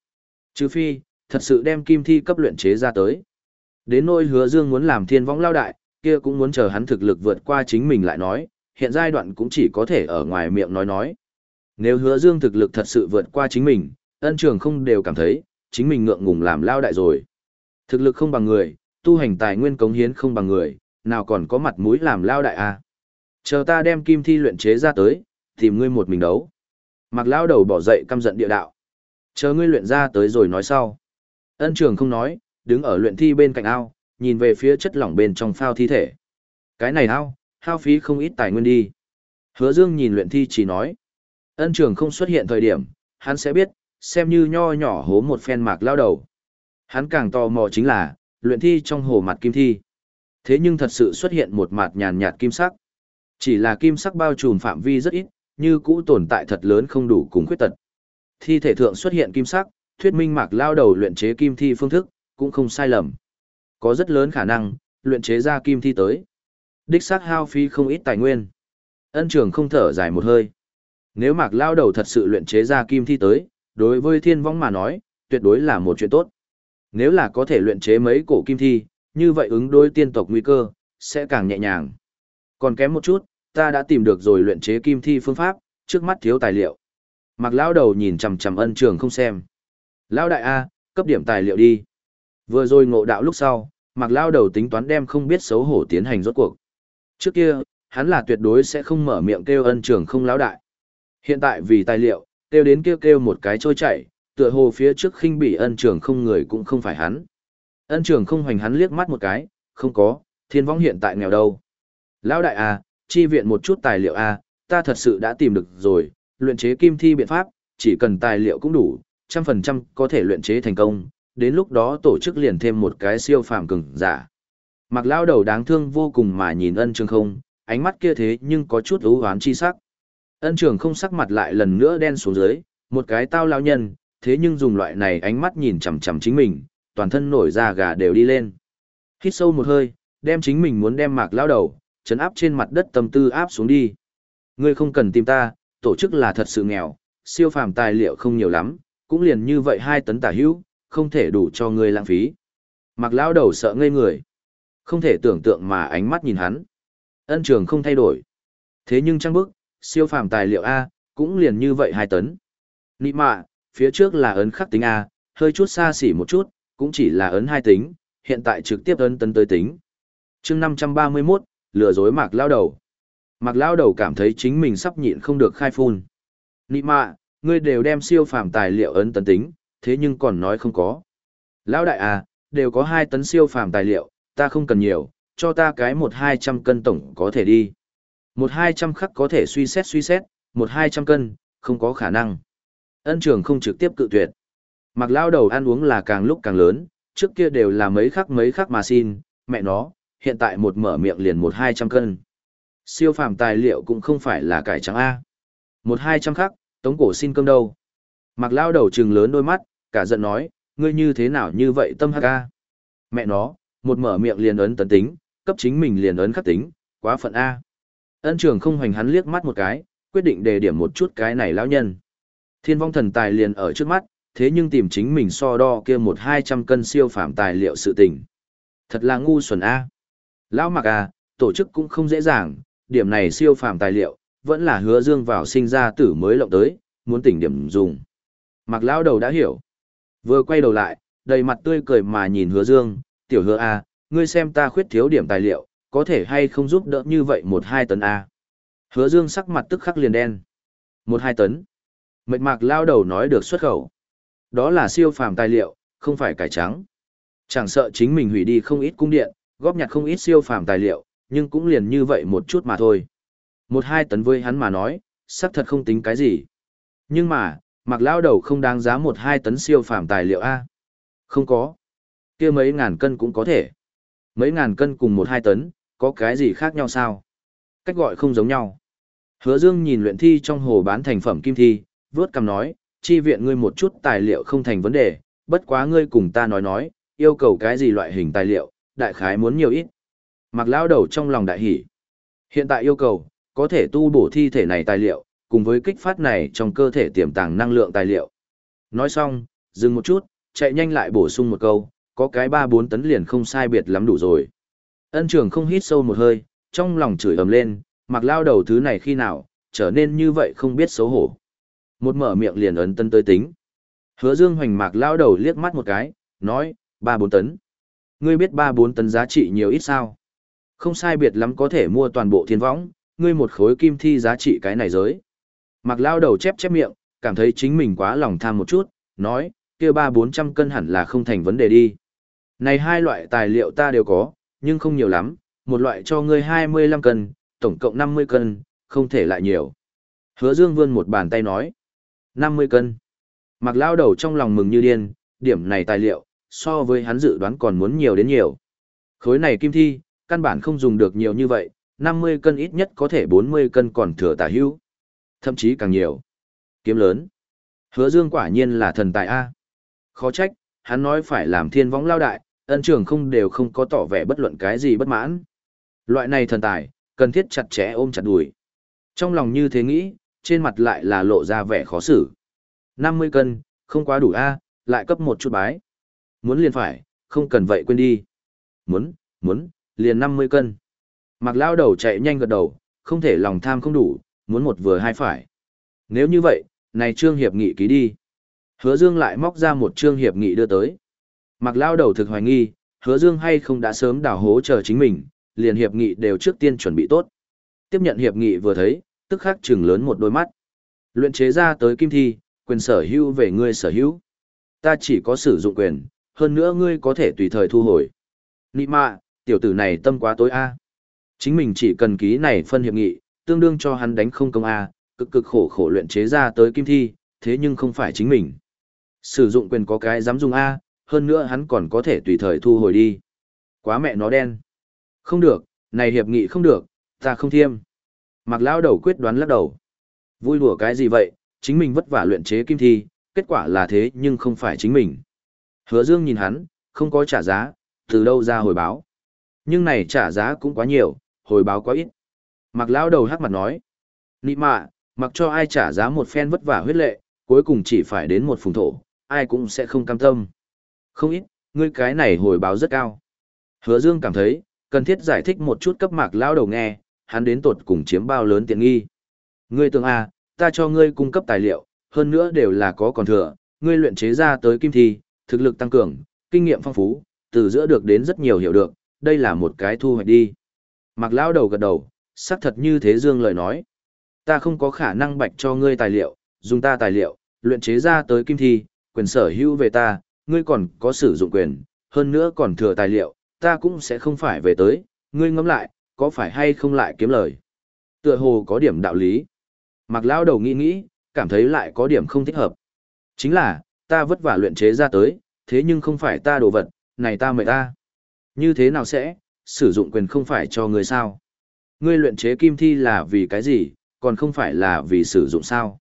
Trừ phi, thật sự đem kim thi cấp luyện chế ra tới. Đến nỗi hứa dương muốn làm thiên võng lao đại, kia cũng muốn chờ hắn thực lực vượt qua chính mình lại nói, hiện giai đoạn cũng chỉ có thể ở ngoài miệng nói nói. Nếu hứa dương thực lực thật sự vượt qua chính mình, ân trường không đều cảm thấy, chính mình ngượng ngùng làm lao đại rồi. Thực lực không bằng người, tu hành tài nguyên cống hiến không bằng người, nào còn có mặt mũi làm lao đại à. Chờ ta đem kim thi luyện chế ra tới, tìm ngươi một mình đấu. Mặc lao đầu bỏ dậy căm giận địa đạo. Chờ ngươi luyện ra tới rồi nói sau. Ân trường không nói, đứng ở luyện thi bên cạnh ao, nhìn về phía chất lỏng bên trong phao thi thể. Cái này ao, hao phí không ít tài nguyên đi. Hứa Dương nhìn luyện thi chỉ nói. Ân trường không xuất hiện thời điểm, hắn sẽ biết, xem như nho nhỏ hố một phen mạc lao đầu. Hắn càng tò mò chính là, luyện thi trong hồ mặt kim thi. Thế nhưng thật sự xuất hiện một mặt nhàn nhạt kim sắc. Chỉ là kim sắc bao trùm phạm vi rất ít, như cũ tồn tại thật lớn không đủ cùng khuyết tật. Thi thể thượng xuất hiện kim sắc, thuyết minh mạc lao đầu luyện chế kim thi phương thức, cũng không sai lầm. Có rất lớn khả năng, luyện chế ra kim thi tới. Đích xác hao phí không ít tài nguyên. Ân trường không thở dài một hơi. Nếu mạc lao đầu thật sự luyện chế ra kim thi tới, đối với thiên vong mà nói, tuyệt đối là một chuyện tốt. Nếu là có thể luyện chế mấy cổ kim thi, như vậy ứng đối tiên tộc nguy cơ, sẽ càng nhẹ nhàng. Còn kém một chút, ta đã tìm được rồi luyện chế kim thi phương pháp, trước mắt thiếu tài liệu. Mạc lão đầu nhìn chằm chằm ân trường không xem. Lão đại A, cấp điểm tài liệu đi. Vừa rồi ngộ đạo lúc sau, Mạc lão đầu tính toán đem không biết xấu hổ tiến hành rốt cuộc. Trước kia, hắn là tuyệt đối sẽ không mở miệng kêu ân trường không lão đại. Hiện tại vì tài liệu, kêu đến kêu kêu một cái trôi chảy, tựa hồ phía trước khinh bị ân trường không người cũng không phải hắn. Ân trường không hoành hắn liếc mắt một cái, không có, thiên vong hiện tại nghèo đâu. Lão đại à, chi viện một chút tài liệu à, ta thật sự đã tìm được rồi, luyện chế kim thi biện pháp, chỉ cần tài liệu cũng đủ, trăm phần trăm có thể luyện chế thành công, đến lúc đó tổ chức liền thêm một cái siêu phàm cường giả. Mặc lao đầu đáng thương vô cùng mà nhìn ân trường không, ánh mắt kia thế nhưng có chút ưu hoán chi sắc. Ân trường không sắc mặt lại lần nữa đen xuống dưới, một cái tao lao nhân, thế nhưng dùng loại này ánh mắt nhìn chằm chằm chính mình, toàn thân nổi da gà đều đi lên. Hít sâu một hơi, đem chính mình muốn đem mạc lao đầu, chấn áp trên mặt đất tâm tư áp xuống đi. Ngươi không cần tìm ta, tổ chức là thật sự nghèo, siêu phàm tài liệu không nhiều lắm, cũng liền như vậy hai tấn tả hữu, không thể đủ cho ngươi lãng phí. Mạc Lão đầu sợ ngây người. Không thể tưởng tượng mà ánh mắt nhìn hắn. Ân trường không thay đổi. Thế nhưng trang bức, siêu phàm tài liệu A, cũng liền như vậy hai tấn. Nị mạ, phía trước là ấn khắc tính A, hơi chút xa xỉ một chút, cũng chỉ là ấn hai tính, hiện tại trực tiếp ấn tấn tới tính. chương 531, lừa dối mạc lao đầu. Mạc lao đầu cảm thấy chính mình sắp nhịn không được khai phun. Nị mạ, ngươi đều đem siêu phàm tài liệu ấn tấn tính, thế nhưng còn nói không có. Lão đại à, đều có hai tấn siêu phàm tài liệu, ta không cần nhiều, cho ta cái một hai trăm cân tổng có thể đi. Một hai trăm khắc có thể suy xét suy xét, một hai trăm cân, không có khả năng. Ân trường không trực tiếp cự tuyệt. Mặc lao đầu ăn uống là càng lúc càng lớn, trước kia đều là mấy khắc mấy khắc mà xin, mẹ nó, hiện tại một mở miệng liền một hai trăm cân. Siêu phàm tài liệu cũng không phải là cải trắng A. Một hai trăm khắc, tống cổ xin cơm đâu. Mặc lao đầu trừng lớn đôi mắt, cả giận nói, ngươi như thế nào như vậy tâm hắc A. Mẹ nó, một mở miệng liền ấn tấn tính, cấp chính mình liền ấn khắc tính, quá phận A. Ân trường không hoành hắn liếc mắt một cái, quyết định đề điểm một chút cái này lão nhân. Thiên vong thần tài liền ở trước mắt, thế nhưng tìm chính mình so đo kia một hai trăm cân siêu phạm tài liệu sự tình. Thật là ngu xuẩn A. Lão mặc A, tổ chức cũng không dễ dàng, điểm này siêu phạm tài liệu, vẫn là hứa dương vào sinh ra tử mới lộng tới, muốn tỉnh điểm dùng. Mặc lão đầu đã hiểu. Vừa quay đầu lại, đầy mặt tươi cười mà nhìn hứa dương, tiểu hứa A, ngươi xem ta khuyết thiếu điểm tài liệu, có thể hay không giúp đỡ như vậy một hai tấn A. Hứa dương sắc mặt tức khắc liền đen. Một hai tấn. Mệt mạc lao đầu nói được xuất khẩu. Đó là siêu phàm tài liệu, không phải cải trắng. Chẳng sợ chính mình hủy đi không ít cung điện, góp nhặt không ít siêu phàm tài liệu, nhưng cũng liền như vậy một chút mà thôi. Một hai tấn với hắn mà nói, xác thật không tính cái gì. Nhưng mà, mặc lao đầu không đáng giá một hai tấn siêu phàm tài liệu A. Không có. kia mấy ngàn cân cũng có thể. Mấy ngàn cân cùng một hai tấn, có cái gì khác nhau sao? Cách gọi không giống nhau. Hứa Dương nhìn luyện thi trong hồ bán thành phẩm kim thi, vớt cầm nói, chi viện ngươi một chút tài liệu không thành vấn đề, bất quá ngươi cùng ta nói nói, yêu cầu cái gì loại hình tài liệu, đại khái muốn nhiều ít. Mặc lao đầu trong lòng đại hỉ. Hiện tại yêu cầu, có thể tu bổ thi thể này tài liệu, cùng với kích phát này trong cơ thể tiềm tàng năng lượng tài liệu. Nói xong, dừng một chút, chạy nhanh lại bổ sung một câu, có cái 3-4 tấn liền không sai biệt lắm đủ rồi. Ân trường không hít sâu một hơi, trong lòng chửi ầm lên, mặc lao đầu thứ này khi nào, trở nên như vậy không biết xấu hổ. Một mở miệng liền ấn tân tới tính. Hứa dương hoành mạc lao đầu liếc mắt một cái, nói, 3-4 tấn. Ngươi biết 3-4 tấn giá trị nhiều ít sao? Không sai biệt lắm có thể mua toàn bộ thiên võng, ngươi một khối kim thi giá trị cái này giới. Mặc lao đầu chép chép miệng, cảm thấy chính mình quá lòng tham một chút, nói, kia ba bốn trăm cân hẳn là không thành vấn đề đi. Này hai loại tài liệu ta đều có, nhưng không nhiều lắm, một loại cho ngươi hai mươi lăm cân, tổng cộng năm mươi cân, không thể lại nhiều. Hứa Dương vươn một bàn tay nói, năm mươi cân. Mặc lao đầu trong lòng mừng như điên, điểm này tài liệu, so với hắn dự đoán còn muốn nhiều đến nhiều. Khối này kim thi, căn bản không dùng được nhiều như vậy, 50 cân ít nhất có thể 40 cân còn thừa tả hữu. Thậm chí càng nhiều. Kiếm lớn. Hứa Dương quả nhiên là thần tài A. Khó trách, hắn nói phải làm thiên võng lao đại, ân trưởng không đều không có tỏ vẻ bất luận cái gì bất mãn. Loại này thần tài, cần thiết chặt chẽ ôm chặt đùi. Trong lòng như thế nghĩ, trên mặt lại là lộ ra vẻ khó xử. 50 cân, không quá đủ A, lại cấp một chút bái. Muốn liền phải, không cần vậy quên đi. Muốn, muốn, liền 50 cân. Mặc lao đầu chạy nhanh gật đầu, không thể lòng tham không đủ, muốn một vừa hai phải. Nếu như vậy, này trương hiệp nghị ký đi. Hứa Dương lại móc ra một trương hiệp nghị đưa tới. Mặc lao đầu thực hoài nghi, hứa Dương hay không đã sớm đào hố chờ chính mình, liền hiệp nghị đều trước tiên chuẩn bị tốt. Tiếp nhận hiệp nghị vừa thấy, tức khắc trừng lớn một đôi mắt. Luyện chế ra tới kim thi, quyền sở hữu về ngươi sở hữu. Ta chỉ có sử dụng quyền, hơn nữa ngươi có thể tùy thời thu hồi. Nị mạ, tiểu tử này tâm quá tối a. Chính mình chỉ cần ký này phân hiệp nghị, tương đương cho hắn đánh không công a, cực cực khổ khổ luyện chế ra tới kim thi, thế nhưng không phải chính mình. Sử dụng quyền có cái dám dùng a, hơn nữa hắn còn có thể tùy thời thu hồi đi. Quá mẹ nó đen. Không được, này hiệp nghị không được, ta không thiêm. Mặc lão đầu quyết đoán lắc đầu. Vui đùa cái gì vậy, chính mình vất vả luyện chế kim thi, kết quả là thế nhưng không phải chính mình. Hứa Dương nhìn hắn, không có trả giá, từ đâu ra hồi báo. Nhưng này trả giá cũng quá nhiều, hồi báo quá ít. Mặc lão đầu hắc mặt nói. Nị mạ, mặc cho ai trả giá một phen vất vả huyết lệ, cuối cùng chỉ phải đến một phùng thổ, ai cũng sẽ không cam tâm. Không ít, ngươi cái này hồi báo rất cao. Hứa Dương cảm thấy, cần thiết giải thích một chút cấp mạc lão đầu nghe, hắn đến tột cùng chiếm bao lớn tiện nghi. Ngươi tưởng à, ta cho ngươi cung cấp tài liệu, hơn nữa đều là có còn thừa, ngươi luyện chế ra tới kim thi, thực lực tăng cường, kinh nghiệm phong phú, từ giữa được đến rất nhiều hiểu được, đây là một cái thu hoạch đi. Mặc lão đầu gật đầu, xác thật như thế dương lời nói. Ta không có khả năng bạch cho ngươi tài liệu, dùng ta tài liệu, luyện chế ra tới kim thi, quyền sở hữu về ta, ngươi còn có sử dụng quyền, hơn nữa còn thừa tài liệu, ta cũng sẽ không phải về tới, ngươi ngẫm lại, có phải hay không lại kiếm lời. Tựa hồ có điểm đạo lý. Mặc lão đầu nghĩ nghĩ, cảm thấy lại có điểm không thích hợp. Chính là, ta vất vả luyện chế ra tới, thế nhưng không phải ta đồ vật, này ta mời ta. Như thế nào sẽ, sử dụng quyền không phải cho người sao? Ngươi luyện chế kim thi là vì cái gì, còn không phải là vì sử dụng sao?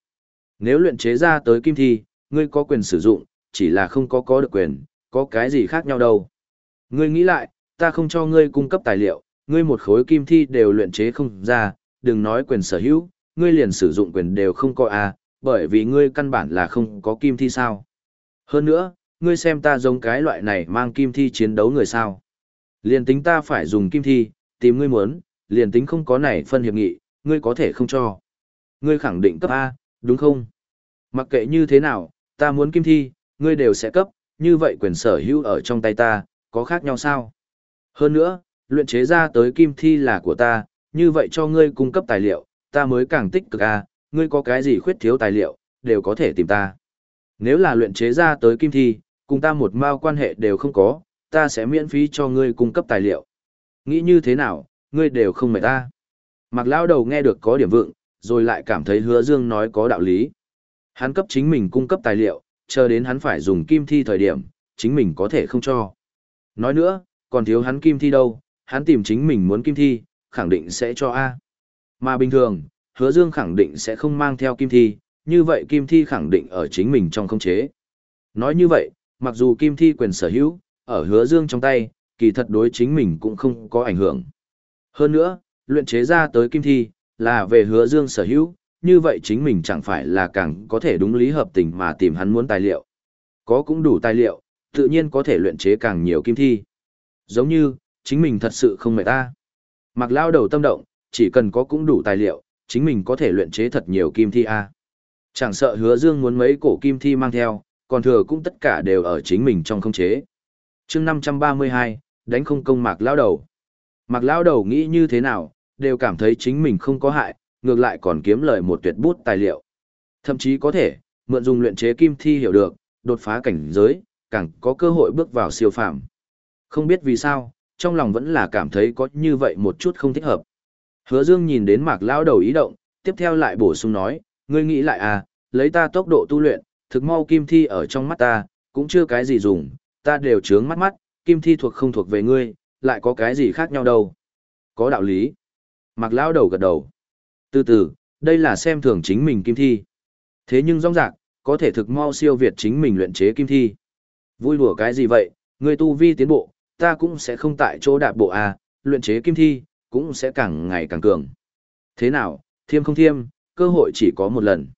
Nếu luyện chế ra tới kim thi, ngươi có quyền sử dụng, chỉ là không có có được quyền, có cái gì khác nhau đâu. Ngươi nghĩ lại, ta không cho ngươi cung cấp tài liệu, ngươi một khối kim thi đều luyện chế không ra, đừng nói quyền sở hữu, ngươi liền sử dụng quyền đều không có à, bởi vì ngươi căn bản là không có kim thi sao. Hơn nữa, ngươi xem ta giống cái loại này mang kim thi chiến đấu người sao. Liền tính ta phải dùng kim thi, tìm ngươi muốn, liền tính không có này phân hiệp nghị, ngươi có thể không cho. Ngươi khẳng định cấp A, đúng không? Mặc kệ như thế nào, ta muốn kim thi, ngươi đều sẽ cấp, như vậy quyền sở hữu ở trong tay ta, có khác nhau sao? Hơn nữa, luyện chế ra tới kim thi là của ta, như vậy cho ngươi cung cấp tài liệu, ta mới càng tích cực A, ngươi có cái gì khuyết thiếu tài liệu, đều có thể tìm ta. Nếu là luyện chế ra tới kim thi, cùng ta một mao quan hệ đều không có, ta sẽ miễn phí cho ngươi cung cấp tài liệu. Nghĩ như thế nào, ngươi đều không mệt ta. Mặc lao đầu nghe được có điểm vượng, rồi lại cảm thấy hứa dương nói có đạo lý. Hắn cấp chính mình cung cấp tài liệu, chờ đến hắn phải dùng kim thi thời điểm, chính mình có thể không cho. Nói nữa, còn thiếu hắn kim thi đâu, hắn tìm chính mình muốn kim thi, khẳng định sẽ cho A. Mà bình thường, hứa dương khẳng định sẽ không mang theo kim thi, như vậy kim thi khẳng định ở chính mình trong không chế. Nói như vậy, mặc dù kim thi quyền sở hữu, ở hứa dương trong tay, kỳ thật đối chính mình cũng không có ảnh hưởng. Hơn nữa, luyện chế ra tới kim thi, là về hứa dương sở hữu, như vậy chính mình chẳng phải là càng có thể đúng lý hợp tình mà tìm hắn muốn tài liệu. Có cũng đủ tài liệu, tự nhiên có thể luyện chế càng nhiều kim thi. Giống như, chính mình thật sự không mệt ta. Mặc lao đầu tâm động, chỉ cần có cũng đủ tài liệu, chính mình có thể luyện chế thật nhiều kim thi a. Chẳng sợ hứa dương muốn mấy cổ kim thi mang theo, còn thừa cũng tất cả đều ở chính mình trong không chế. chương 532, đánh không công mạc lao đầu. Mạc lao đầu nghĩ như thế nào, đều cảm thấy chính mình không có hại, ngược lại còn kiếm lời một tuyệt bút tài liệu. Thậm chí có thể, mượn dùng luyện chế kim thi hiểu được, đột phá cảnh giới, càng có cơ hội bước vào siêu phàm. Không biết vì sao, trong lòng vẫn là cảm thấy có như vậy một chút không thích hợp. Hứa Dương nhìn đến Mạc lão đầu ý động, tiếp theo lại bổ sung nói, ngươi nghĩ lại à, lấy ta tốc độ tu luyện, thực mau kim thi ở trong mắt ta, cũng chưa cái gì dùng, ta đều trướng mắt mắt, kim thi thuộc không thuộc về ngươi, lại có cái gì khác nhau đâu. Có đạo lý. Mạc lão đầu gật đầu. Từ từ, đây là xem thường chính mình kim thi. Thế nhưng rõ ràng, có thể thực mau siêu việt chính mình luyện chế kim thi. Vui đùa cái gì vậy, người tu vi tiến bộ, ta cũng sẽ không tại chỗ đạp bộ à, luyện chế kim thi, cũng sẽ càng ngày càng cường. Thế nào, thiêm không thiêm, cơ hội chỉ có một lần.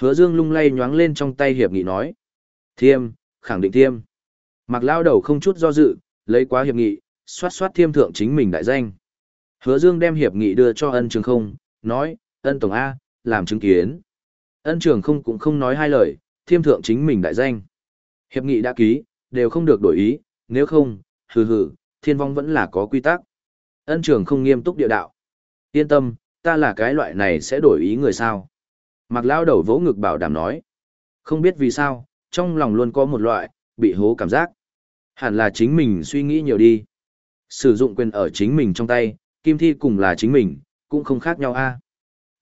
Hứa dương lung lay nhoáng lên trong tay hiệp nghị nói. Thiêm, khẳng định thiêm. Mặc lao đầu không chút do dự, lấy quá hiệp nghị, xoát xoát thiêm thượng chính mình đại danh. Hứa dương đem hiệp nghị đưa cho ân trường không, nói, ân tổng A, làm chứng kiến. Ân trường không cũng không nói hai lời, thiêm thượng chính mình đại danh. Hiệp nghị đã ký, đều không được đổi ý, nếu không, hừ hừ, thiên vong vẫn là có quy tắc. Ân trường không nghiêm túc địa đạo. Yên tâm, ta là cái loại này sẽ đổi ý người sao. Mặc lao đầu vỗ ngực bảo đảm nói. Không biết vì sao, trong lòng luôn có một loại, bị hố cảm giác. Hẳn là chính mình suy nghĩ nhiều đi. Sử dụng quyền ở chính mình trong tay, kim thi cùng là chính mình, cũng không khác nhau a.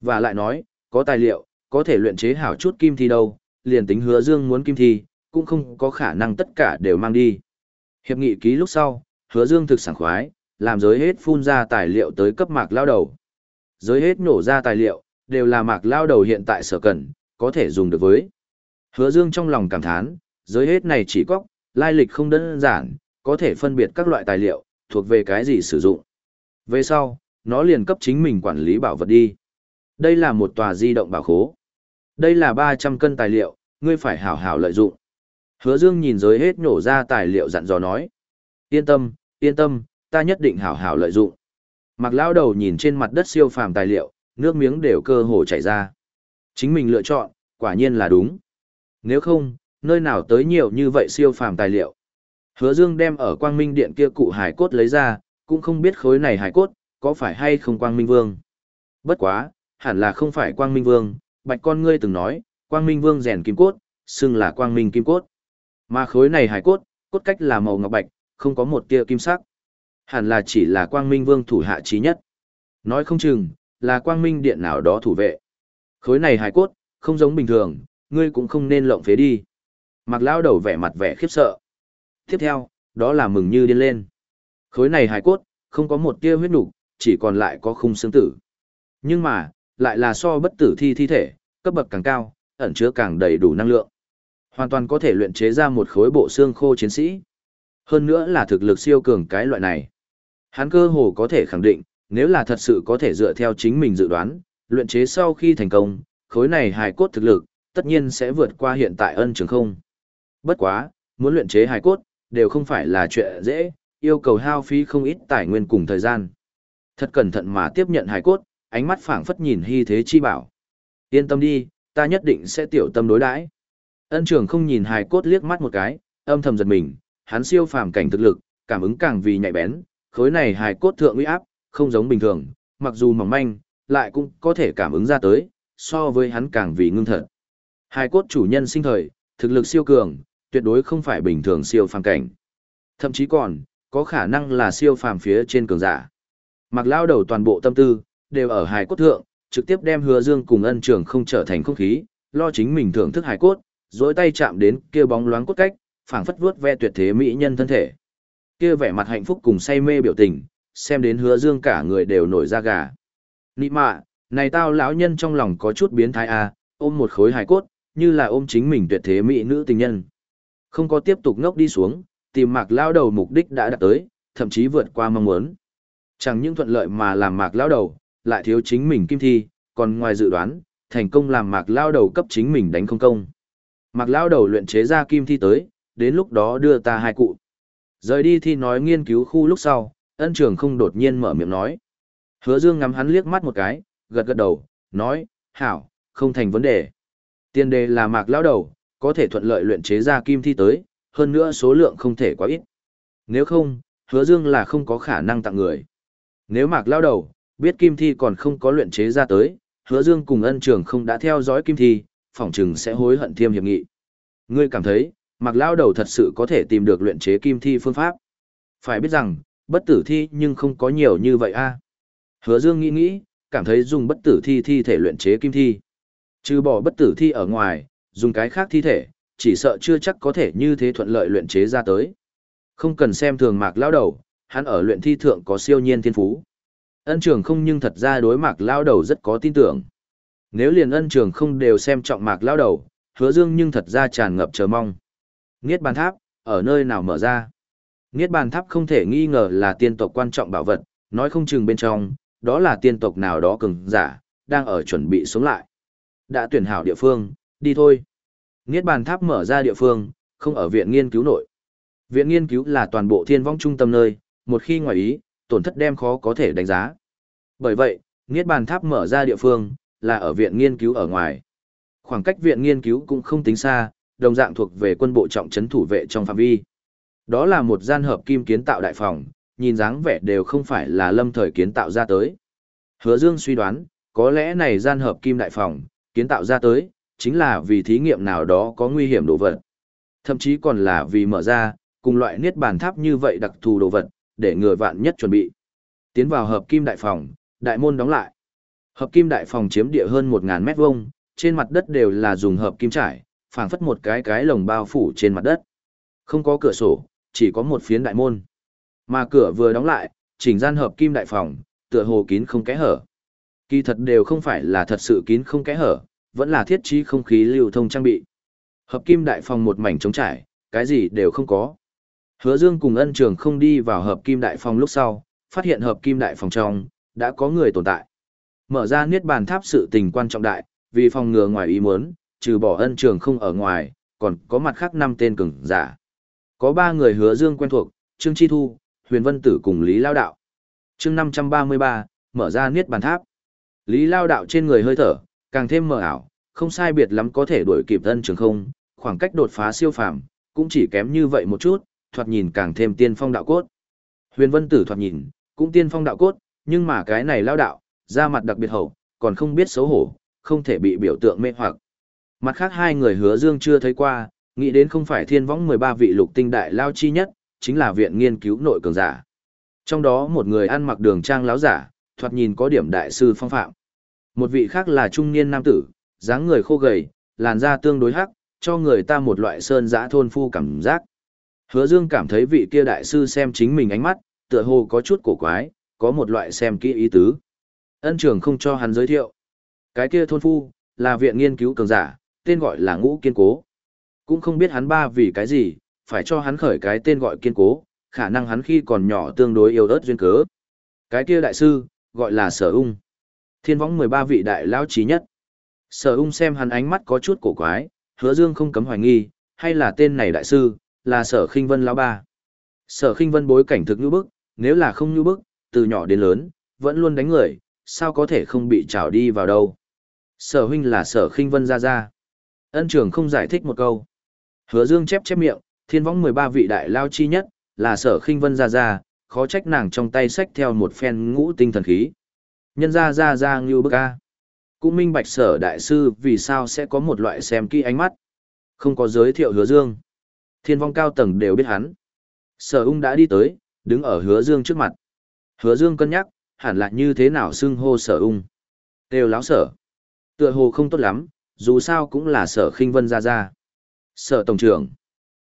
Và lại nói, có tài liệu, có thể luyện chế hảo chút kim thi đâu, liền tính hứa dương muốn kim thi, cũng không có khả năng tất cả đều mang đi. Hiệp nghị ký lúc sau, hứa dương thực sảng khoái, làm giới hết phun ra tài liệu tới cấp mạc lao đầu. Giới hết nổ ra tài liệu, đều là mạc lao đầu hiện tại sở cần, có thể dùng được với. Hứa dương trong lòng cảm thán, giới hết này chỉ có, lai lịch không đơn giản, có thể phân biệt các loại tài liệu, thuộc về cái gì sử dụng. Về sau, nó liền cấp chính mình quản lý bảo vật đi. Đây là một tòa di động bảo khố. Đây là 300 cân tài liệu, ngươi phải hảo hảo lợi dụng. Hứa Dương nhìn giới hết nổ ra tài liệu dặn dò nói. Yên tâm, yên tâm, ta nhất định hảo hảo lợi dụng. Mặc Lão đầu nhìn trên mặt đất siêu phàm tài liệu, nước miếng đều cơ hồ chảy ra. Chính mình lựa chọn, quả nhiên là đúng. Nếu không, nơi nào tới nhiều như vậy siêu phàm tài liệu. Hứa Dương đem ở quang minh điện kia cụ hải cốt lấy ra, cũng không biết khối này hải cốt, có phải hay không quang minh vương. Bất quá, hẳn là không phải quang minh vương, bạch con ngươi từng nói, quang minh vương rèn kim cốt, xưng là quang minh kim cốt. Mà khối này hải cốt, cốt cách là màu ngọc bạch, không có một tia kim sắc. Hẳn là chỉ là quang minh vương thủ hạ trí nhất. Nói không chừng, là quang minh điện nào đó thủ vệ. Khối này hải cốt, không giống bình thường, ngươi cũng không nên lộng phế đi. Mặc lao đầu vẻ mặt vẻ khiếp sợ. Tiếp theo, đó là mừng như điên lên. Khối này hải cốt, không có một tia huyết nục, chỉ còn lại có khung xương tử. Nhưng mà, lại là so bất tử thi thi thể, cấp bậc càng cao, ẩn chứa càng đầy đủ năng lượng. Hoàn toàn có thể luyện chế ra một khối bộ xương khô chiến sĩ. Hơn nữa là thực lực siêu cường cái loại này. Hắn cơ hồ có thể khẳng định, nếu là thật sự có thể dựa theo chính mình dự đoán, luyện chế sau khi thành công, khối này hài cốt thực lực, tất nhiên sẽ vượt qua hiện tại ân trường không. Bất quá, muốn luyện chế hài cốt, đều không phải là chuyện dễ, yêu cầu hao phí không ít tài nguyên cùng thời gian. Thật cẩn thận mà tiếp nhận hài cốt, ánh mắt phảng phất nhìn hy thế chi bảo. Yên tâm đi, ta nhất định sẽ tiểu tâm đối đãi. Ân trường không nhìn hài cốt liếc mắt một cái, âm thầm giật mình, hắn siêu phàm cảnh thực lực, cảm ứng càng vì nhạy bén, khối này hài cốt thượng uy áp, không giống bình thường, mặc dù mỏng manh, lại cũng có thể cảm ứng ra tới, so với hắn càng vì ngưng thật. Hài cốt chủ nhân sinh thời, thực lực siêu cường, tuyệt đối không phải bình thường siêu phàm cảnh. Thậm chí còn, có khả năng là siêu phàm phía trên cường giả. Mặc lao đầu toàn bộ tâm tư, đều ở hài cốt thượng, trực tiếp đem hứa dương cùng ân trường không trở thành không khí, lo chính mình thưởng thức hải cốt, dối tay chạm đến kia bóng loáng cốt cách, phảng phất vuốt ve tuyệt thế mỹ nhân thân thể. Kia vẻ mặt hạnh phúc cùng say mê biểu tình, xem đến hứa dương cả người đều nổi da gà. Nị mạ, này tao lão nhân trong lòng có chút biến thái à, ôm một khối hài cốt, như là ôm chính mình tuyệt thế mỹ nữ tình nhân. Không có tiếp tục ngốc đi xuống, tìm mạc lao đầu mục đích đã đạt tới, thậm chí vượt qua mong muốn. Chẳng những thuận lợi mà làm mạc lao đầu, lại thiếu chính mình kim thi, còn ngoài dự đoán, thành công làm mạc lao đầu cấp chính mình đánh không công. Mạc lao đầu luyện chế ra kim thi tới, đến lúc đó đưa ta hai cụ. Rời đi thì nói nghiên cứu khu lúc sau, ân trường không đột nhiên mở miệng nói. Hứa dương ngắm hắn liếc mắt một cái, gật gật đầu, nói, hảo, không thành vấn đề. Tiền đề là mạc lao đầu, có thể thuận lợi luyện chế ra kim thi tới, hơn nữa số lượng không thể quá ít. Nếu không, hứa dương là không có khả năng tặng người. Nếu mạc lao đầu, biết kim thi còn không có luyện chế ra tới, hứa dương cùng ân trường không đã theo dõi kim thi, phỏng chừng sẽ hối hận thiêm hiệp nghị. Ngươi cảm thấy, mạc lao đầu thật sự có thể tìm được luyện chế kim thi phương pháp. Phải biết rằng, bất tử thi nhưng không có nhiều như vậy a. Hứa dương nghĩ nghĩ, cảm thấy dùng bất tử thi thi thể luyện chế kim thi. Trừ bỏ bất tử thi ở ngoài, dùng cái khác thi thể, chỉ sợ chưa chắc có thể như thế thuận lợi luyện chế ra tới. Không cần xem thường mạc lao đầu, hắn ở luyện thi thượng có siêu nhiên thiên phú. Ân trường không nhưng thật ra đối mạc lao đầu rất có tin tưởng. Nếu liền ân trường không đều xem trọng mạc lao đầu, hứa dương nhưng thật ra tràn ngập chờ mong. Niết bàn tháp, ở nơi nào mở ra? Niết bàn tháp không thể nghi ngờ là tiên tộc quan trọng bảo vật, nói không chừng bên trong, đó là tiên tộc nào đó cường giả, đang ở chuẩn bị sống lại. Đã tuyển hảo địa phương, đi thôi. Niết bàn tháp mở ra địa phương, không ở viện nghiên cứu nội. Viện nghiên cứu là toàn bộ thiên vong trung tâm nơi, một khi ngoài ý, tổn thất đem khó có thể đánh giá. Bởi vậy, Niết bàn tháp mở ra địa phương, là ở viện nghiên cứu ở ngoài. Khoảng cách viện nghiên cứu cũng không tính xa, đồng dạng thuộc về quân bộ trọng trấn thủ vệ trong phạm vi. Đó là một gian hợp kim kiến tạo đại phòng, nhìn dáng vẻ đều không phải là lâm thời kiến tạo ra tới. Hứa Dương suy đoán, có lẽ này gian hợp kim đại phòng, kiến tạo ra tới, chính là vì thí nghiệm nào đó có nguy hiểm đồ vật. Thậm chí còn là vì mở ra, cùng loại niết bàn tháp như vậy đặc thù đồ vật, để người vạn nhất chuẩn bị. Tiến vào hợp kim đại phòng, đại môn đóng lại. Hợp kim đại phòng chiếm địa hơn 1000 mét vuông, trên mặt đất đều là dùng hợp kim trải, phảng phất một cái cái lồng bao phủ trên mặt đất. Không có cửa sổ, chỉ có một phiến đại môn. Mà cửa vừa đóng lại, chỉnh gian hợp kim đại phòng, tựa hồ kín không kẽ hở. Kỳ thật đều không phải là thật sự kín không kẽ hở, vẫn là thiết trí không khí lưu thông trang bị. Hợp kim đại phòng một mảnh trống trải, cái gì đều không có. Hứa Dương cùng ân trường không đi vào hợp kim đại phòng lúc sau, phát hiện hợp kim đại phòng trong, đã có người tồn tại. Mở ra niết bàn tháp sự tình quan trọng đại, vì phòng ngừa ngoài ý muốn, trừ bỏ ân trường không ở ngoài, còn có mặt khác năm tên cường giả. Có ba người hứa Dương quen thuộc, Trương Chi Thu, Huyền Vân Tử cùng Lý Lao Đạo. chương 533, mở ra niết bàn tháp. Lý Lao Đạo trên người hơi thở, càng thêm mờ ảo, không sai biệt lắm có thể đuổi kịp thân trường không, khoảng cách đột phá siêu phàm, cũng chỉ kém như vậy một chút, thoạt nhìn càng thêm tiên phong đạo cốt. Huyền Vân Tử thoạt nhìn, cũng tiên phong đạo cốt, nhưng mà cái này lao đạo, da mặt đặc biệt hậu, còn không biết xấu hổ, không thể bị biểu tượng mê hoặc. Mặt khác hai người hứa dương chưa thấy qua, nghĩ đến không phải thiên võng 13 vị lục tinh đại lao chi nhất, chính là viện nghiên cứu nội cường giả. Trong đó một người ăn mặc đường trang láo giả, thoạt nhìn có điểm đại sư phong phạm. Một vị khác là trung niên nam tử, dáng người khô gầy, làn da tương đối hắc, cho người ta một loại sơn dã thôn phu cảm giác. Hứa Dương cảm thấy vị kia đại sư xem chính mình ánh mắt, tựa hồ có chút cổ quái, có một loại xem kỹ ý tứ. Ân trường không cho hắn giới thiệu. Cái kia thôn phu, là viện nghiên cứu cường giả, tên gọi là ngũ kiên cố. Cũng không biết hắn ba vì cái gì, phải cho hắn khởi cái tên gọi kiên cố, khả năng hắn khi còn nhỏ tương đối yêu ớt duyên cớ. Cái kia đại sư, gọi là sở ung. Thiên võng 13 vị đại lão trí nhất. Sở ung xem hắn ánh mắt có chút cổ quái, hứa dương không cấm hoài nghi, hay là tên này đại sư, là sở khinh vân lão ba. Sở khinh vân bối cảnh thực như bức, nếu là không như bức, từ nhỏ đến lớn, vẫn luôn đánh người, sao có thể không bị trảo đi vào đâu. Sở huynh là sở khinh vân ra ra. Ân trưởng không giải thích một câu. Hứa dương chép chép miệng, thiên võng 13 vị đại lao chi nhất, là sở khinh vân ra ra, khó trách nàng trong tay sách theo một phen ngũ tinh thần khí. Nhân ra ra ra như bức ca. Cũng minh bạch sở đại sư vì sao sẽ có một loại xem kỹ ánh mắt. Không có giới thiệu hứa dương. Thiên vong cao tầng đều biết hắn. Sở ung đã đi tới, đứng ở hứa dương trước mặt. Hứa dương cân nhắc, hẳn là như thế nào xưng hô sở ung. đều láo sở. Tựa hồ không tốt lắm, dù sao cũng là sở khinh vân ra ra. Sở tổng trưởng.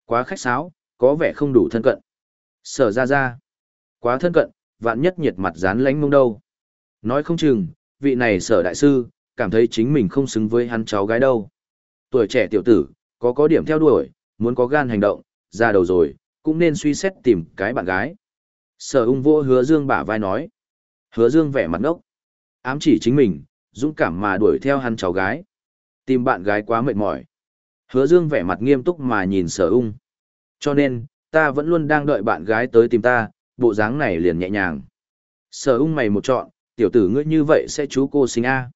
Quá khách sáo, có vẻ không đủ thân cận. Sở ra ra. Quá thân cận, vạn nhất nhiệt mặt dán lánh mông đâu. Nói không chừng, vị này sở đại sư, cảm thấy chính mình không xứng với hắn cháu gái đâu. Tuổi trẻ tiểu tử, có có điểm theo đuổi, muốn có gan hành động, ra đầu rồi, cũng nên suy xét tìm cái bạn gái. Sở ung vô hứa dương bả vai nói. Hứa dương vẻ mặt ngốc. Ám chỉ chính mình, dũng cảm mà đuổi theo hắn cháu gái. Tìm bạn gái quá mệt mỏi. Hứa dương vẻ mặt nghiêm túc mà nhìn sở ung. Cho nên, ta vẫn luôn đang đợi bạn gái tới tìm ta, bộ dáng này liền nhẹ nhàng. Sở ung mày một chọn, tiểu tử ngươi như vậy sẽ chú cô sinh A.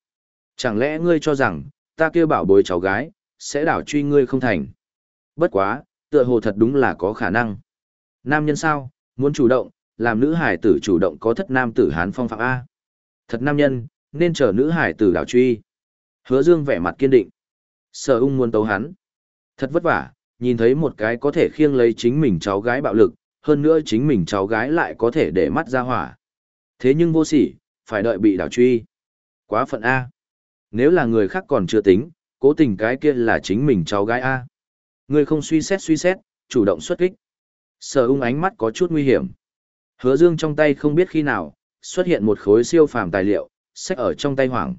Chẳng lẽ ngươi cho rằng, ta kêu bảo bối cháu gái, sẽ đảo truy ngươi không thành. Bất quá, tựa hồ thật đúng là có khả năng. Nam nhân sao, muốn chủ động, làm nữ hải tử chủ động có thất nam tử hán phong phạm A. Thật nam nhân, nên chờ nữ hải tử đảo truy. Hứa dương vẻ mặt kiên định. Sở ung muốn tấu hắn. Thật vất vả, nhìn thấy một cái có thể khiêng lấy chính mình cháu gái bạo lực, hơn nữa chính mình cháu gái lại có thể để mắt ra hỏa. Thế nhưng vô sỉ, phải đợi bị đảo truy. Quá phận A. Nếu là người khác còn chưa tính, cố tình cái kia là chính mình cháu gái A. Người không suy xét suy xét, chủ động xuất kích. Sở ung ánh mắt có chút nguy hiểm. Hứa dương trong tay không biết khi nào, xuất hiện một khối siêu phàm tài liệu, sách ở trong tay hoảng.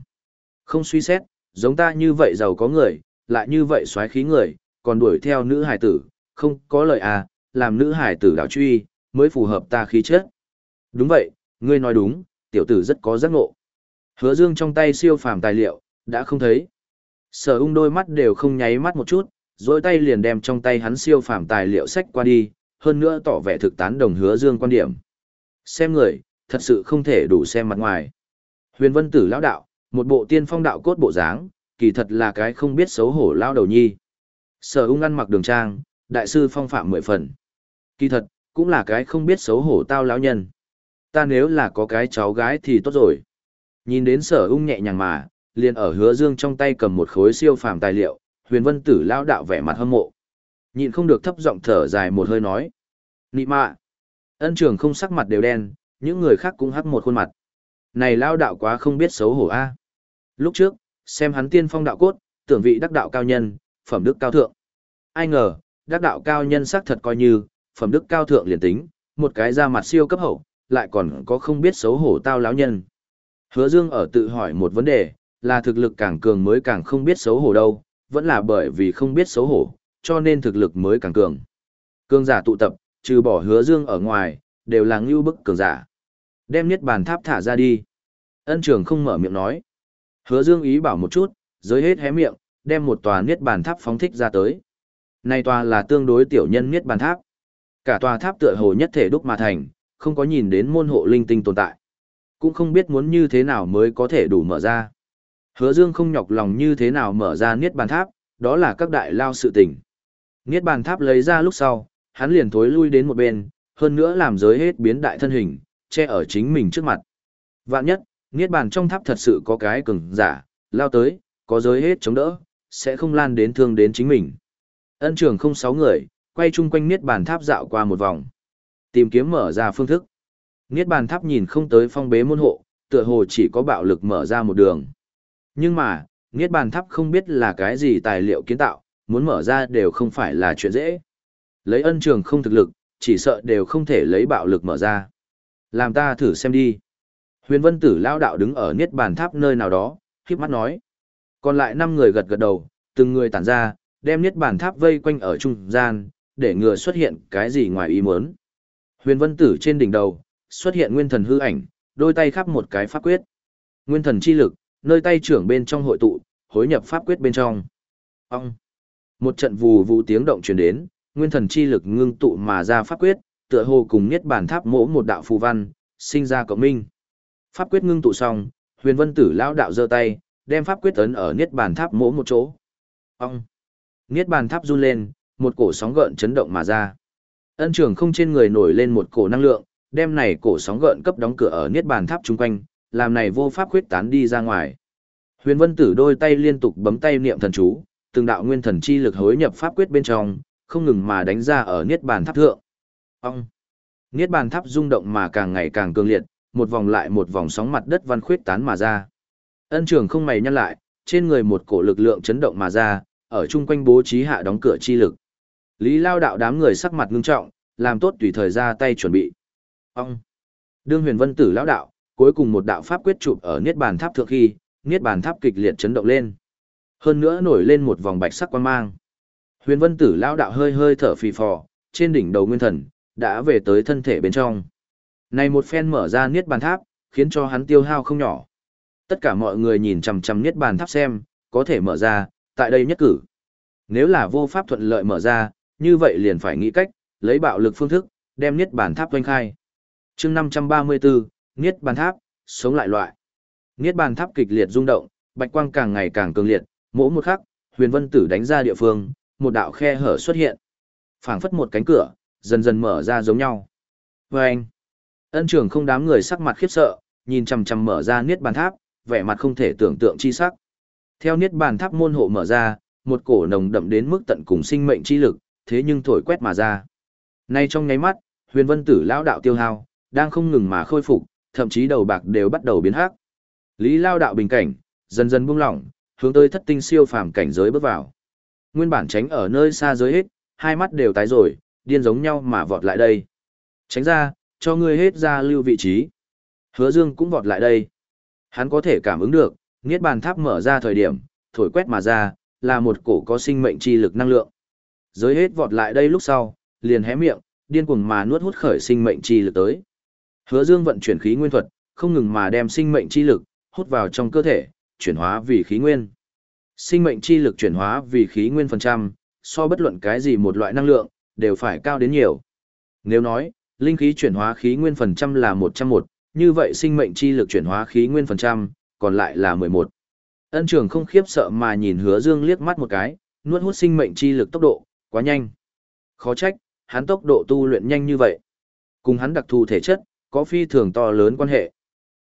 Không suy xét, giống ta như vậy giàu có người, lại như vậy xoáy khí người, còn đuổi theo nữ hải tử, không có lời à, làm nữ hải tử đảo truy, mới phù hợp ta khí chất. Đúng vậy, ngươi nói đúng, tiểu tử rất có giác ngộ. Hứa dương trong tay siêu phàm tài liệu, đã không thấy. Sở ung đôi mắt đều không nháy mắt một chút, rồi tay liền đem trong tay hắn siêu phàm tài liệu sách qua đi, hơn nữa tỏ vẻ thực tán đồng hứa dương quan điểm. Xem người, thật sự không thể đủ xem mặt ngoài. Huyền vân tử lão đạo, một bộ tiên phong đạo cốt bộ dáng, kỳ thật là cái không biết xấu hổ lao đầu nhi. Sở ung ăn mặc đường trang, đại sư phong phạm mười phần. Kỳ thật, cũng là cái không biết xấu hổ tao lão nhân. Ta nếu là có cái cháu gái thì tốt rồi. Nhìn đến sở ung nhẹ nhàng mà, liền ở hứa dương trong tay cầm một khối siêu phàm tài liệu, huyền vân tử lao đạo vẻ mặt hâm mộ. nhìn không được thấp giọng thở dài một hơi nói. Nị mạ. Ân trường không sắc mặt đều đen, những người khác cũng hắc một khuôn mặt. Này lao đạo quá không biết xấu hổ a. Lúc trước, xem hắn tiên phong đạo cốt, tưởng vị đắc đạo cao nhân, phẩm đức cao thượng. Ai ngờ, đắc đạo cao nhân xác thật coi như, phẩm đức cao thượng liền tính, một cái ra mặt siêu cấp hậu, lại còn có không biết xấu hổ tao lão nhân. Hứa Dương ở tự hỏi một vấn đề, là thực lực càng cường mới càng không biết xấu hổ đâu, vẫn là bởi vì không biết xấu hổ, cho nên thực lực mới càng cường. Cường giả tụ tập, trừ bỏ Hứa Dương ở ngoài, đều là ngưu bức cường giả. Đem niết bàn tháp thả ra đi. Ân trường không mở miệng nói. Hứa Dương ý bảo một chút, giới hết hé miệng, đem một tòa niết bàn tháp phóng thích ra tới. Này tòa là tương đối tiểu nhân niết bàn tháp. Cả tòa tháp tựa hồ nhất thể đúc mà thành, không có nhìn đến môn hộ linh tinh tồn tại. Cũng không biết muốn như thế nào mới có thể đủ mở ra. Hứa Dương không nhọc lòng như thế nào mở ra niết bàn tháp, đó là các đại lao sự tình. Niết bàn tháp lấy ra lúc sau, hắn liền thối lui đến một bên, hơn nữa làm giới hết biến đại thân hình, che ở chính mình trước mặt. Vạn nhất, niết bàn trong tháp thật sự có cái cường giả, lao tới, có giới hết chống đỡ, sẽ không lan đến thương đến chính mình. Ân trưởng không sáu người, quay chung quanh niết bàn tháp dạo qua một vòng. Tìm kiếm mở ra phương thức. Niết bàn tháp nhìn không tới phong bế môn hộ, tựa hồ chỉ có bạo lực mở ra một đường. Nhưng mà, Niết bàn tháp không biết là cái gì tài liệu kiến tạo, muốn mở ra đều không phải là chuyện dễ. Lấy ân trường không thực lực, chỉ sợ đều không thể lấy bạo lực mở ra. Làm ta thử xem đi. Huyền vân tử lao đạo đứng ở Niết bàn tháp nơi nào đó, khiếp mắt nói. Còn lại năm người gật gật đầu, từng người tản ra, đem Niết bàn tháp vây quanh ở trung gian, để ngừa xuất hiện cái gì ngoài ý muốn. Huyền vân tử trên đỉnh đầu, xuất hiện nguyên thần hư ảnh, đôi tay khắp một cái pháp quyết. Nguyên thần chi lực, nơi tay trưởng bên trong hội tụ, hối nhập pháp quyết bên trong. Ông. Một trận vù vù tiếng động truyền đến, nguyên thần chi lực ngưng tụ mà ra pháp quyết, tựa hồ cùng niết bàn tháp mỗ một đạo phù văn, sinh ra cộng minh. Pháp quyết ngưng tụ xong, Huyền Vân Tử lão đạo giơ tay, đem pháp quyết ấn ở niết bàn tháp mỗ một chỗ. Ông. Niết bàn tháp run lên, một cổ sóng gợn chấn động mà ra. Ân trưởng không trên người nổi lên một cổ năng lượng, đem này cổ sóng gợn cấp đóng cửa ở niết bàn tháp chung quanh, làm này vô pháp khuyết tán đi ra ngoài. Huyền Vân Tử đôi tay liên tục bấm tay niệm thần chú, từng đạo nguyên thần chi lực hối nhập pháp quyết bên trong, không ngừng mà đánh ra ở niết bàn tháp thượng. Ông. Niết bàn tháp rung động mà càng ngày càng cường liệt, một vòng lại một vòng sóng mặt đất văn khuyết tán mà ra. Ân trường không mày nhăn lại, trên người một cổ lực lượng chấn động mà ra, ở chung quanh bố trí hạ đóng cửa chi lực. Lý lao đạo đám người sắc mặt ngưng trọng, làm tốt tùy thời ra tay chuẩn bị. Ông! Đương huyền vân tử lão đạo, cuối cùng một đạo pháp quyết chụp ở niết bàn tháp thượng khi, niết bàn tháp kịch liệt chấn động lên. Hơn nữa nổi lên một vòng bạch sắc quang mang. Huyền vân tử lão đạo hơi hơi thở phì phò, trên đỉnh đầu nguyên thần, đã về tới thân thể bên trong. Này một phen mở ra niết bàn tháp, khiến cho hắn tiêu hao không nhỏ. Tất cả mọi người nhìn chằm chằm niết bàn tháp xem, có thể mở ra, tại đây nhất cử. Nếu là vô pháp thuận lợi mở ra, như vậy liền phải nghĩ cách, lấy bạo lực phương thức, đem niết bàn tháp doanh khai. chương 534, niết bàn tháp, sống lại loại. Niết bàn tháp kịch liệt rung động, bạch quang càng ngày càng cường liệt, mỗi một khắc, huyền vân tử đánh ra địa phương, một đạo khe hở xuất hiện. phảng phất một cánh cửa, dần dần mở ra giống nhau. Và anh, ân trường không đám người sắc mặt khiếp sợ, nhìn chằm chằm mở ra niết bàn tháp, vẻ mặt không thể tưởng tượng chi sắc. Theo niết bàn tháp môn hộ mở ra, một cổ nồng đậm đến mức tận cùng sinh mệnh chi lực, thế nhưng thổi quét mà ra. Nay trong nháy mắt, huyền vân tử lão đạo tiêu hao, đang không ngừng mà khôi phục, thậm chí đầu bạc đều bắt đầu biến hắc. Lý lao đạo bình cảnh, dần dần buông lỏng, hướng tới thất tinh siêu phàm cảnh giới bước vào. Nguyên bản tránh ở nơi xa giới hết, hai mắt đều tái rồi, điên giống nhau mà vọt lại đây. Tránh ra, cho ngươi hết ra lưu vị trí. Hứa Dương cũng vọt lại đây. Hắn có thể cảm ứng được, Niết bàn tháp mở ra thời điểm, thổi quét mà ra, là một cổ có sinh mệnh chi lực năng lượng. Giới hết vọt lại đây lúc sau, liền hé miệng, điên cuồng mà nuốt hút khởi sinh mệnh chi lực tới. Hứa Dương vận chuyển khí nguyên thuật, không ngừng mà đem sinh mệnh chi lực hút vào trong cơ thể, chuyển hóa vì khí nguyên. Sinh mệnh chi lực chuyển hóa vì khí nguyên phần trăm, so bất luận cái gì một loại năng lượng, đều phải cao đến nhiều. Nếu nói, linh khí chuyển hóa khí nguyên phần trăm là 101, như vậy sinh mệnh chi lực chuyển hóa khí nguyên phần trăm, còn lại là 11. Ân trường không khiếp sợ mà nhìn hứa dương liếc mắt một cái, nuốt hút sinh mệnh chi lực tốc độ, quá nhanh. Khó trách, hắn tốc độ tu luyện nhanh như vậy. Cùng hắn đặc thù thể chất, có phi thường to lớn quan hệ.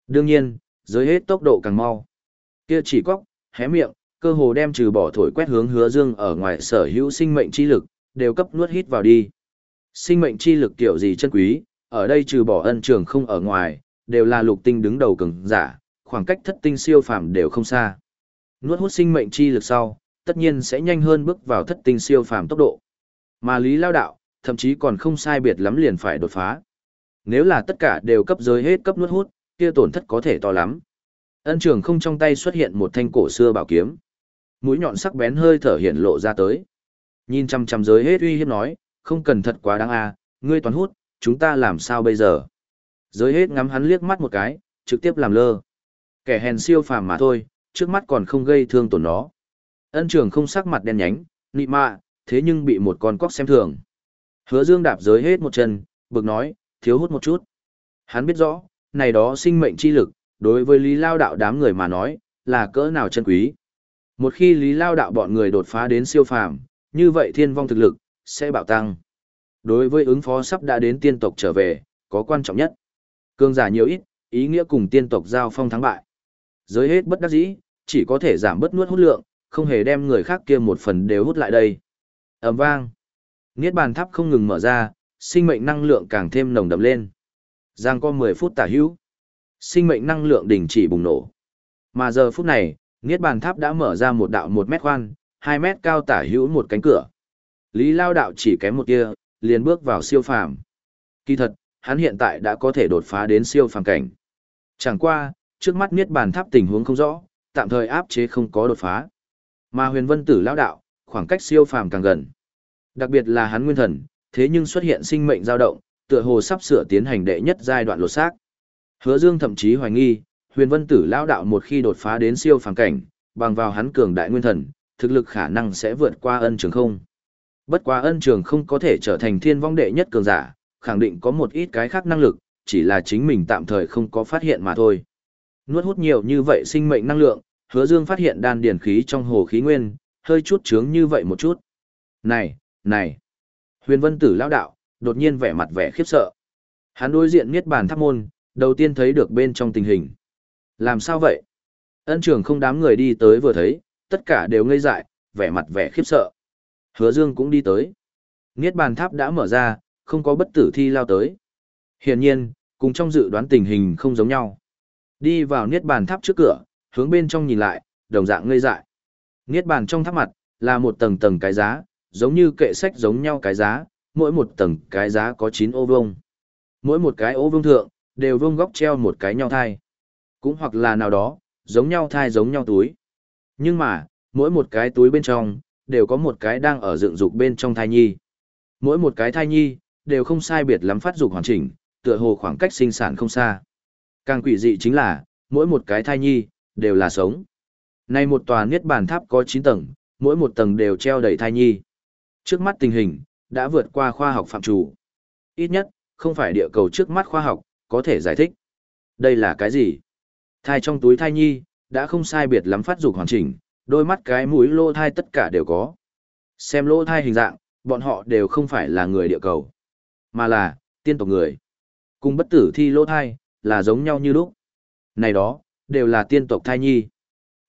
Đương nhiên, giới hết tốc độ càng mau. Kia chỉ cóc, hé miệng, cơ hồ đem trừ bỏ thổi quét hướng hứa dương ở ngoài sở hữu sinh mệnh chi lực, đều cấp nuốt hít vào đi. Sinh mệnh chi lực kiểu gì chân quý, ở đây trừ bỏ ân trường không ở ngoài, đều là lục tinh đứng đầu cường giả, khoảng cách thất tinh siêu phàm đều không xa. Nuốt hút sinh mệnh chi lực sau, tất nhiên sẽ nhanh hơn bước vào thất tinh siêu phàm tốc độ. Mà Lý Lao Đạo, thậm chí còn không sai biệt lắm liền phải đột phá. Nếu là tất cả đều cấp giới hết cấp nuốt hút, kia tổn thất có thể to lắm. Ân trường không trong tay xuất hiện một thanh cổ xưa bảo kiếm. Mũi nhọn sắc bén hơi thở hiện lộ ra tới. Nhìn chăm chăm giới hết uy hiếp nói, không cần thật quá đáng à, ngươi toàn hút, chúng ta làm sao bây giờ? Giới hết ngắm hắn liếc mắt một cái, trực tiếp làm lơ. Kẻ hèn siêu phàm mà thôi, trước mắt còn không gây thương tổn nó. Ân trường không sắc mặt đen nhánh, nị mạ, thế nhưng bị một con cóc xem thường. Hứa dương đạp giới hết một chân, bực nói, thiếu hút một chút. Hắn biết rõ, này đó sinh mệnh chi lực, đối với lý lao đạo đám người mà nói, là cỡ nào chân quý. Một khi lý lao đạo bọn người đột phá đến siêu phàm, như vậy thiên vong thực lực, sẽ bạo tăng. Đối với ứng phó sắp đã đến tiên tộc trở về, có quan trọng nhất. Cương giả nhiều ít, ý nghĩa cùng tiên tộc giao phong thắng bại. Giới hết bất đắc dĩ, chỉ có thể giảm bớt nuốt hút lượng, không hề đem người khác kia một phần đều hút lại đây. ầm vang. Niết bàn tháp không ngừng mở ra, sinh mệnh năng lượng càng thêm nồng đậm lên. Giang có 10 phút tả hữu. Sinh mệnh năng lượng đình chỉ bùng nổ. Mà giờ phút này, Niết bàn tháp đã mở ra một đạo 1 mét khoan, 2 mét cao tả hữu một cánh cửa. Lý Lao đạo chỉ kém một kia liền bước vào siêu phàm. Kỳ thật, hắn hiện tại đã có thể đột phá đến siêu phàm cảnh. Chẳng qua, trước mắt Niết bàn tháp tình huống không rõ, tạm thời áp chế không có đột phá. Mà huyền vân tử Lão đạo, khoảng cách siêu phàm càng gần. Đặc biệt là hắn nguyên thần, thế nhưng xuất hiện sinh mệnh dao động, tựa hồ sắp sửa tiến hành đệ nhất giai đoạn lột xác. Hứa Dương thậm chí hoài nghi, Huyền Vân Tử lão đạo một khi đột phá đến siêu phàm cảnh, bằng vào hắn cường đại nguyên thần, thực lực khả năng sẽ vượt qua Ân Trường Không. Bất quá Ân Trường Không có thể trở thành thiên vong đệ nhất cường giả, khẳng định có một ít cái khác năng lực, chỉ là chính mình tạm thời không có phát hiện mà thôi. Nuốt hút nhiều như vậy sinh mệnh năng lượng, Hứa Dương phát hiện đan điển khí trong hồ khí nguyên, hơi chút chướng như vậy một chút. Này, này. Huyền Vân Tử lão đạo, đột nhiên vẻ mặt vẻ khiếp sợ. Hắn đối diện Niết Bàn Tháp môn, đầu tiên thấy được bên trong tình hình. Làm sao vậy? Ân trường không đám người đi tới vừa thấy, tất cả đều ngây dại, vẻ mặt vẻ khiếp sợ. Hứa Dương cũng đi tới. Niết Bàn Tháp đã mở ra, không có bất tử thi lao tới. Hiển nhiên, cùng trong dự đoán tình hình không giống nhau. Đi vào Niết Bàn Tháp trước cửa, hướng bên trong nhìn lại, đồng dạng ngây dại. Niết bàn trong tháp mặt, là một tầng tầng cái giá, giống như kệ sách giống nhau cái giá, mỗi một tầng cái giá có 9 ô vuông. Mỗi một cái ô vuông thượng, đều vuông góc treo một cái nhau thai. Cũng hoặc là nào đó, giống nhau thai giống nhau túi. Nhưng mà, mỗi một cái túi bên trong, đều có một cái đang ở dựng dục bên trong thai nhi. Mỗi một cái thai nhi, đều không sai biệt lắm phát dục hoàn chỉnh, tựa hồ khoảng cách sinh sản không xa. Càng quỷ dị chính là, mỗi một cái thai nhi, đều là sống. Nay một tòa niết bàn tháp có 9 tầng, mỗi một tầng đều treo đầy thai nhi. Trước mắt tình hình, đã vượt qua khoa học phạm chủ. Ít nhất, không phải địa cầu trước mắt khoa học, có thể giải thích. Đây là cái gì? Thai trong túi thai nhi, đã không sai biệt lắm phát dục hoàn chỉnh, đôi mắt cái mũi lô thai tất cả đều có. Xem lô thai hình dạng, bọn họ đều không phải là người địa cầu, mà là tiên tộc người. Cùng bất tử thi lô thai, là giống nhau như lúc. Này đó, đều là tiên tộc thai nhi.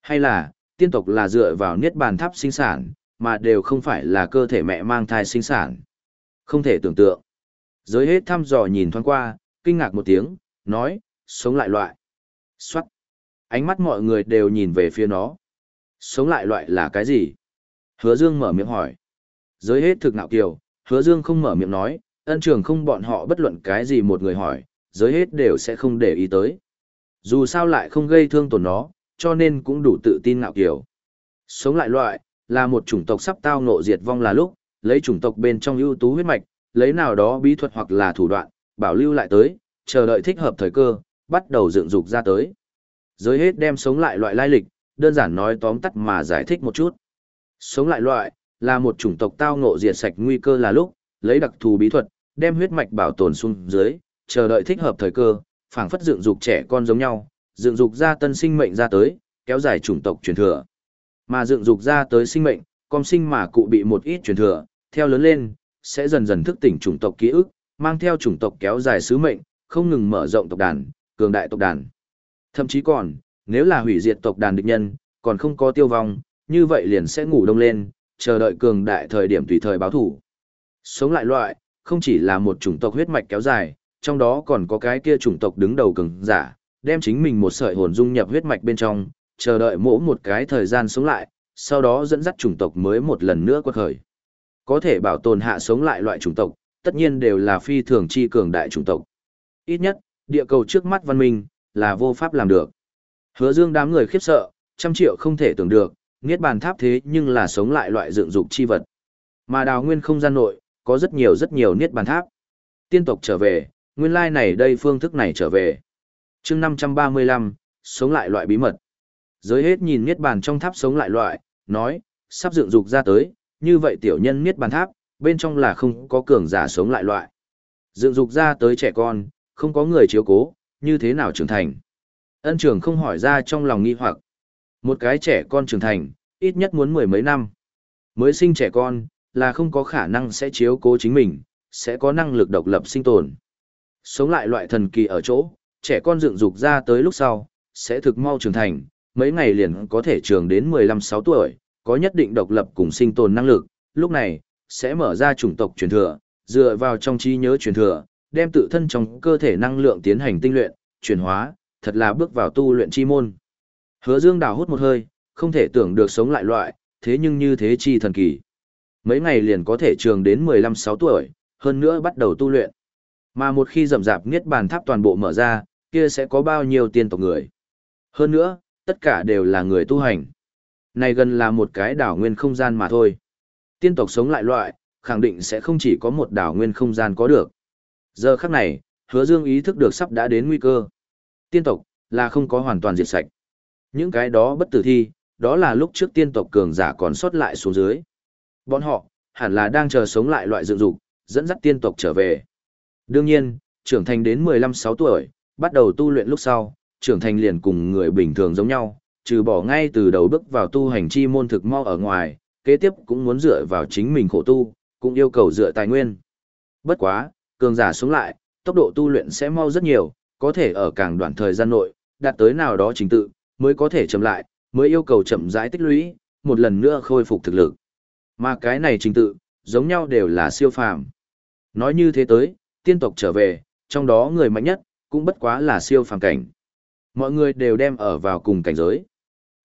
Hay là, tiên tộc là dựa vào niết bàn tháp sinh sản, mà đều không phải là cơ thể mẹ mang thai sinh sản. Không thể tưởng tượng. Giới hết thăm dò nhìn thoáng qua, kinh ngạc một tiếng, nói, sống lại loại. Xoát. Ánh mắt mọi người đều nhìn về phía nó. Sống lại loại là cái gì? Hứa Dương mở miệng hỏi. Giới hết thực nạo kiều, hứa Dương không mở miệng nói, ân trường không bọn họ bất luận cái gì một người hỏi, giới hết đều sẽ không để ý tới. Dù sao lại không gây thương tổn nó, cho nên cũng đủ tự tin ngạo kiểu. Sống lại loại, là một chủng tộc sắp tao ngộ diệt vong là lúc, lấy chủng tộc bên trong ưu tú huyết mạch, lấy nào đó bí thuật hoặc là thủ đoạn, bảo lưu lại tới, chờ đợi thích hợp thời cơ, bắt đầu dựng dục ra tới. Giới hết đem sống lại loại lai lịch, đơn giản nói tóm tắt mà giải thích một chút. Sống lại loại, là một chủng tộc tao ngộ diệt sạch nguy cơ là lúc, lấy đặc thù bí thuật, đem huyết mạch bảo tồn xuống dưới, chờ đợi thích hợp thời cơ, phảng phất dựng dục trẻ con giống nhau, dựng dục ra tân sinh mệnh ra tới, kéo dài chủng tộc truyền thừa. Mà dựng dục ra tới sinh mệnh, con sinh mà cụ bị một ít truyền thừa, theo lớn lên, sẽ dần dần thức tỉnh chủng tộc ký ức, mang theo chủng tộc kéo dài sứ mệnh, không ngừng mở rộng tộc đàn, cường đại tộc đàn. Thậm chí còn, nếu là hủy diệt tộc đàn địch nhân, còn không có tiêu vong, như vậy liền sẽ ngủ đông lên, chờ đợi cường đại thời điểm tùy thời báo thủ. Sống lại loại, không chỉ là một chủng tộc huyết mạch kéo dài, trong đó còn có cái kia chủng tộc đứng đầu cường giả, đem chính mình một sợi hồn dung nhập huyết mạch bên trong, chờ đợi mỗ một cái thời gian sống lại, sau đó dẫn dắt chủng tộc mới một lần nữa quật khởi. Có thể bảo tồn hạ sống lại loại chủng tộc, tất nhiên đều là phi thường chi cường đại chủng tộc. Ít nhất, địa cầu trước mắt văn minh, là vô pháp làm được. Hứa dương đám người khiếp sợ, trăm triệu không thể tưởng được, niết bàn tháp thế nhưng là sống lại loại dựng dục chi vật. Mà đào nguyên không gian nội, có rất nhiều rất nhiều niết bàn tháp. Tiên tộc trở về, nguyên lai này đây phương thức này trở về. chương 535, sống lại loại bí mật. Giới hết nhìn niết bàn trong tháp sống lại loại, nói, sắp dựng dục ra tới, như vậy tiểu nhân niết bàn tháp, bên trong là không có cường giả sống lại loại. Dựng dục ra tới trẻ con, không có người chiếu cố, như thế nào trưởng thành. Ân trưởng không hỏi ra trong lòng nghi hoặc. Một cái trẻ con trưởng thành, ít nhất muốn mười mấy năm. Mới sinh trẻ con, là không có khả năng sẽ chiếu cố chính mình, sẽ có năng lực độc lập sinh tồn. Sống lại loại thần kỳ ở chỗ, trẻ con dựng dục ra tới lúc sau, sẽ thực mau trưởng thành, mấy ngày liền có thể trường đến 15-6 tuổi, có nhất định độc lập cùng sinh tồn năng lực, lúc này, sẽ mở ra chủng tộc truyền thừa, dựa vào trong trí nhớ truyền thừa, đem tự thân trong cơ thể năng lượng tiến hành tinh luyện, chuyển hóa, thật là bước vào tu luyện chi môn. Hứa Dương đào hút một hơi, không thể tưởng được sống lại loại, thế nhưng như thế chi thần kỳ. Mấy ngày liền có thể trường đến 15-6 tuổi, hơn nữa bắt đầu tu luyện. Mà một khi rậm rạp niết bàn tháp toàn bộ mở ra, kia sẽ có bao nhiêu tiên tộc người. Hơn nữa, tất cả đều là người tu hành. Này gần là một cái đảo nguyên không gian mà thôi. Tiên tộc sống lại loại, khẳng định sẽ không chỉ có một đảo nguyên không gian có được. Giờ khắc này, hứa dương ý thức được sắp đã đến nguy cơ. Tiên tộc, là không có hoàn toàn diệt sạch. Những cái đó bất tử thi, đó là lúc trước tiên tộc cường giả còn sót lại xuống dưới. Bọn họ, hẳn là đang chờ sống lại loại dựng dục, dẫn dắt tiên tộc trở về. Đương nhiên, trưởng thành đến 15-6 tuổi, bắt đầu tu luyện lúc sau, trưởng thành liền cùng người bình thường giống nhau, trừ bỏ ngay từ đầu bước vào tu hành chi môn thực mau ở ngoài, kế tiếp cũng muốn dựa vào chính mình khổ tu, cũng yêu cầu dựa tài nguyên. Bất quá, cường giả sống lại, tốc độ tu luyện sẽ mau rất nhiều, có thể ở càng đoạn thời gian nội, đạt tới nào đó trình tự, mới có thể chậm lại, mới yêu cầu chậm rãi tích lũy, một lần nữa khôi phục thực lực. Mà cái này trình tự, giống nhau đều là siêu phàm. Nói như thế tới, tiên tộc trở về, trong đó người mạnh nhất, cũng bất quá là siêu phàm cảnh. Mọi người đều đem ở vào cùng cảnh giới.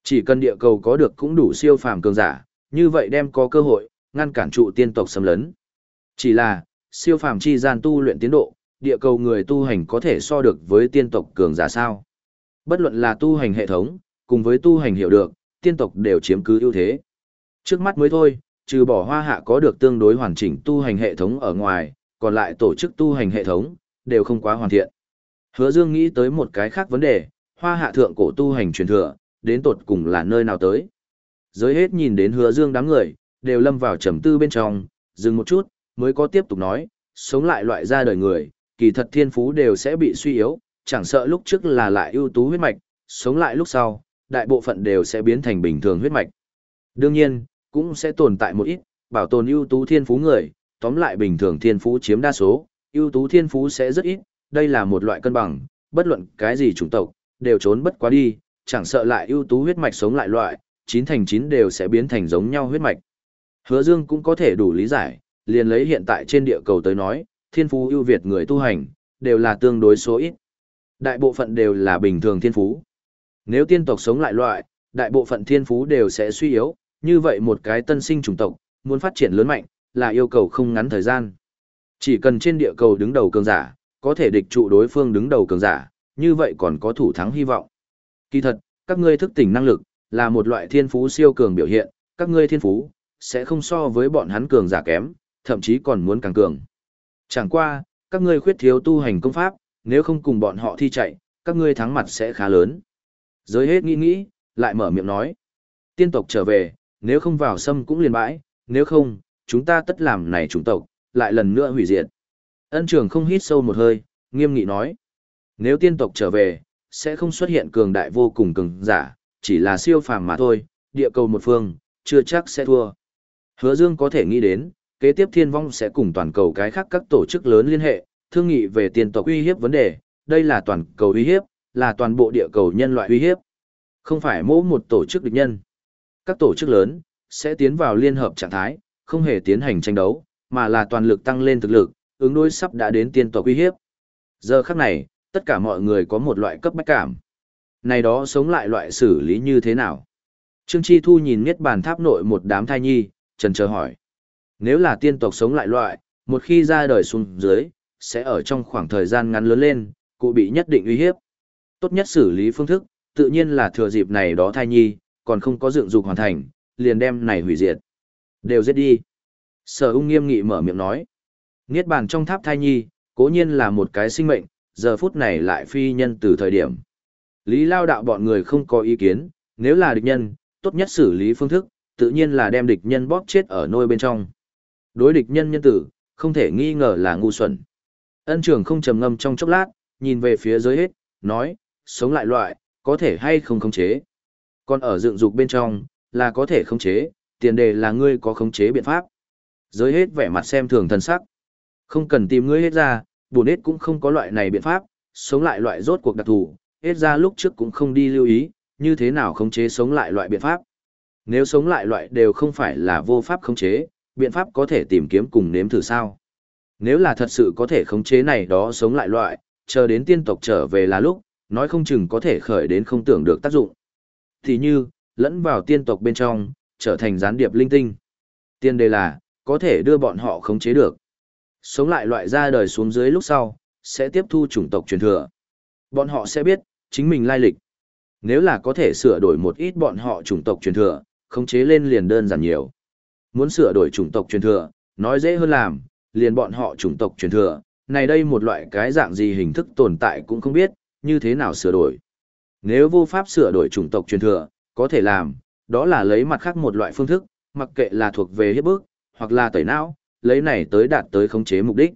Chỉ cần địa cầu có được cũng đủ siêu phàm cường giả, như vậy đem có cơ hội ngăn cản trụ tiên tộc xâm lấn. Chỉ là, siêu phàm chi gian tu luyện tiến độ, địa cầu người tu hành có thể so được với tiên tộc cường giả sao? Bất luận là tu hành hệ thống, cùng với tu hành hiểu được, tiên tộc đều chiếm cứ ưu thế. Trước mắt mới thôi, trừ bỏ hoa hạ có được tương đối hoàn chỉnh tu hành hệ thống ở ngoài, còn lại tổ chức tu hành hệ thống, đều không quá hoàn thiện. Hứa Dương nghĩ tới một cái khác vấn đề, hoa hạ thượng cổ tu hành truyền thừa, đến tột cùng là nơi nào tới. Giới hết nhìn đến hứa Dương đám người, đều lâm vào trầm tư bên trong, dừng một chút, mới có tiếp tục nói, sống lại loại ra đời người, kỳ thật thiên phú đều sẽ bị suy yếu, chẳng sợ lúc trước là lại ưu tú huyết mạch, sống lại lúc sau, đại bộ phận đều sẽ biến thành bình thường huyết mạch. Đương nhiên, cũng sẽ tồn tại một ít, bảo tồn ưu tú thiên phú người, tóm lại bình thường thiên phú chiếm đa số, ưu tú thiên phú sẽ rất ít, đây là một loại cân bằng, bất luận cái gì chủng tộc, đều trốn bất quá đi, chẳng sợ lại ưu tú huyết mạch sống lại loại, chín thành chín đều sẽ biến thành giống nhau huyết mạch. Hứa Dương cũng có thể đủ lý giải, liền lấy hiện tại trên địa cầu tới nói, thiên phú ưu việt người tu hành, đều là tương đối số ít. Đại bộ phận đều là bình thường thiên phú. Nếu tiên tộc sống lại loại, đại bộ phận thiên phú đều sẽ suy yếu, như vậy một cái tân sinh chủng tộc, muốn phát triển lớn mạnh, là yêu cầu không ngắn thời gian. Chỉ cần trên địa cầu đứng đầu cường giả, có thể địch trụ đối phương đứng đầu cường giả, như vậy còn có thủ thắng hy vọng. Kỳ thật, các ngươi thức tỉnh năng lực, là một loại thiên phú siêu cường biểu hiện, các ngươi thiên phú, sẽ không so với bọn hắn cường giả kém, thậm chí còn muốn càng cường. Chẳng qua, các ngươi khuyết thiếu tu hành công pháp, nếu không cùng bọn họ thi chạy, các ngươi thắng mặt sẽ khá lớn. Giới hết nghĩ nghĩ, lại mở miệng nói. Tiên tộc trở về, nếu không vào sâm cũng liền bãi, nếu không, chúng ta tất làm này chủng tộc, lại lần nữa hủy diệt. Ân trường không hít sâu một hơi, nghiêm nghị nói. Nếu tiên tộc trở về, sẽ không xuất hiện cường đại vô cùng cường giả, chỉ là siêu phàm mà thôi, địa cầu một phương, chưa chắc sẽ thua. Hứa Dương có thể nghĩ đến, kế tiếp thiên vong sẽ cùng toàn cầu cái khác các tổ chức lớn liên hệ, thương nghị về tiên tộc uy hiếp vấn đề, đây là toàn cầu uy hiếp, là toàn bộ địa cầu nhân loại uy hiếp. Không phải mỗi một tổ chức địch nhân. Các tổ chức lớn, sẽ tiến vào liên hợp trạng thái, không hề tiến hành tranh đấu, mà là toàn lực tăng lên thực lực, ứng đối sắp đã đến tiên tộc uy hiếp. Giờ khắc này, tất cả mọi người có một loại cấp bách cảm. Này đó sống lại loại xử lý như thế nào? Trương Chi Thu nhìn miết bàn tháp nội một đám thai nhi, trần chờ hỏi. Nếu là tiên tộc sống lại loại, một khi ra đời xuống dưới, sẽ ở trong khoảng thời gian ngắn lớn lên, cụ bị nhất định uy hiếp. Tốt nhất xử lý phương thức, tự nhiên là thừa dịp này đó thai nhi, còn không có dựng dục hoàn thành, liền đem này hủy diệt. Đều giết đi. Sở ung nghiêm nghị mở miệng nói. Niết bàn trong tháp thai nhi, cố nhiên là một cái sinh mệnh, giờ phút này lại phi nhân từ thời điểm. Lý lao đạo bọn người không có ý kiến, nếu là địch nhân, tốt nhất xử lý phương thức, tự nhiên là đem địch nhân bóp chết ở nôi bên trong. Đối địch nhân nhân tử, không thể nghi ngờ là ngu xuẩn. Ân trưởng không trầm ngâm trong chốc lát, nhìn về phía dưới hết, nói, sống lại loại, có thể hay không khống chế. Còn ở dựng dục bên trong, là có thể khống chế, tiền đề là ngươi có khống chế biện pháp. Giới hết vẻ mặt xem thường thần sắc. Không cần tìm ngươi hết ra, buồn hết cũng không có loại này biện pháp, sống lại loại rốt cuộc đặc thù, hết ra lúc trước cũng không đi lưu ý, như thế nào khống chế sống lại loại biện pháp. Nếu sống lại loại đều không phải là vô pháp khống chế, biện pháp có thể tìm kiếm cùng nếm thử sao. Nếu là thật sự có thể khống chế này đó sống lại loại, chờ đến tiên tộc trở về là lúc, nói không chừng có thể khởi đến không tưởng được tác dụng. Thì như, lẫn vào tiên tộc bên trong, trở thành gián điệp linh tinh. Tiên đề là, có thể đưa bọn họ khống chế được. Sống lại loại ra đời xuống dưới lúc sau, sẽ tiếp thu chủng tộc truyền thừa. Bọn họ sẽ biết, chính mình lai lịch. Nếu là có thể sửa đổi một ít bọn họ chủng tộc truyền thừa, khống chế lên liền đơn giản nhiều. Muốn sửa đổi chủng tộc truyền thừa, nói dễ hơn làm, liền bọn họ chủng tộc truyền thừa, này đây một loại cái dạng gì hình thức tồn tại cũng không biết, như thế nào sửa đổi. Nếu vô pháp sửa đổi chủng tộc truyền thừa, có thể làm, đó là lấy mặt khác một loại phương thức, mặc kệ là thuộc về hiếp bước, hoặc là tẩy não, lấy này tới đạt tới khống chế mục đích.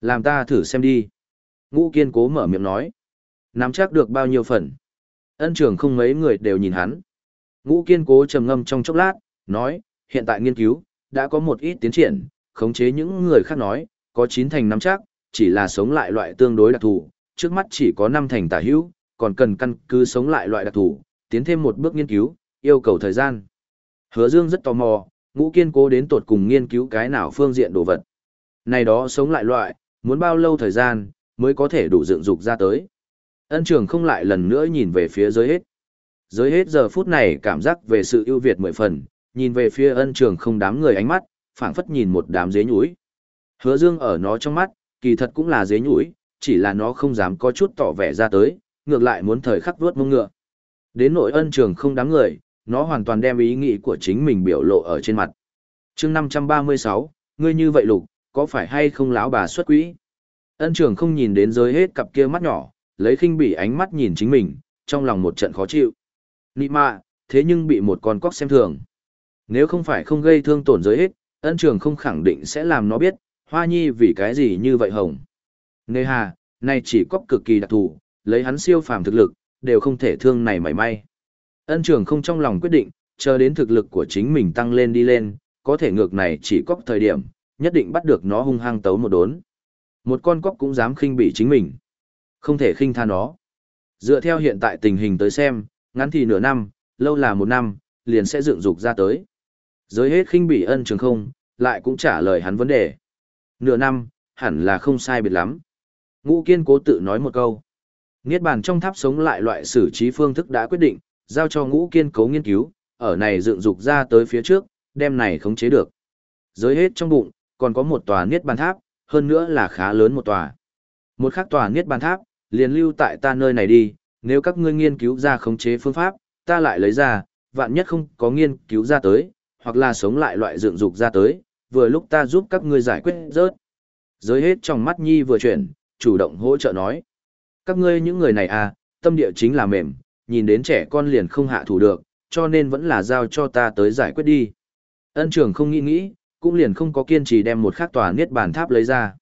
Làm ta thử xem đi. Ngũ kiên cố mở miệng nói. Nắm chắc được bao nhiêu phần. Ân trưởng không mấy người đều nhìn hắn. Ngũ kiên cố trầm ngâm trong chốc lát, nói, hiện tại nghiên cứu, đã có một ít tiến triển, khống chế những người khác nói, có chín thành nắm chắc, chỉ là sống lại loại tương đối đặc thù, trước mắt chỉ có năm thành tả hữu, còn cần căn cứ sống lại loại đặc thù, tiến thêm một bước nghiên cứu, yêu cầu thời gian. Hứa Dương rất tò mò, ngũ kiên cố đến tột cùng nghiên cứu cái nào phương diện đồ vật. Này đó sống lại loại, muốn bao lâu thời gian, mới có thể đủ dựng dục ra tới. Ân trường không lại lần nữa nhìn về phía dưới hết. Giới hết giờ phút này cảm giác về sự ưu việt mười phần, nhìn về phía ân trường không đám người ánh mắt, phảng phất nhìn một đám dế nhũi. Hứa dương ở nó trong mắt, kỳ thật cũng là dế nhũi, chỉ là nó không dám có chút tỏ vẻ ra tới, ngược lại muốn thời khắc vuốt mông ngựa. Đến nội ân trường không đám người, nó hoàn toàn đem ý nghĩ của chính mình biểu lộ ở trên mặt. chương 536, ngươi như vậy lục, có phải hay không lão bà xuất quỹ? Ân trường không nhìn đến giới hết cặp kia mắt nhỏ, lấy khinh bỉ ánh mắt nhìn chính mình, trong lòng một trận khó chịu. Nị mạ, thế nhưng bị một con cóc xem thường. Nếu không phải không gây thương tổn giới hết, ân trường không khẳng định sẽ làm nó biết, hoa nhi vì cái gì như vậy hồng. Nê hà, này chỉ cóc cực kỳ đặc thù, lấy hắn siêu phàm thực lực, đều không thể thương này mảy may. Ân trường không trong lòng quyết định, chờ đến thực lực của chính mình tăng lên đi lên, có thể ngược này chỉ cóc thời điểm, nhất định bắt được nó hung hăng tấu một đốn. Một con cóc cũng dám khinh bị chính mình. Không thể khinh tha nó. Dựa theo hiện tại tình hình tới xem, ngắn thì nửa năm, lâu là một năm, liền sẽ dựng dục ra tới. Giới hết khinh bị ân trường không, lại cũng trả lời hắn vấn đề. Nửa năm, hẳn là không sai biệt lắm. Ngũ kiên cố tự nói một câu. Niết bàn trong tháp sống lại loại xử trí phương thức đã quyết định, giao cho ngũ kiên cố nghiên cứu, ở này dựng dục ra tới phía trước, đem này khống chế được. Giới hết trong bụng, còn có một tòa niết bàn tháp, hơn nữa là khá lớn một tòa. Một khác tòa niết bàn tháp, liền lưu tại ta nơi này đi, nếu các ngươi nghiên cứu ra khống chế phương pháp, ta lại lấy ra, vạn nhất không có nghiên cứu ra tới, hoặc là sống lại loại dựng dục ra tới, vừa lúc ta giúp các ngươi giải quyết rớt. Giới hết trong mắt nhi vừa chuyển, chủ động hỗ trợ nói. Các ngươi những người này à, tâm địa chính là mềm, nhìn đến trẻ con liền không hạ thủ được, cho nên vẫn là giao cho ta tới giải quyết đi. Ân trưởng không nghĩ nghĩ, cũng liền không có kiên trì đem một khắc tòa niết bàn tháp lấy ra.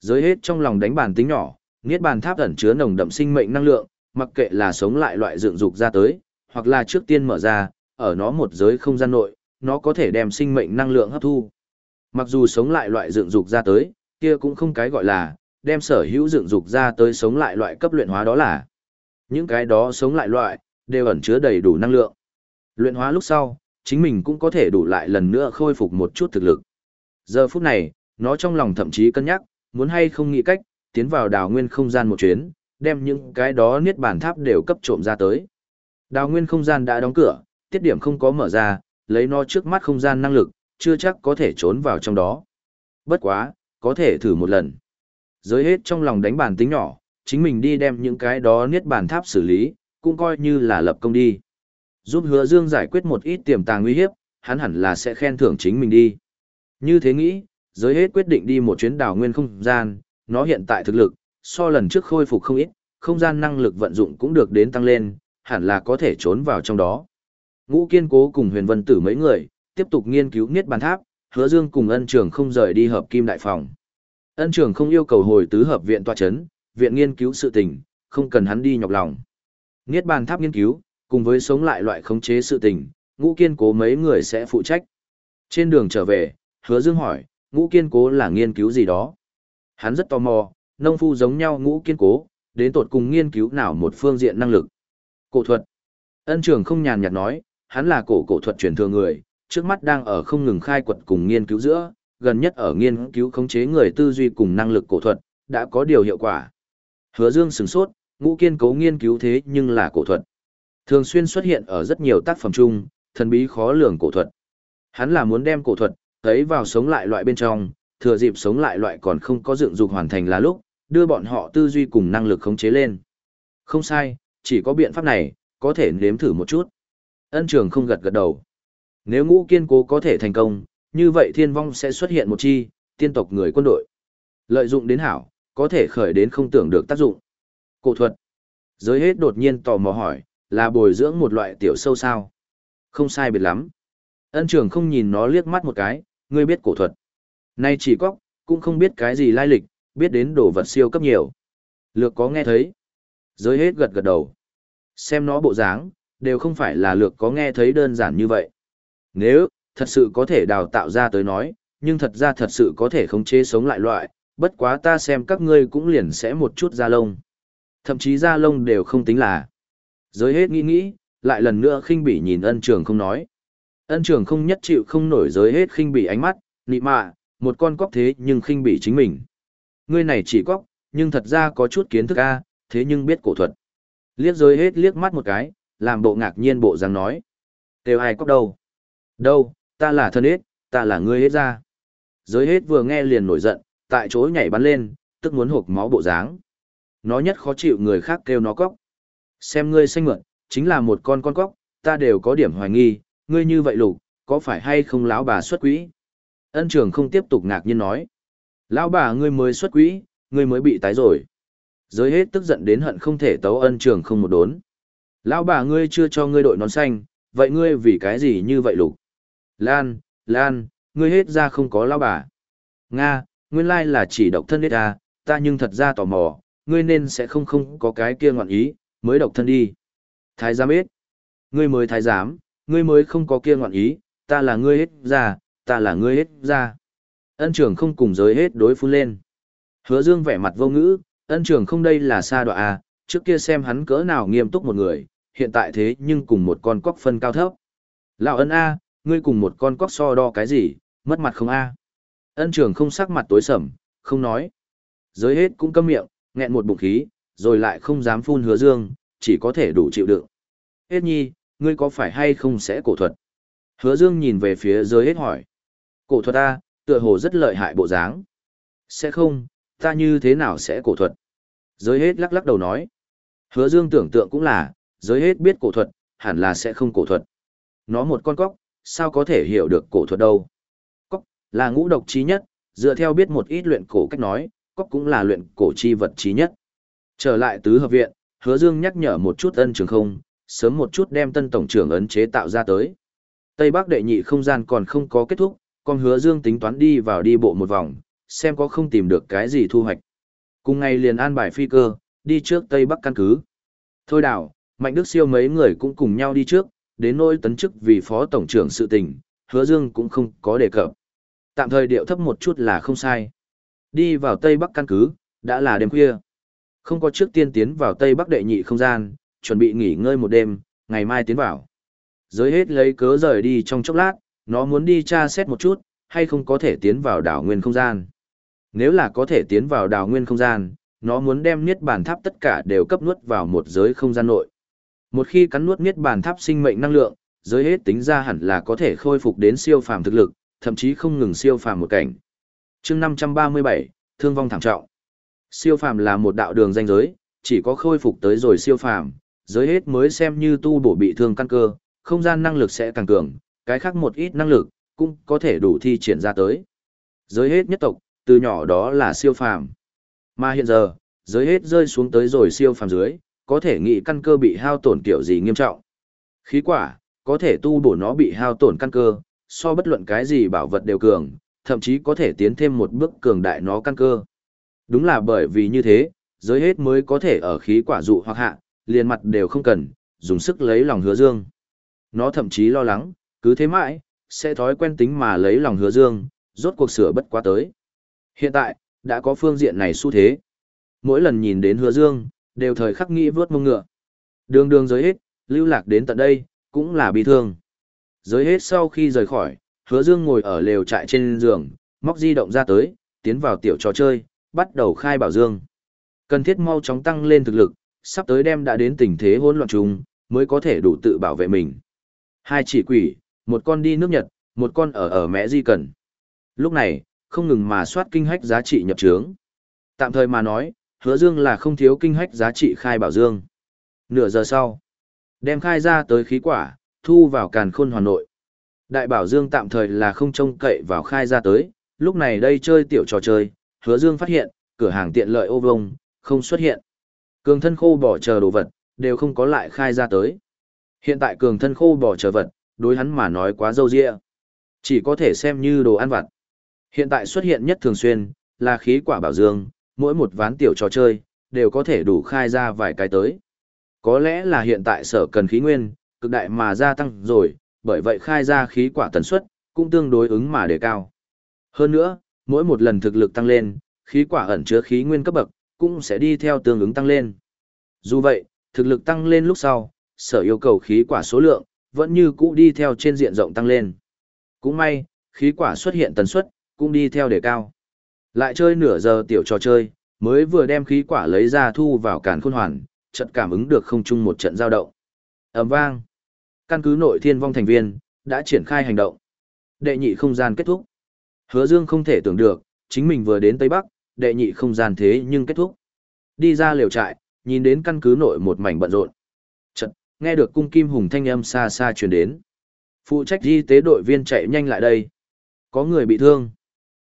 Giới hết trong lòng đánh bàn tính nhỏ, niết bàn tháp ẩn chứa nồng đậm sinh mệnh năng lượng, mặc kệ là sống lại loại dựng dục ra tới, hoặc là trước tiên mở ra, ở nó một giới không gian nội, nó có thể đem sinh mệnh năng lượng hấp thu. Mặc dù sống lại loại dựng dục ra tới, kia cũng không cái gọi là, đem sở hữu dựng dục ra tới sống lại loại cấp luyện hóa đó là. Những cái đó sống lại loại, đều ẩn chứa đầy đủ năng lượng. Luyện hóa lúc sau, chính mình cũng có thể đủ lại lần nữa khôi phục một chút thực lực. Giờ phút này, nó trong lòng thậm chí cân nhắc, muốn hay không nghĩ cách, tiến vào đào nguyên không gian một chuyến, đem những cái đó niết bàn tháp đều cấp trộm ra tới. Đào nguyên không gian đã đóng cửa, tiết điểm không có mở ra, lấy nó trước mắt không gian năng lực, chưa chắc có thể trốn vào trong đó. Bất quá, có thể thử một lần. Giới hết trong lòng đánh bàn tính nhỏ, chính mình đi đem những cái đó niết bàn tháp xử lý, cũng coi như là lập công đi. Giúp hứa dương giải quyết một ít tiềm tàng nguy hiếp, hắn hẳn là sẽ khen thưởng chính mình đi. Như thế nghĩ, giới hết quyết định đi một chuyến đảo nguyên không gian, nó hiện tại thực lực, so lần trước khôi phục không ít, không gian năng lực vận dụng cũng được đến tăng lên, hẳn là có thể trốn vào trong đó. Ngũ kiên cố cùng huyền vân tử mấy người, tiếp tục nghiên cứu niết bàn tháp, hứa dương cùng ân trường không rời đi hợp kim đại phòng. Ân trường không yêu cầu hồi tứ hợp viện tòa chấn, viện nghiên cứu sự tình, không cần hắn đi nhọc lòng. Niết bàn tháp nghiên cứu, cùng với sống lại loại khống chế sự tình, ngũ kiên cố mấy người sẽ phụ trách. Trên đường trở về, hứa dương hỏi, ngũ kiên cố là nghiên cứu gì đó? Hắn rất tò mò, nông phu giống nhau ngũ kiên cố, đến tột cùng nghiên cứu nào một phương diện năng lực. Cổ thuật. Ân trường không nhàn nhạt nói, hắn là cổ cổ thuật truyền thừa người, trước mắt đang ở không ngừng khai quật cùng nghiên cứu giữa, gần nhất ở nghiên cứu khống chế người tư duy cùng năng lực cổ thuật, đã có điều hiệu quả. Hứa Dương sửng sốt, ngũ kiên cố nghiên cứu thế nhưng là cổ thuật. Thường xuyên xuất hiện ở rất nhiều tác phẩm chung, thần bí khó lường cổ thuật. Hắn là muốn đem cổ thuật, thấy vào sống lại loại bên trong, thừa dịp sống lại loại còn không có dựng dục hoàn thành là lúc, đưa bọn họ tư duy cùng năng lực khống chế lên. Không sai, chỉ có biện pháp này, có thể nếm thử một chút. Ân trường không gật gật đầu. Nếu ngũ kiên cố có thể thành công, như vậy thiên vong sẽ xuất hiện một chi, tiên tộc người quân đội. Lợi dụng đến hảo, có thể khởi đến không tưởng được tác dụng. Cổ thuật. Giới hết đột nhiên tò mò hỏi, là bồi dưỡng một loại tiểu sâu sao? Không sai biệt lắm. Ân trưởng không nhìn nó liếc mắt một cái, ngươi biết cổ thuật. Nay chỉ có, cũng không biết cái gì lai lịch, biết đến đồ vật siêu cấp nhiều. Lược có nghe thấy. Giới hết gật gật đầu. Xem nó bộ dáng, đều không phải là lược có nghe thấy đơn giản như vậy. Nếu, thật sự có thể đào tạo ra tới nói, nhưng thật ra thật sự có thể khống chế sống lại loại, bất quá ta xem các ngươi cũng liền sẽ một chút da lông. Thậm chí da lông đều không tính là. Giới hết nghĩ nghĩ, lại lần nữa khinh bỉ nhìn ân trường không nói. Ân trường không nhất chịu không nổi giới hết khinh bỉ ánh mắt, nị mạ, một con cóc thế nhưng khinh bỉ chính mình. Ngươi này chỉ cóc, nhưng thật ra có chút kiến thức a, thế nhưng biết cổ thuật. Liếc giới hết liếc mắt một cái, làm bộ ngạc nhiên bộ dáng nói. Têu ai cóc đâu? Đâu, ta là thân hết, ta là ngươi hết ra. Giới hết vừa nghe liền nổi giận, tại chỗ nhảy bắn lên, tức muốn hộp máu bộ dáng. Nó nhất khó chịu người khác kêu nó cóc. Xem ngươi xanh mượn, chính là một con con cóc, ta đều có điểm hoài nghi, ngươi như vậy lục, có phải hay không lão bà xuất quỹ? Ân trường không tiếp tục ngạc nhiên nói. Lão bà ngươi mới xuất quỹ, ngươi mới bị tái rồi. Giới hết tức giận đến hận không thể tấu ân trường không một đốn. Lão bà ngươi chưa cho ngươi đội nón xanh, vậy ngươi vì cái gì như vậy lục? Lan, Lan, ngươi hết ra không có lão bà. Nga, nguyên lai là chỉ độc thân hết à, ta nhưng thật ra tò mò, ngươi nên sẽ không không có cái kia ngoạn ý, mới độc thân đi. Thái giám hết. Ngươi mới thái giám, ngươi mới không có kia ngoạn ý, ta là ngươi hết ra, ta là ngươi hết ra. Ân trưởng không cùng giới hết đối phun lên. Hứa dương vẻ mặt vô ngữ, ân trưởng không đây là xa đoạn à, trước kia xem hắn cỡ nào nghiêm túc một người, hiện tại thế nhưng cùng một con cóc phân cao thấp. Lão ân A, ngươi cùng một con cóc so đo cái gì, mất mặt không A. Ân trường không sắc mặt tối sầm, không nói. Giới hết cũng câm miệng, nghẹn một bụng khí, rồi lại không dám phun hứa dương, chỉ có thể đủ chịu đựng. Hết nhi, ngươi có phải hay không sẽ cổ thuật? Hứa dương nhìn về phía giới hết hỏi. Cổ thuật ta, tựa hồ rất lợi hại bộ dáng. Sẽ không, ta như thế nào sẽ cổ thuật? Giới hết lắc lắc đầu nói. Hứa dương tưởng tượng cũng là, giới hết biết cổ thuật, hẳn là sẽ không cổ thuật. Nó một con cóc, sao có thể hiểu được cổ thuật đâu? Là ngũ độc trí nhất, dựa theo biết một ít luyện cổ cách nói, cóc cũng là luyện cổ chi vật trí nhất. Trở lại tứ hợp viện, hứa dương nhắc nhở một chút ân trường không, sớm một chút đem tân tổng trưởng ấn chế tạo ra tới. Tây Bắc đệ nhị không gian còn không có kết thúc, con hứa dương tính toán đi vào đi bộ một vòng, xem có không tìm được cái gì thu hoạch. Cùng ngày liền an bài phi cơ, đi trước Tây Bắc căn cứ. Thôi đảo, Mạnh Đức Siêu mấy người cũng cùng nhau đi trước, đến nỗi tấn chức vì phó tổng trưởng sự tình, hứa dương cũng không có đề cập. Tạm thời điệu thấp một chút là không sai. Đi vào Tây Bắc căn cứ, đã là đêm khuya. Không có trước tiên tiến vào Tây Bắc đệ nhị không gian, chuẩn bị nghỉ ngơi một đêm, ngày mai tiến vào. Giới hết lấy cớ rời đi trong chốc lát, nó muốn đi tra xét một chút, hay không có thể tiến vào đảo nguyên không gian. Nếu là có thể tiến vào đảo nguyên không gian, nó muốn đem niết bàn tháp tất cả đều cấp nuốt vào một giới không gian nội. Một khi cắn nuốt niết bàn tháp sinh mệnh năng lượng, giới hết tính ra hẳn là có thể khôi phục đến siêu phàm thực lực, thậm chí không ngừng siêu phàm một cảnh. Chương 537, thương vong thảm trọng. Siêu phàm là một đạo đường danh giới, chỉ có khôi phục tới rồi siêu phàm, giới hết mới xem như tu bổ bị thương căn cơ, không gian năng lực sẽ càng cường, cái khác một ít năng lực cũng có thể đủ thi triển ra tới. Giới hết nhất tộc, từ nhỏ đó là siêu phàm. Mà hiện giờ, giới hết rơi xuống tới rồi siêu phàm dưới, có thể nghĩ căn cơ bị hao tổn kiểu gì nghiêm trọng. Khí quả, có thể tu bổ nó bị hao tổn căn cơ, so bất luận cái gì bảo vật đều cường, thậm chí có thể tiến thêm một bước cường đại nó căn cơ. Đúng là bởi vì như thế, giới hết mới có thể ở khí quả dụ hoặc hạ, liền mặt đều không cần, dùng sức lấy lòng hứa dương. Nó thậm chí lo lắng, cứ thế mãi, sẽ thói quen tính mà lấy lòng hứa dương, rốt cuộc sửa bất quá tới. Hiện tại, đã có phương diện này xu thế. Mỗi lần nhìn đến hứa dương, đều thời khắc nghĩ vớt mông ngựa. Đường đường giới hết, lưu lạc đến tận đây, cũng là bị thương. Giới hết sau khi rời khỏi, hứa dương ngồi ở lều trại trên giường, móc di động ra tới, tiến vào tiểu trò chơi, bắt đầu khai bảo dương. Cần thiết mau chóng tăng lên thực lực, sắp tới đem đã đến tình thế hỗn loạn chung, mới có thể đủ tự bảo vệ mình. Hai chỉ quỷ, một con đi nước Nhật, một con ở ở mẹ di cần. Lúc này, không ngừng mà soát kinh hách giá trị nhập trướng. Tạm thời mà nói, hứa dương là không thiếu kinh hách giá trị khai bảo dương. Nửa giờ sau, đem khai ra tới khí quả, thu vào càn khôn hoàn nội. Đại bảo dương tạm thời là không trông cậy vào khai ra tới, lúc này đây chơi tiểu trò chơi, hứa dương phát hiện, cửa hàng tiện lợi ô vông, không xuất hiện. Cường thân khô bỏ chờ đồ vật, đều không có lại khai ra tới. Hiện tại cường thân khô bỏ chờ vật, đối hắn mà nói quá dâu dịa. Chỉ có thể xem như đồ ăn vặt. Hiện tại xuất hiện nhất thường xuyên, là khí quả bảo dương, mỗi một ván tiểu trò chơi, đều có thể đủ khai ra vài cái tới. Có lẽ là hiện tại sở cần khí nguyên, cực đại mà gia tăng rồi, bởi vậy khai ra khí quả tần suất, cũng tương đối ứng mà đề cao. Hơn nữa, mỗi một lần thực lực tăng lên, khí quả ẩn chứa khí nguyên cấp bậc, cũng sẽ đi theo tương ứng tăng lên. Dù vậy, thực lực tăng lên lúc sau, sở yêu cầu khí quả số lượng, vẫn như cũ đi theo trên diện rộng tăng lên. Cũng may, khí quả xuất hiện tần suất, cũng đi theo đề cao. Lại chơi nửa giờ tiểu trò chơi, mới vừa đem khí quả lấy ra thu vào càn khôn hoàn, trận cảm ứng được không chung một trận giao động. ầm vang. Căn cứ nội thiên vong thành viên, đã triển khai hành động. Đệ nhị không gian kết thúc. Hứa Dương không thể tưởng được, chính mình vừa đến Tây Bắc, đệ nhị không gian thế nhưng kết thúc. Đi ra liều trại, nhìn đến căn cứ nội một mảnh bận rộn. Chợt, nghe được cung kim hùng thanh âm xa xa truyền đến. Phụ trách y tế đội viên chạy nhanh lại đây. Có người bị thương.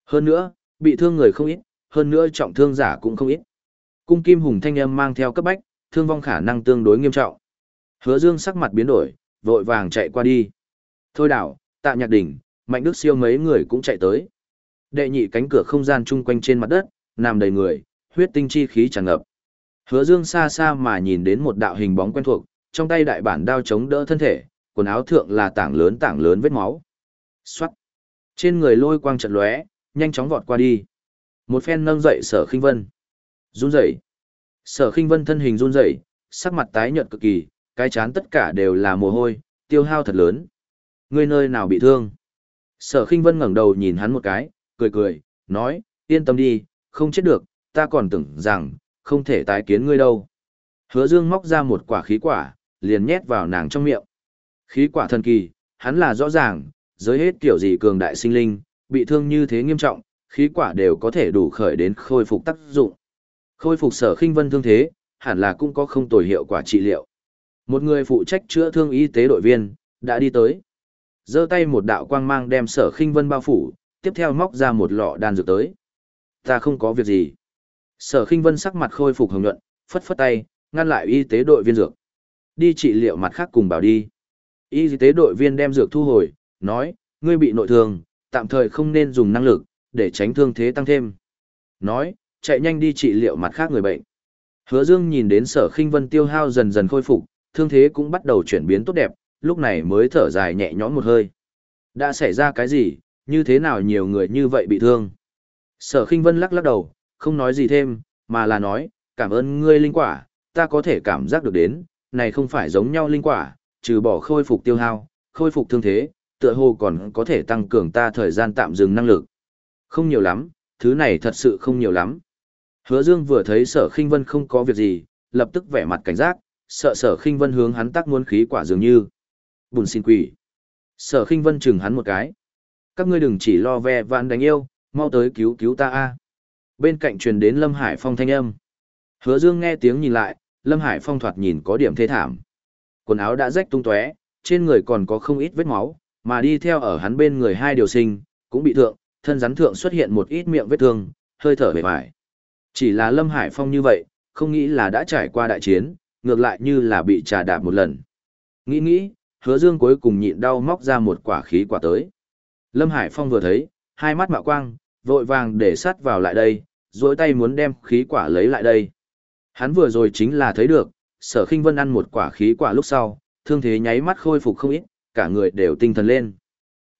Hơn nữa, bị thương người không ít, hơn nữa trọng thương giả cũng không ít. Cung kim hùng thanh âm mang theo cấp bách, thương vong khả năng tương đối nghiêm trọng. Hứa Dương sắc mặt biến đổi, vội vàng chạy qua đi. Thôi đảo, tạ nhạc đỉnh, mạnh đức siêu mấy người cũng chạy tới. Đệ nhị cánh cửa không gian chung quanh trên mặt đất, nằm đầy người, huyết tinh chi khí tràn ngập. Hứa Dương xa xa mà nhìn đến một đạo hình bóng quen thuộc, trong tay đại bản đao chống đỡ thân thể, quần áo thượng là tảng lớn tảng lớn vết máu. Xoát. Trên người lôi quang trận lóe, nhanh chóng vọt qua đi. Một phen nâng dậy Sở Khinh Vân. Run rẩy. Sở Khinh Vân thân hình run rẩy, sắc mặt tái nhợt cực kỳ, cái chán tất cả đều là mồ hôi, tiêu hao thật lớn. Ngươi nơi nào bị thương? Sở Khinh Vân ngẩng đầu nhìn hắn một cái, cười cười, nói, yên tâm đi, không chết được, ta còn tưởng rằng, không thể tái kiến ngươi đâu. Hứa Dương móc ra một quả khí quả, liền nhét vào nàng trong miệng. Khí quả thần kỳ, hắn là rõ ràng, giới hết kiểu gì cường đại sinh linh, bị thương như thế nghiêm trọng, khí quả đều có thể đủ khởi đến khôi phục tác dụng. Khôi phục sở khinh vân thương thế, hẳn là cũng có không tồi hiệu quả trị liệu. Một người phụ trách chữa thương y tế đội viên, đã đi tới. giơ tay một đạo quang mang đem sở khinh vân bao phủ, tiếp theo móc ra một lọ đan dược tới. Ta không có việc gì. Sở khinh vân sắc mặt khôi phục hồng nhuận, phất phất tay, ngăn lại y tế đội viên dược. Đi trị liệu mặt khác cùng bảo đi. Y tế đội viên đem dược thu hồi, nói, ngươi bị nội thương, tạm thời không nên dùng năng lực, để tránh thương thế tăng thêm. Nói, chạy nhanh đi trị liệu mặt khác người bệnh. Hứa Dương nhìn đến sở khinh vân tiêu hao dần dần khôi phục, thương thế cũng bắt đầu chuyển biến tốt đẹp, lúc này mới thở dài nhẹ nhõm một hơi. Đã xảy ra cái gì, như thế nào nhiều người như vậy bị thương? Sở khinh vân lắc lắc đầu, không nói gì thêm, mà là nói, cảm ơn ngươi linh quả, ta có thể cảm giác được đến, này không phải giống nhau linh quả, trừ bỏ khôi phục tiêu hao, khôi phục thương thế, tựa hồ còn có thể tăng cường ta thời gian tạm dừng năng lực. Không nhiều lắm, thứ này thật sự không nhiều lắm. Hứa Dương vừa thấy sở khinh vân không có việc gì, lập tức vẻ mặt cảnh giác, sợ sở khinh vân hướng hắn tác muốn khí quả dường như. Bùn xin quỷ. Sở khinh vân chừng hắn một cái. Các ngươi đừng chỉ lo ve vãn đánh yêu, mau tới cứu cứu ta a. Bên cạnh truyền đến Lâm Hải Phong thanh âm. Hứa Dương nghe tiếng nhìn lại, Lâm Hải Phong thoạt nhìn có điểm thê thảm. Quần áo đã rách tung tóe, trên người còn có không ít vết máu, mà đi theo ở hắn bên người hai điều sinh, cũng bị thượng, thân rắn thượng xuất hiện một ít miệng vết thương, hơi thở bề bại. Chỉ là Lâm Hải Phong như vậy, không nghĩ là đã trải qua đại chiến, ngược lại như là bị trà đạp một lần. Nghĩ nghĩ, hứa dương cuối cùng nhịn đau móc ra một quả khí quả tới. Lâm Hải Phong vừa thấy, hai mắt mạo quang, vội vàng để sát vào lại đây, dối tay muốn đem khí quả lấy lại đây. Hắn vừa rồi chính là thấy được, sở khinh vân ăn một quả khí quả lúc sau, thương thế nháy mắt khôi phục không ít, cả người đều tinh thần lên.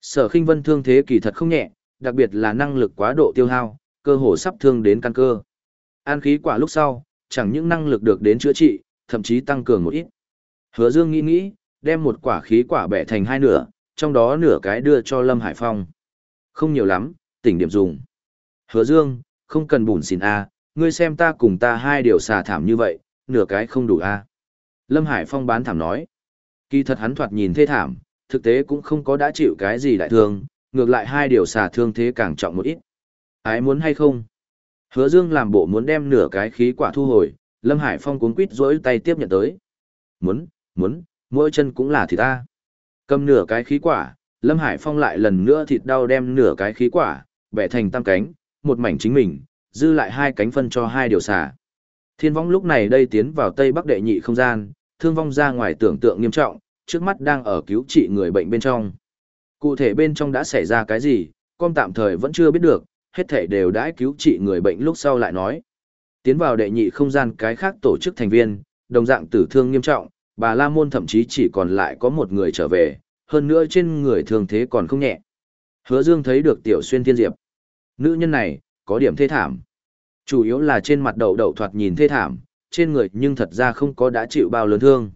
Sở khinh vân thương thế kỳ thật không nhẹ, đặc biệt là năng lực quá độ tiêu hao, cơ hồ sắp thương đến căn cơ. An khí quả lúc sau, chẳng những năng lực được đến chữa trị, thậm chí tăng cường một ít. Hứa Dương nghĩ nghĩ, đem một quả khí quả bẻ thành hai nửa, trong đó nửa cái đưa cho Lâm Hải Phong. Không nhiều lắm, tỉnh điểm dùng. Hứa Dương, không cần bùn xỉn a, ngươi xem ta cùng ta hai điều xà thảm như vậy, nửa cái không đủ a. Lâm Hải Phong bán thảm nói. Kỳ thật hắn thoạt nhìn thê thảm, thực tế cũng không có đã chịu cái gì đại thương, ngược lại hai điều xà thương thế càng trọng một ít. Ái muốn hay không? Hứa Dương làm bộ muốn đem nửa cái khí quả thu hồi, Lâm Hải Phong cuốn quýt rỗi tay tiếp nhận tới. Muốn, muốn, mỗi chân cũng là thịt ta. Cầm nửa cái khí quả, Lâm Hải Phong lại lần nữa thịt đau đem nửa cái khí quả, bẻ thành tam cánh, một mảnh chính mình, dư lại hai cánh phân cho hai điều xà. Thiên vong lúc này đây tiến vào Tây Bắc đệ nhị không gian, thương vong ra ngoài tưởng tượng nghiêm trọng, trước mắt đang ở cứu trị người bệnh bên trong. Cụ thể bên trong đã xảy ra cái gì, con tạm thời vẫn chưa biết được, hết thể đều đã cứu trị người bệnh lúc sau lại nói. Tiến vào đệ nhị không gian cái khác tổ chức thành viên, đồng dạng tử thương nghiêm trọng, bà La Môn thậm chí chỉ còn lại có một người trở về, hơn nữa trên người thường thế còn không nhẹ. Hứa Dương thấy được Tiểu Xuyên Thiên Diệp. Nữ nhân này, có điểm thê thảm. Chủ yếu là trên mặt đầu đầu thoạt nhìn thê thảm, trên người nhưng thật ra không có đã chịu bao lớn thương.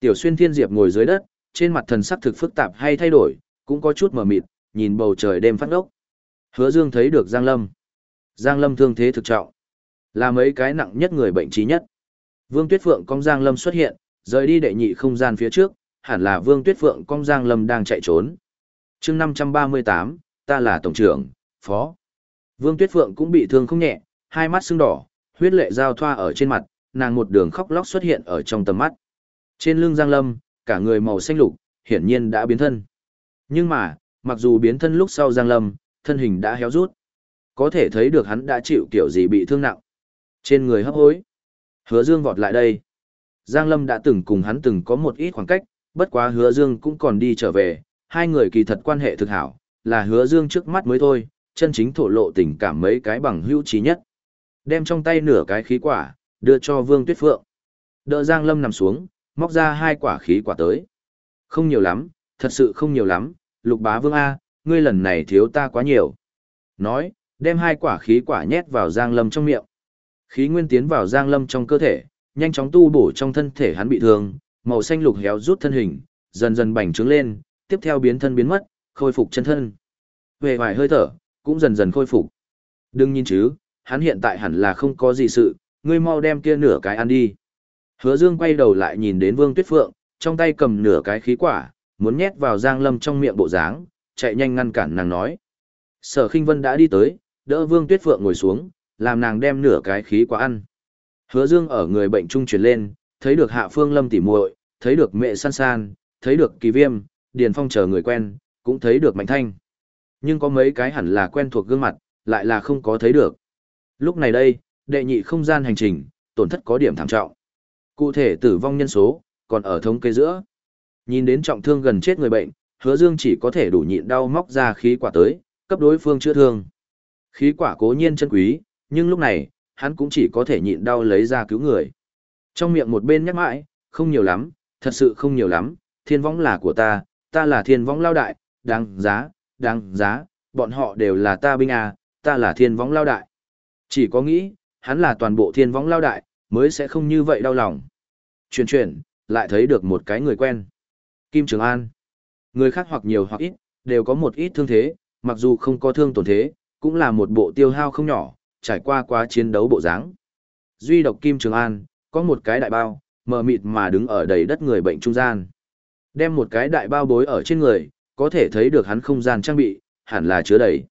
Tiểu Xuyên Thiên Diệp ngồi dưới đất, trên mặt thần sắc thực phức tạp hay thay đổi, cũng có chút mờ mịt, nhìn bầu trời đêm phát ốc. Hứa Dương thấy được Giang Lâm. Giang Lâm thương thế thực trọng, là mấy cái nặng nhất người bệnh trí nhất. Vương Tuyết Phượng cong Giang Lâm xuất hiện, Rời đi đệ nhị không gian phía trước, hẳn là Vương Tuyết Phượng cong Giang Lâm đang chạy trốn. chương 538, ta là Tổng trưởng, Phó. Vương Tuyết Phượng cũng bị thương không nhẹ, hai mắt sưng đỏ, huyết lệ giao thoa ở trên mặt, nàng một đường khóc lóc xuất hiện ở trong tầm mắt. Trên lưng Giang Lâm, cả người màu xanh lục, hiển nhiên đã biến thân. Nhưng mà, mặc dù biến thân lúc sau Giang Lâm, thân hình đã héo rút. Có thể thấy được hắn đã chịu kiểu gì bị thương nặng. Trên người hấp hối. Hứa Dương vọt lại đây. Giang Lâm đã từng cùng hắn từng có một ít khoảng cách, bất quá Hứa Dương cũng còn đi trở về, hai người kỳ thật quan hệ thực hảo, là Hứa Dương trước mắt mới thôi, chân chính thổ lộ tình cảm mấy cái bằng hữu trí nhất. Đem trong tay nửa cái khí quả, đưa cho Vương Tuyết Phượng. Đỡ Giang Lâm nằm xuống, móc ra hai quả khí quả tới. Không nhiều lắm, thật sự không nhiều lắm, lục bá vương A, ngươi lần này thiếu ta quá nhiều. Nói, đem hai quả khí quả nhét vào Giang Lâm trong miệng. Khí nguyên tiến vào Giang Lâm trong cơ thể, nhanh chóng tu bổ trong thân thể hắn bị thương, màu xanh lục héo rút thân hình, dần dần bành trướng lên, tiếp theo biến thân biến mất, khôi phục chân thân. Về vài hơi thở, cũng dần dần khôi phục. Đừng nhìn chứ, hắn hiện tại hẳn là không có gì sự, ngươi mau đem kia nửa cái ăn đi. Hứa Dương quay đầu lại nhìn đến Vương Tuyết Phượng, trong tay cầm nửa cái khí quả, muốn nhét vào Giang Lâm trong miệng bộ dáng, chạy nhanh ngăn cản nàng nói. Sở Khinh Vân đã đi tới, đỡ Vương Tuyết Phượng ngồi xuống, làm nàng đem nửa cái khí quả ăn. Hứa Dương ở người bệnh trung truyền lên, thấy được Hạ Phương Lâm tỉ muội, thấy được mẹ San San, thấy được Kỳ Viêm, Điền Phong chờ người quen, cũng thấy được Mạnh Thanh. Nhưng có mấy cái hẳn là quen thuộc gương mặt, lại là không có thấy được. Lúc này đây, đệ nhị không gian hành trình, tổn thất có điểm thảm trọng. Cụ thể tử vong nhân số, còn ở thống kê giữa. Nhìn đến trọng thương gần chết người bệnh, hứa dương chỉ có thể đủ nhịn đau móc ra khí quả tới, cấp đối phương chữa thương. Khí quả cố nhiên chân quý, nhưng lúc này, hắn cũng chỉ có thể nhịn đau lấy ra cứu người. Trong miệng một bên nhắc mãi, không nhiều lắm, thật sự không nhiều lắm, thiên võng là của ta, ta là thiên võng lao đại, đáng giá, đáng giá, bọn họ đều là ta binh à, ta là thiên võng lao đại. Chỉ có nghĩ, hắn là toàn bộ thiên võng lao đại, mới sẽ không như vậy đau lòng. Chuyển chuyển, lại thấy được một cái người quen. Kim Trường An. Người khác hoặc nhiều hoặc ít, đều có một ít thương thế, mặc dù không có thương tổn thế, cũng là một bộ tiêu hao không nhỏ, trải qua quá chiến đấu bộ dáng. Duy độc Kim Trường An, có một cái đại bao, mờ mịt mà đứng ở đầy đất người bệnh trung gian. Đem một cái đại bao bối ở trên người, có thể thấy được hắn không gian trang bị, hẳn là chứa đầy.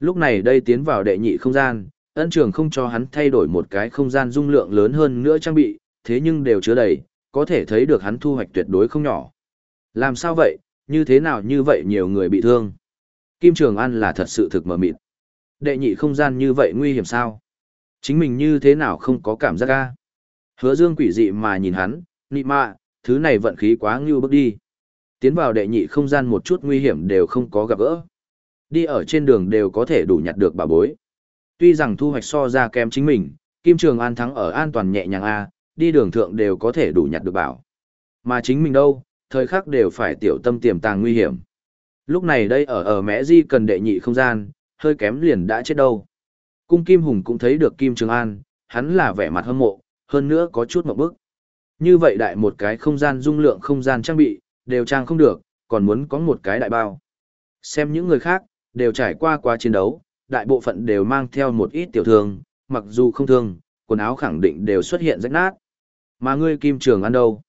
Lúc này đây tiến vào đệ nhị không gian, ân trường không cho hắn thay đổi một cái không gian dung lượng lớn hơn nữa trang bị, thế nhưng đều chứa đầy, có thể thấy được hắn thu hoạch tuyệt đối không nhỏ. Làm sao vậy, như thế nào như vậy nhiều người bị thương? Kim Trường An là thật sự thực mờ mịt. Đệ nhị không gian như vậy nguy hiểm sao? Chính mình như thế nào không có cảm giác ga? Hứa dương quỷ dị mà nhìn hắn, nị mạ, thứ này vận khí quá ngưu bước đi. Tiến vào đệ nhị không gian một chút nguy hiểm đều không có gặp gỡ. Đi ở trên đường đều có thể đủ nhặt được bà bối. Tuy rằng thu hoạch so ra kém chính mình, Kim Trường An thắng ở an toàn nhẹ nhàng A, đi đường thượng đều có thể đủ nhặt được bảo. Mà chính mình đâu, thời khắc đều phải tiểu tâm tiềm tàng nguy hiểm. Lúc này đây ở ở mẽ di cần đệ nhị không gian, hơi kém liền đã chết đâu. Cung Kim Hùng cũng thấy được Kim Trường An, hắn là vẻ mặt hâm mộ, hơn nữa có chút một bức. Như vậy đại một cái không gian dung lượng không gian trang bị, đều trang không được, còn muốn có một cái đại bao. Xem những người khác, đều trải qua quá chiến đấu, đại bộ phận đều mang theo một ít tiểu thương, mặc dù không thương, quần áo khẳng định đều xuất hiện rách nát. Mà ngươi Kim Trường An đâu?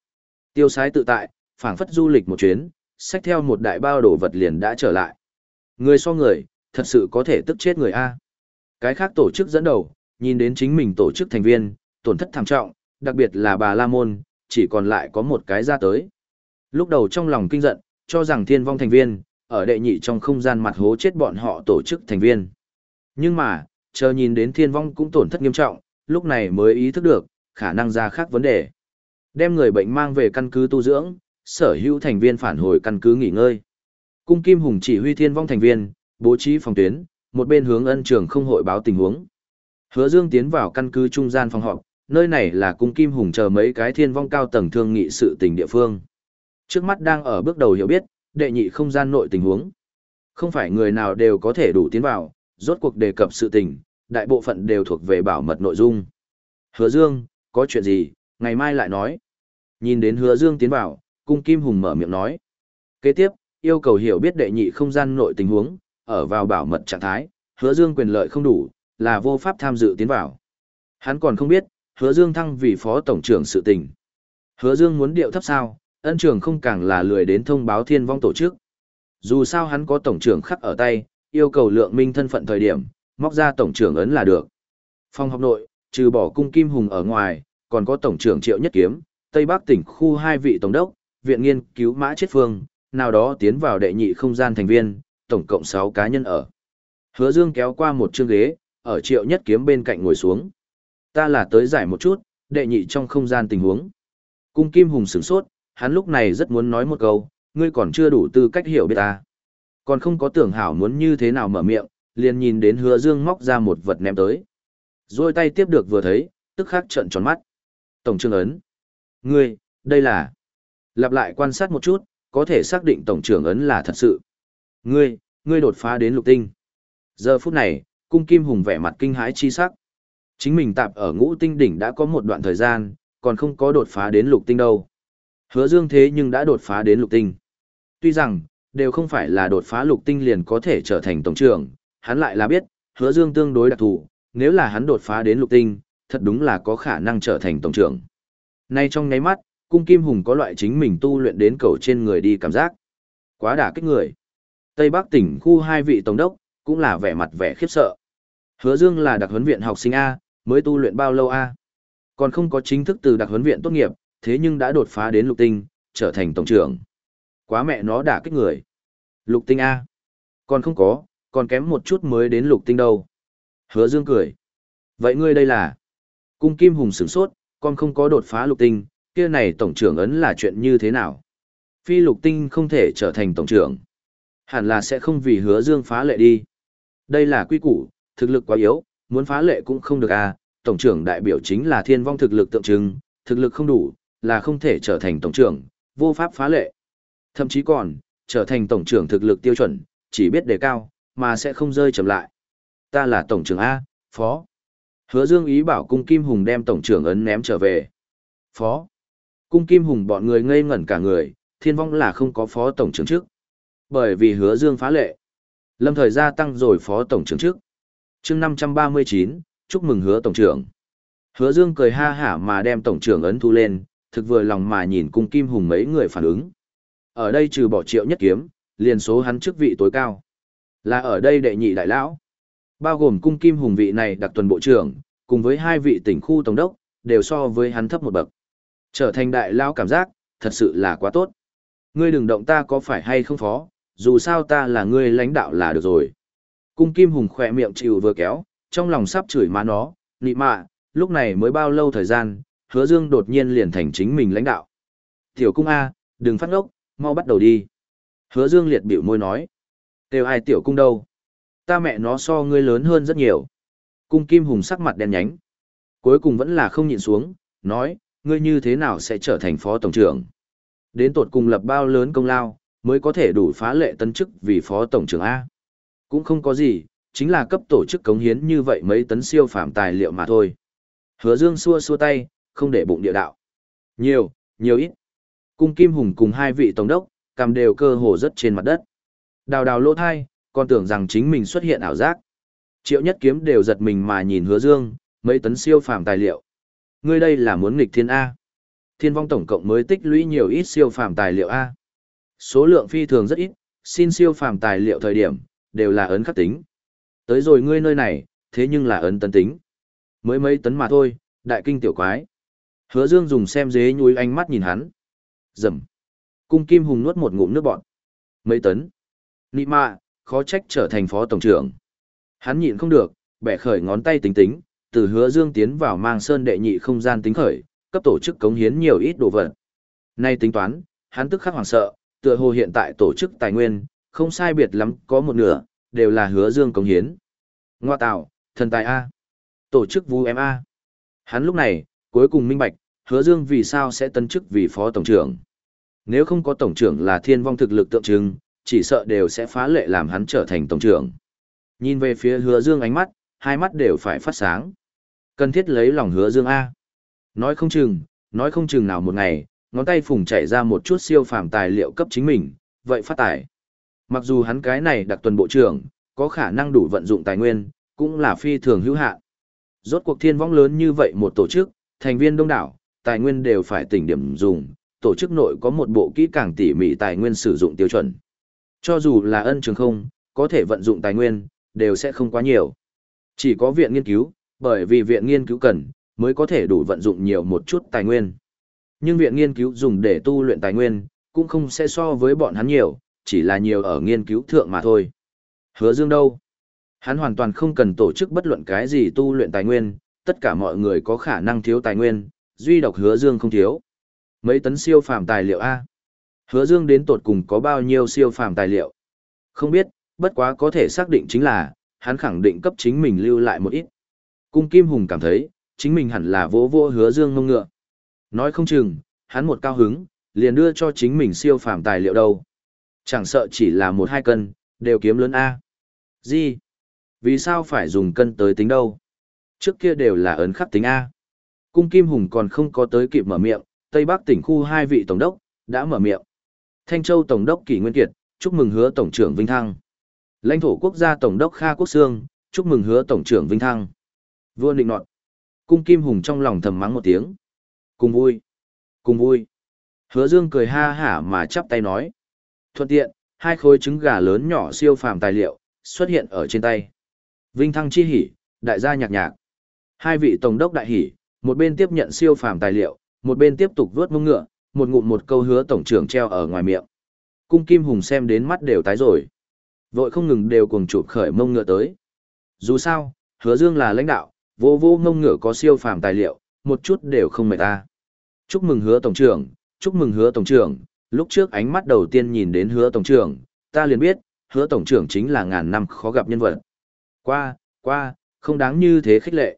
Tiêu sái tự tại, phảng phất du lịch một chuyến, xách theo một đại bao đồ vật liền đã trở lại. Người so người, thật sự có thể tức chết người A. Cái khác tổ chức dẫn đầu, nhìn đến chính mình tổ chức thành viên, tổn thất thảm trọng, đặc biệt là bà La Môn, chỉ còn lại có một cái ra tới. Lúc đầu trong lòng kinh giận, cho rằng thiên vong thành viên, ở đệ nhị trong không gian mặt hố chết bọn họ tổ chức thành viên. Nhưng mà, chờ nhìn đến thiên vong cũng tổn thất nghiêm trọng, lúc này mới ý thức được, khả năng ra khác vấn đề. Đem người bệnh mang về căn cứ tu dưỡng, sở hữu thành viên phản hồi căn cứ nghỉ ngơi. Cung Kim Hùng chỉ huy thiên vong thành viên, bố trí phòng tuyến, một bên hướng ân trường không hội báo tình huống. Hứa Dương tiến vào căn cứ trung gian phòng họp, nơi này là cung Kim Hùng chờ mấy cái thiên vong cao tầng thương nghị sự tình địa phương. Trước mắt đang ở bước đầu hiểu biết, đệ nhị không gian nội tình huống. Không phải người nào đều có thể đủ tiến vào, rốt cuộc đề cập sự tình, đại bộ phận đều thuộc về bảo mật nội dung. Hứa Dương, có chuyện gì, ngày mai lại nói. Nhìn đến Hứa Dương tiến vào, cung Kim Hùng mở miệng nói. Kế tiếp, yêu cầu hiểu biết đệ nhị không gian nội tình huống, ở vào bảo mật trạng thái, Hứa Dương quyền lợi không đủ, là vô pháp tham dự tiến vào. Hắn còn không biết, Hứa Dương thăng vì phó tổng trưởng sự tình. Hứa Dương muốn điệu thấp sao, ân trường không càng là lười đến thông báo thiên vong tổ chức. Dù sao hắn có tổng trưởng khắc ở tay, yêu cầu lượng minh thân phận thời điểm, móc ra tổng trưởng ấn là được. Phòng học nội, trừ bỏ cung kim hùng ở ngoài, còn có tổng trưởng triệu nhất kiếm, Tây Bắc tỉnh khu hai vị tổng đốc, viện nghiên cứu mã chết phương, nào đó tiến vào đệ nhị không gian thành viên, tổng cộng 6 cá nhân ở. Hứa Dương kéo qua một chương ghế, ở triệu nhất kiếm bên cạnh ngồi xuống. Ta là tới giải một chút, đệ nhị trong không gian tình huống. Cung Kim Hùng sửng sốt, hắn lúc này rất muốn nói một câu, ngươi còn chưa đủ tư cách hiểu biết ta. Còn không có tưởng hảo muốn như thế nào mở miệng, liền nhìn đến hứa dương móc ra một vật ném tới. Rồi tay tiếp được vừa thấy, tức khắc trợn tròn mắt. Tổng trưởng ấn. Ngươi, đây là... Lặp lại quan sát một chút, có thể xác định tổng trưởng ấn là thật sự. Ngươi, ngươi đột phá đến lục tinh. Giờ phút này, cung kim hùng vẻ mặt kinh hãi chi sắc. Chính mình tạp ở ngũ tinh đỉnh đã có một đoạn thời gian, còn không có đột phá đến lục tinh đâu. Hứa dương thế nhưng đã đột phá đến lục tinh. Tuy rằng, đều không phải là đột phá lục tinh liền có thể trở thành tổng trưởng, hắn lại là biết, hứa dương tương đối đặc thù, nếu là hắn đột phá đến lục tinh, thật đúng là có khả năng trở thành tổng trưởng. Nay trong nháy mắt, cung kim hùng có loại chính mình tu luyện đến cầu trên người đi cảm giác. Quá đả kích người. Tây Bắc tỉnh khu hai vị tổng đốc, cũng là vẻ mặt vẻ khiếp sợ. Hứa Dương là đặc huấn viện học sinh A, mới tu luyện bao lâu A? Còn không có chính thức từ đặc huấn viện tốt nghiệp, thế nhưng đã đột phá đến lục tinh, trở thành tổng trưởng. Quá mẹ nó đả kích người. Lục tinh A. Còn không có, còn kém một chút mới đến lục tinh đâu. Hứa Dương cười. Vậy ngươi đây là? Cung Kim Hùng sửng sốt, con không có đột phá lục tinh, kia này tổng trưởng ấn là chuyện như thế nào? Phi lục tinh không thể trở thành tổng trưởng. Hẳn là sẽ không vì hứa Dương phá lệ đi. Đây là quy củ, thực lực quá yếu, muốn phá lệ cũng không được à, tổng trưởng đại biểu chính là thiên vong thực lực tượng trưng, thực lực không đủ, là không thể trở thành tổng trưởng, vô pháp phá lệ. Thậm chí còn, trở thành tổng trưởng thực lực tiêu chuẩn, chỉ biết đề cao, mà sẽ không rơi chậm lại. Ta là tổng trưởng A, phó. Hứa Dương ý bảo cung Kim Hùng đem tổng trưởng ấn ném trở về. Phó. Cung Kim Hùng bọn người ngây ngẩn cả người, thiên vong là không có phó tổng trưởng trước. Bởi vì hứa Dương phá lệ. Lâm thời gia tăng rồi phó tổng trưởng trước. chương 539, chúc mừng hứa tổng trưởng. Hứa Dương cười ha hả mà đem tổng trưởng ấn thu lên, thực vừa lòng mà nhìn cung Kim Hùng mấy người phản ứng. Ở đây trừ bỏ triệu nhất kiếm, liền số hắn chức vị tối cao. Là ở đây đệ nhị đại lão. Bao gồm cung kim hùng vị này đặc tuần bộ trưởng, cùng với hai vị tỉnh khu tổng đốc, đều so với hắn thấp một bậc. Trở thành đại lão cảm giác, thật sự là quá tốt. Ngươi đừng động ta có phải hay không phó, dù sao ta là ngươi lãnh đạo là được rồi. Cung kim hùng khỏe miệng chịu vừa kéo, trong lòng sắp chửi má nó, nị mạ, lúc này mới bao lâu thời gian, hứa dương đột nhiên liền thành chính mình lãnh đạo. Tiểu cung A, đừng phát ngốc, mau bắt đầu đi. Hứa Dương liệt biểu môi nói. Têu ai tiểu cung đâu? Ta mẹ nó so ngươi lớn hơn rất nhiều. Cung Kim Hùng sắc mặt đen nhánh. Cuối cùng vẫn là không nhịn xuống, nói, ngươi như thế nào sẽ trở thành phó tổng trưởng? Đến tột cùng lập bao lớn công lao, mới có thể đủ phá lệ tấn chức vì phó tổng trưởng A. Cũng không có gì, chính là cấp tổ chức cống hiến như vậy mấy tấn siêu phạm tài liệu mà thôi. Hứa Dương xua xua tay, không để bụng địa đạo. Nhiều, nhiều ít. Cung Kim Hùng cùng hai vị tổng đốc, cầm đều cơ hồ rất trên mặt đất. Đào đào lỗ thai, còn tưởng rằng chính mình xuất hiện ảo giác. Triệu nhất kiếm đều giật mình mà nhìn hứa dương, mấy tấn siêu phàm tài liệu. Ngươi đây là muốn nghịch thiên A. Thiên vong tổng cộng mới tích lũy nhiều ít siêu phàm tài liệu A. Số lượng phi thường rất ít, xin siêu phàm tài liệu thời điểm, đều là ấn khắc tính. Tới rồi ngươi nơi này, thế nhưng là ấn tấn tính. Mới mấy tấn mà thôi, đại kinh tiểu quái. Hứa dương dùng xem dế nhúi ánh mắt nhìn hắn. Dầm. Cung Kim Hùng nuốt một ngụm nước bọt. Mấy tấn. Nị mạ, khó trách trở thành phó tổng trưởng. Hắn nhịn không được, bẻ khởi ngón tay tính tính, từ hứa dương tiến vào mang sơn đệ nhị không gian tính khởi, cấp tổ chức cống hiến nhiều ít đồ vật. Nay tính toán, hắn tức khắc hoảng sợ, tựa hồ hiện tại tổ chức tài nguyên, không sai biệt lắm, có một nửa, đều là hứa dương cống hiến. Ngoa tạo, thần tài A. Tổ chức vũ em A. Hắn lúc này, cuối cùng minh bạch, hứa dương vì sao sẽ tân chức vì phó tổng trưởng. Nếu không có tổng trưởng là thiên vong thực lực tượng trưng, chỉ sợ đều sẽ phá lệ làm hắn trở thành tổng trưởng. Nhìn về phía hứa dương ánh mắt, hai mắt đều phải phát sáng. Cần thiết lấy lòng hứa dương A. Nói không chừng, nói không chừng nào một ngày, ngón tay phùng chảy ra một chút siêu phàm tài liệu cấp chính mình, vậy phát tài. Mặc dù hắn cái này đặc tuần bộ trưởng, có khả năng đủ vận dụng tài nguyên, cũng là phi thường hữu hạn. Rốt cuộc thiên vong lớn như vậy một tổ chức, thành viên đông đảo, tài nguyên đều phải tỉnh điểm dùng, tổ chức nội có một bộ kỹ càng tỉ mỉ tài nguyên sử dụng tiêu chuẩn. Cho dù là ân trường không, có thể vận dụng tài nguyên, đều sẽ không quá nhiều. Chỉ có viện nghiên cứu, bởi vì viện nghiên cứu cần, mới có thể đủ vận dụng nhiều một chút tài nguyên. Nhưng viện nghiên cứu dùng để tu luyện tài nguyên, cũng không sẽ so với bọn hắn nhiều, chỉ là nhiều ở nghiên cứu thượng mà thôi. Hứa Dương đâu? Hắn hoàn toàn không cần tổ chức bất luận cái gì tu luyện tài nguyên, tất cả mọi người có khả năng thiếu tài nguyên, duy độc Hứa Dương không thiếu. Mấy tấn siêu phàm tài liệu a? Hứa Dương đến tột cùng có bao nhiêu siêu phàm tài liệu? Không biết, bất quá có thể xác định chính là, hắn khẳng định cấp chính mình lưu lại một ít. Cung Kim Hùng cảm thấy, chính mình hẳn là vỗ vỗ Hứa Dương ngông ngựa. Nói không chừng, hắn một cao hứng, liền đưa cho chính mình siêu phàm tài liệu đâu. Chẳng sợ chỉ là một hai cân, đều kiếm lớn A. Gì? Vì sao phải dùng cân tới tính đâu? Trước kia đều là ấn khắc tính A. Cung Kim Hùng còn không có tới kịp mở miệng, Tây Bắc tỉnh khu hai vị tổng đốc, đã mở miệng. Thanh Châu Tổng đốc Kỷ Nguyên Kiệt, chúc mừng hứa Tổng trưởng Vinh Thăng. Lãnh thổ quốc gia Tổng đốc Kha Quốc Sương, chúc mừng hứa Tổng trưởng Vinh Thăng. Vua định Nọt. Cung Kim Hùng trong lòng thầm mắng một tiếng. Cùng vui. Cùng vui. Hứa Dương cười ha hả mà chắp tay nói. Thuận tiện, hai khối trứng gà lớn nhỏ siêu phàm tài liệu, xuất hiện ở trên tay. Vinh Thăng chi hỉ, đại gia nhạc nhạc. Hai vị tổng đốc đại hỉ, một bên tiếp nhận siêu phàm tài liệu, một bên tiếp tục vớt mông ngựa, một ngụm một câu hứa tổng trưởng treo ở ngoài miệng. Cung Kim Hùng xem đến mắt đều tái rồi. Vội không ngừng đều cuồng chụp khởi mông ngựa tới. Dù sao, hứa dương là lãnh đạo, vô vô mông ngựa có siêu phàm tài liệu, một chút đều không mệt ta. Chúc mừng hứa tổng trưởng, chúc mừng hứa tổng trưởng, lúc trước ánh mắt đầu tiên nhìn đến hứa tổng trưởng, ta liền biết, hứa tổng trưởng chính là ngàn năm khó gặp nhân vật. Qua, qua, không đáng như thế khích lệ.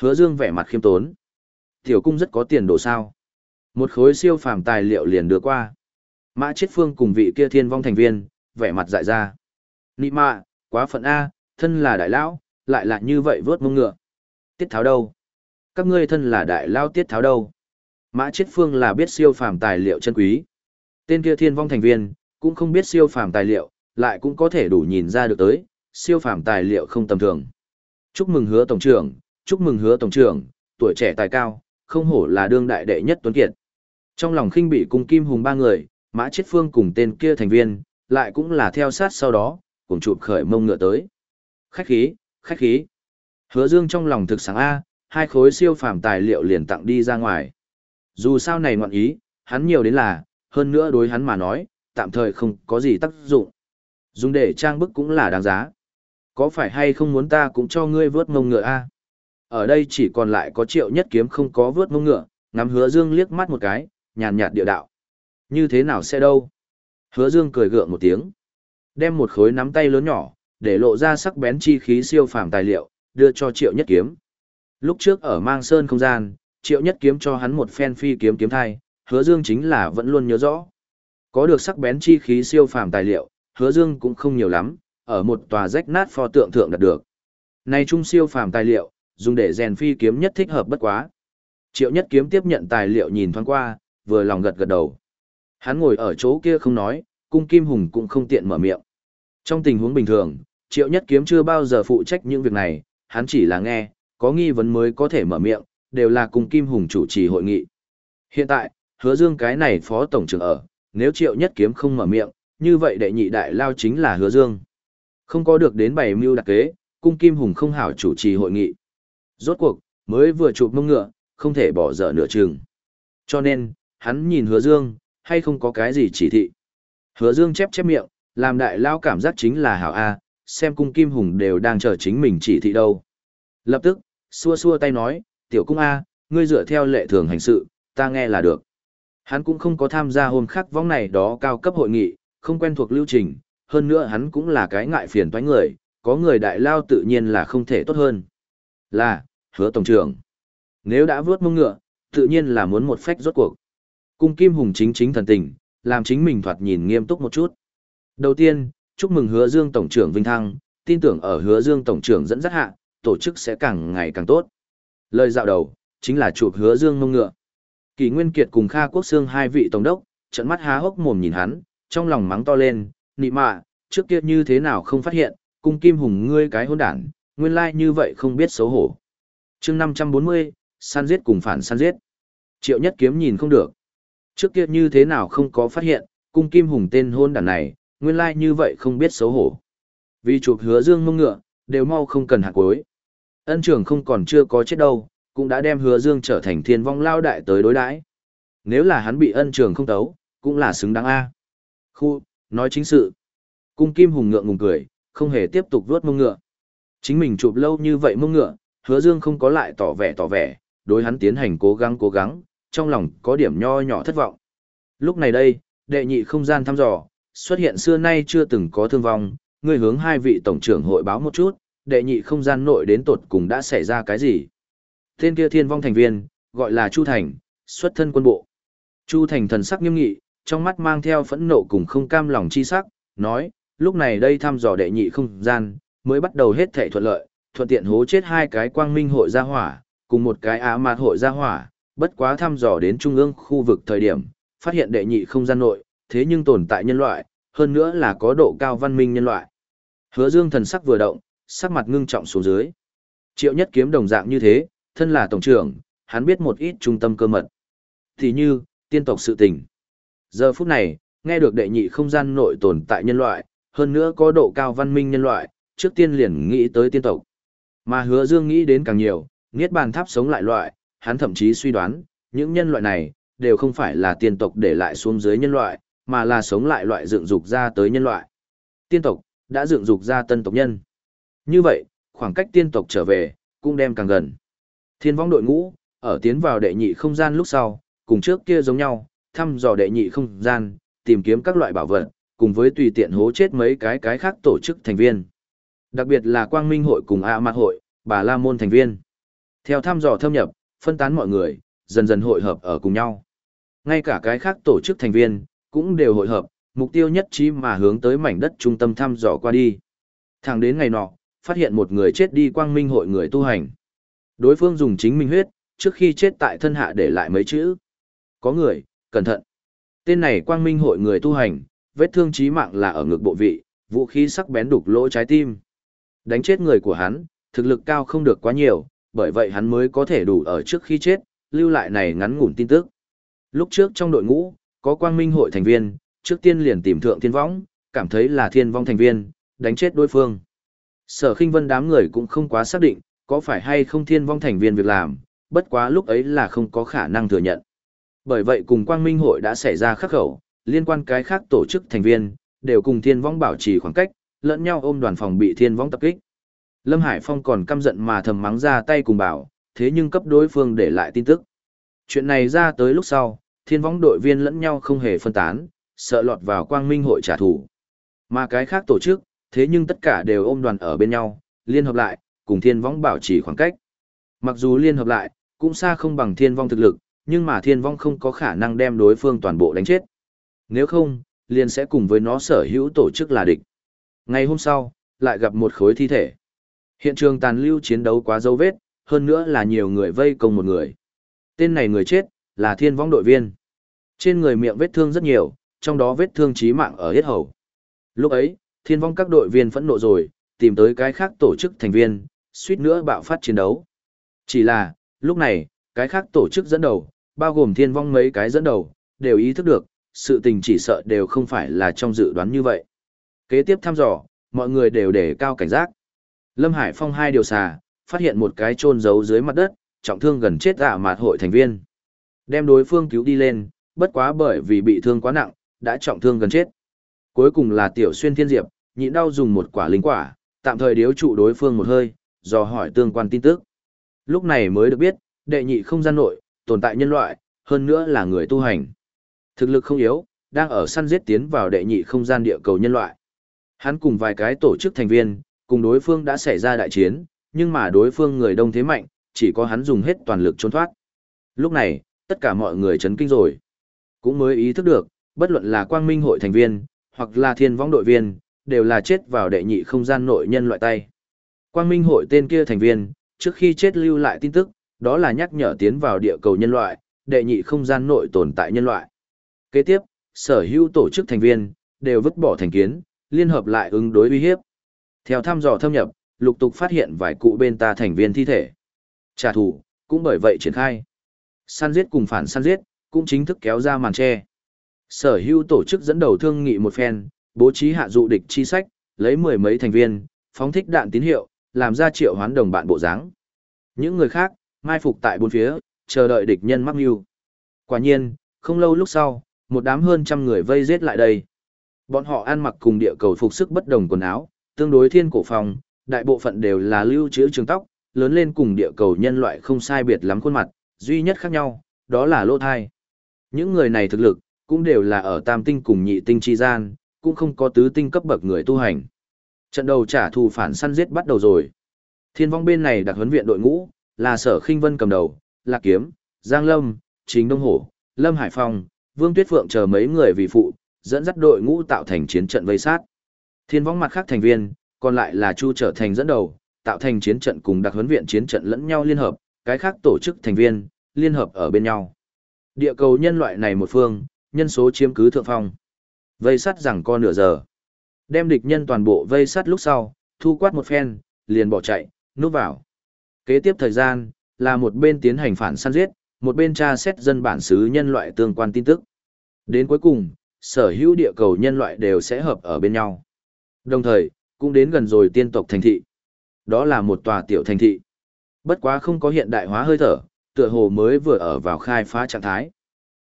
Hứa dương vẻ mặt khiêm tốn. Tiểu cung rất có tiền đồ sao. Một khối siêu phàm tài liệu liền đưa qua. Mã chết phương cùng vị kia thiên vong thành viên, vẻ mặt dại ra. Nị mạ, quá phận A, thân là đại lão, lại là như vậy vớt mông ngựa. Tiết tháo đâu? Các ngươi thân là đại lao tiết tháo đâu? Mã chết phương là biết siêu phàm tài liệu chân quý. Tên kia thiên vong thành viên, cũng không biết siêu phàm tài liệu, lại cũng có thể đủ nhìn ra được tới, siêu phàm tài liệu không tầm thường. Chúc mừng hứa tổng trưởng, chúc mừng hứa tổng trưởng, tuổi trẻ tài cao, không hổ là đương đại đệ nhất tuấn kiệt. Trong lòng khinh bị cùng Kim Hùng ba người, Mã Chiết Phương cùng tên kia thành viên, lại cũng là theo sát sau đó, cùng chụp khởi mông ngựa tới. Khách khí, khách khí. Hứa Dương trong lòng thực sáng A, hai khối siêu phàm tài liệu liền tặng đi ra ngoài. Dù sao này ngoạn ý, hắn nhiều đến là, hơn nữa đối hắn mà nói, tạm thời không có gì tác dụng. Dùng để trang bức cũng là đáng giá. Có phải hay không muốn ta cũng cho ngươi vớt mông ngựa a? Ở đây chỉ còn lại có triệu nhất kiếm không có vớt mông ngựa, ngắm hứa dương liếc mắt một cái, nhàn nhạt địa đạo. Như thế nào sẽ đâu? Hứa dương cười gượng một tiếng. Đem một khối nắm tay lớn nhỏ, để lộ ra sắc bén chi khí siêu phàm tài liệu, đưa cho triệu nhất kiếm. Lúc trước ở mang sơn không gian, triệu nhất kiếm cho hắn một phen phi kiếm kiếm thai, hứa dương chính là vẫn luôn nhớ rõ. Có được sắc bén chi khí siêu phàm tài liệu, hứa dương cũng không nhiều lắm, ở một tòa rách nát pho tượng thượng đạt được. Này trung siêu phàm tài liệu, dùng để rèn phi kiếm nhất thích hợp bất quá. Triệu nhất kiếm tiếp nhận tài liệu nhìn thoáng qua, vừa lòng gật gật đầu. Hắn ngồi ở chỗ kia không nói, cung kim hùng cũng không tiện mở miệng. Trong tình huống bình thường, triệu nhất kiếm chưa bao giờ phụ trách những việc này, hắn chỉ là nghe, có nghi vấn mới có thể mở miệng, đều là cùng kim hùng chủ trì hội nghị. Hiện tại, hứa dương cái này phó tổng trưởng ở, nếu triệu nhất kiếm không mở miệng, như vậy đệ nhị đại lao chính là hứa dương. Không có được đến bảy mưu đặc kế, cung kim hùng không hảo chủ trì hội nghị. Rốt cuộc, mới vừa chụp mông ngựa, không thể bỏ dở nửa chừng. Cho nên, hắn nhìn hứa dương, hay không có cái gì chỉ thị. Hứa dương chép chép miệng, làm đại lao cảm giác chính là hảo A, xem cung kim hùng đều đang chờ chính mình chỉ thị đâu. Lập tức, xua xua tay nói, tiểu cung A, ngươi dựa theo lệ thường hành sự, ta nghe là được. Hắn cũng không có tham gia hôm khắc vong này đó cao cấp hội nghị, không quen thuộc lưu trình, hơn nữa hắn cũng là cái ngại phiền toái người, có người đại lao tự nhiên là không thể tốt hơn. Là, hứa tổng trưởng. Nếu đã vớt mông ngựa, tự nhiên là muốn một phách rốt cuộc. Cung Kim Hùng chính chính thần tình, làm chính mình thoạt nhìn nghiêm túc một chút. Đầu tiên, chúc mừng hứa Dương Tổng trưởng Vinh Thăng, tin tưởng ở hứa Dương Tổng trưởng dẫn dắt hạ, tổ chức sẽ càng ngày càng tốt. Lời dạo đầu, chính là chụp hứa Dương mông ngựa. Kỳ Nguyên Kiệt cùng Kha Quốc Sương hai vị tổng đốc, trận mắt há hốc mồm nhìn hắn, trong lòng mắng to lên, nị mạ, trước kia như thế nào không phát hiện, cung kim hùng ngươi cái hôn đản, nguyên lai như vậy không biết xấu hổ. chương 540, săn giết cùng phản săn giết. Triệu nhất kiếm nhìn không được. Trước kia như thế nào không có phát hiện, cung kim hùng tên hôn đản này, nguyên lai như vậy không biết xấu hổ. Vì chụp hứa dương mông ngựa, đều mau không cần hạt cuối. Ân Trường không còn chưa có chết đâu, cũng đã đem hứa dương trở thành thiên vong lao đại tới đối đãi. Nếu là hắn bị ân trường không tấu, cũng là xứng đáng A. Khu, nói chính sự. Cung kim hùng ngượng ngùng cười, không hề tiếp tục vuốt mông ngựa. Chính mình chụp lâu như vậy mông ngựa, hứa dương không có lại tỏ vẻ tỏ vẻ, đối hắn tiến hành cố gắng cố gắng, trong lòng có điểm nho nhỏ thất vọng. Lúc này đây, đệ nhị không gian thăm dò, xuất hiện xưa nay chưa từng có thương vong, người hướng hai vị tổng trưởng hội báo một chút, đệ nhị không gian nội đến tột cùng đã xảy ra cái gì. Tên kia thiên vong thành viên, gọi là Chu Thành, xuất thân quân bộ. Chu Thành thần sắc nghiêm nghị, trong mắt mang theo phẫn nộ cùng không cam lòng chi sắc, nói, lúc này đây thăm dò đệ nhị không gian, mới bắt đầu hết thể thuận lợi, thuận tiện hố chết hai cái quang minh hội gia hỏa, cùng một cái á mạt hội gia hỏa, bất quá thăm dò đến trung ương khu vực thời điểm, phát hiện đệ nhị không gian nội, thế nhưng tồn tại nhân loại, hơn nữa là có độ cao văn minh nhân loại. Hứa Dương thần sắc vừa động, sắc mặt ngưng trọng xuống dưới. Triệu Nhất Kiếm đồng dạng như thế, thân là tổng trưởng, hắn biết một ít trung tâm cơ mật. Thì như, tiên tộc sự tình. Giờ phút này, nghe được đệ nhị không gian nội tồn tại nhân loại, hơn nữa có độ cao văn minh nhân loại, trước tiên liền nghĩ tới tiên tộc. Mà hứa dương nghĩ đến càng nhiều, niết bàn tháp sống lại loại, hắn thậm chí suy đoán, những nhân loại này, đều không phải là tiên tộc để lại xuống dưới nhân loại, mà là sống lại loại dựng dục ra tới nhân loại. Tiên tộc, đã dựng dục ra tân tộc nhân. Như vậy, khoảng cách tiên tộc trở về, cũng đem càng gần. Thiên vong đội ngũ, ở tiến vào đệ nhị không gian lúc sau, cùng trước kia giống nhau, thăm dò đệ nhị không gian, tìm kiếm các loại bảo vật, cùng với tùy tiện hố chết mấy cái cái khác tổ chức thành viên. Đặc biệt là Quang Minh hội cùng A Mạc hội, bà La Môn thành viên. Theo thăm dò thâm nhập, phân tán mọi người, dần dần hội hợp ở cùng nhau. Ngay cả cái khác tổ chức thành viên, cũng đều hội hợp, mục tiêu nhất trí mà hướng tới mảnh đất trung tâm thăm dò qua đi. Thẳng đến ngày nọ, phát hiện một người chết đi Quang Minh hội người tu hành. Đối phương dùng chính minh huyết, trước khi chết tại thân hạ để lại mấy chữ. Có người, cẩn thận. Tên này quang minh hội người tu hành, vết thương chí mạng là ở ngực bộ vị, vũ khí sắc bén đục lỗ trái tim. Đánh chết người của hắn, thực lực cao không được quá nhiều, bởi vậy hắn mới có thể đủ ở trước khi chết, lưu lại này ngắn ngủn tin tức. Lúc trước trong đội ngũ, có quang minh hội thành viên, trước tiên liền tìm thượng thiên võng, cảm thấy là thiên vong thành viên, đánh chết đối phương. Sở khinh vân đám người cũng không quá xác định, có phải hay không thiên vong thành viên việc làm, bất quá lúc ấy là không có khả năng thừa nhận. Bởi vậy cùng Quang Minh hội đã xảy ra khắc khẩu, liên quan cái khác tổ chức thành viên, đều cùng thiên vong bảo trì khoảng cách, lẫn nhau ôm đoàn phòng bị thiên vong tập kích. Lâm Hải Phong còn căm giận mà thầm mắng ra tay cùng bảo, thế nhưng cấp đối phương để lại tin tức. Chuyện này ra tới lúc sau, thiên vong đội viên lẫn nhau không hề phân tán, sợ lọt vào quang minh hội trả thù. Mà cái khác tổ chức, thế nhưng tất cả đều ôm đoàn ở bên nhau, liên hợp lại, cùng thiên vong bảo trì khoảng cách. Mặc dù liên hợp lại, cũng xa không bằng thiên vong thực lực, nhưng mà thiên vong không có khả năng đem đối phương toàn bộ đánh chết. Nếu không, liền sẽ cùng với nó sở hữu tổ chức là địch. Ngày hôm sau, lại gặp một khối thi thể. Hiện trường tàn lưu chiến đấu quá dấu vết, hơn nữa là nhiều người vây công một người. Tên này người chết, là thiên vong đội viên. Trên người miệng vết thương rất nhiều, trong đó vết thương chí mạng ở hết hầu. Lúc ấy, thiên vong các đội viên phẫn nộ rồi, tìm tới cái khác tổ chức thành viên, suýt nữa bạo phát chiến đấu. Chỉ là, lúc này, cái khác tổ chức dẫn đầu, bao gồm thiên vong mấy cái dẫn đầu, đều ý thức được, sự tình chỉ sợ đều không phải là trong dự đoán như vậy. Kế tiếp thăm dò, mọi người đều để cao cảnh giác. Lâm Hải Phong hai điều xà, phát hiện một cái chôn giấu dưới mặt đất, trọng thương gần chết ạ mạt hội thành viên. Đem đối phương cứu đi lên, bất quá bởi vì bị thương quá nặng, đã trọng thương gần chết. Cuối cùng là tiểu xuyên thiên diệp, nhịn đau dùng một quả linh quả, tạm thời điếu trụ đối phương một hơi, do hỏi tương quan tin tức. Lúc này mới được biết, đệ nhị không gian nội, tồn tại nhân loại, hơn nữa là người tu hành. Thực lực không yếu, đang ở săn giết tiến vào đệ nhị không gian địa cầu nhân loại. Hắn cùng vài cái tổ chức thành viên, cùng đối phương đã xảy ra đại chiến, nhưng mà đối phương người đông thế mạnh, chỉ có hắn dùng hết toàn lực trốn thoát. Lúc này, tất cả mọi người chấn kinh rồi. Cũng mới ý thức được, bất luận là quang minh hội thành viên, hoặc là thiên vong đội viên, đều là chết vào đệ nhị không gian nội nhân loại tay. Quang minh hội tên kia thành viên, trước khi chết lưu lại tin tức, đó là nhắc nhở tiến vào địa cầu nhân loại, đệ nhị không gian nội tồn tại nhân loại. Kế tiếp, sở hữu tổ chức thành viên, đều vứt bỏ thành kiến, liên hợp lại ứng đối uy hiếp. Theo thăm dò thâm nhập, lục tục phát hiện vài cụ bên ta thành viên thi thể. Trả thù, cũng bởi vậy triển khai. Săn giết cùng phản săn giết, cũng chính thức kéo ra màn che. Sở hữu tổ chức dẫn đầu thương nghị một phen, bố trí hạ dụ địch chi sách, lấy mười mấy thành viên, phóng thích đạn tín hiệu, làm ra triệu hoán đồng bạn bộ dáng. Những người khác, mai phục tại bốn phía, chờ đợi địch nhân mắc mưu. Quả nhiên, không lâu lúc sau, một đám hơn trăm người vây giết lại đây. Bọn họ ăn mặc cùng địa cầu phục sức bất đồng quần áo, tương đối thiên cổ phòng, đại bộ phận đều là lưu trữ trường tóc, lớn lên cùng địa cầu nhân loại không sai biệt lắm khuôn mặt, duy nhất khác nhau, đó là lỗ thai. Những người này thực lực, cũng đều là ở tam tinh cùng nhị tinh chi gian, cũng không có tứ tinh cấp bậc người tu hành. Trận đầu trả thù phản săn giết bắt đầu rồi. Thiên vong bên này đặc huấn viện đội ngũ, là sở khinh vân cầm đầu, lạc kiếm, giang lâm, chính đông hổ, lâm hải phong, vương tuyết phượng chờ mấy người vì phụ, dẫn dắt đội ngũ tạo thành chiến trận vây sát. Thiên vong mặt khác thành viên, còn lại là chu trở thành dẫn đầu, tạo thành chiến trận cùng đặc huấn viện chiến trận lẫn nhau liên hợp, cái khác tổ chức thành viên, liên hợp ở bên nhau. Địa cầu nhân loại này một phương, nhân số chiếm cứ thượng phong. Vây sắt rằng co nửa giờ. Đem địch nhân toàn bộ vây sắt lúc sau, thu quát một phen, liền bỏ chạy, núp vào. Kế tiếp thời gian, là một bên tiến hành phản săn giết, một bên tra xét dân bản xứ nhân loại tương quan tin tức. Đến cuối cùng, sở hữu địa cầu nhân loại đều sẽ hợp ở bên nhau. Đồng thời, cũng đến gần rồi tiên tộc thành thị. Đó là một tòa tiểu thành thị. Bất quá không có hiện đại hóa hơi thở, tựa hồ mới vừa ở vào khai phá trạng thái.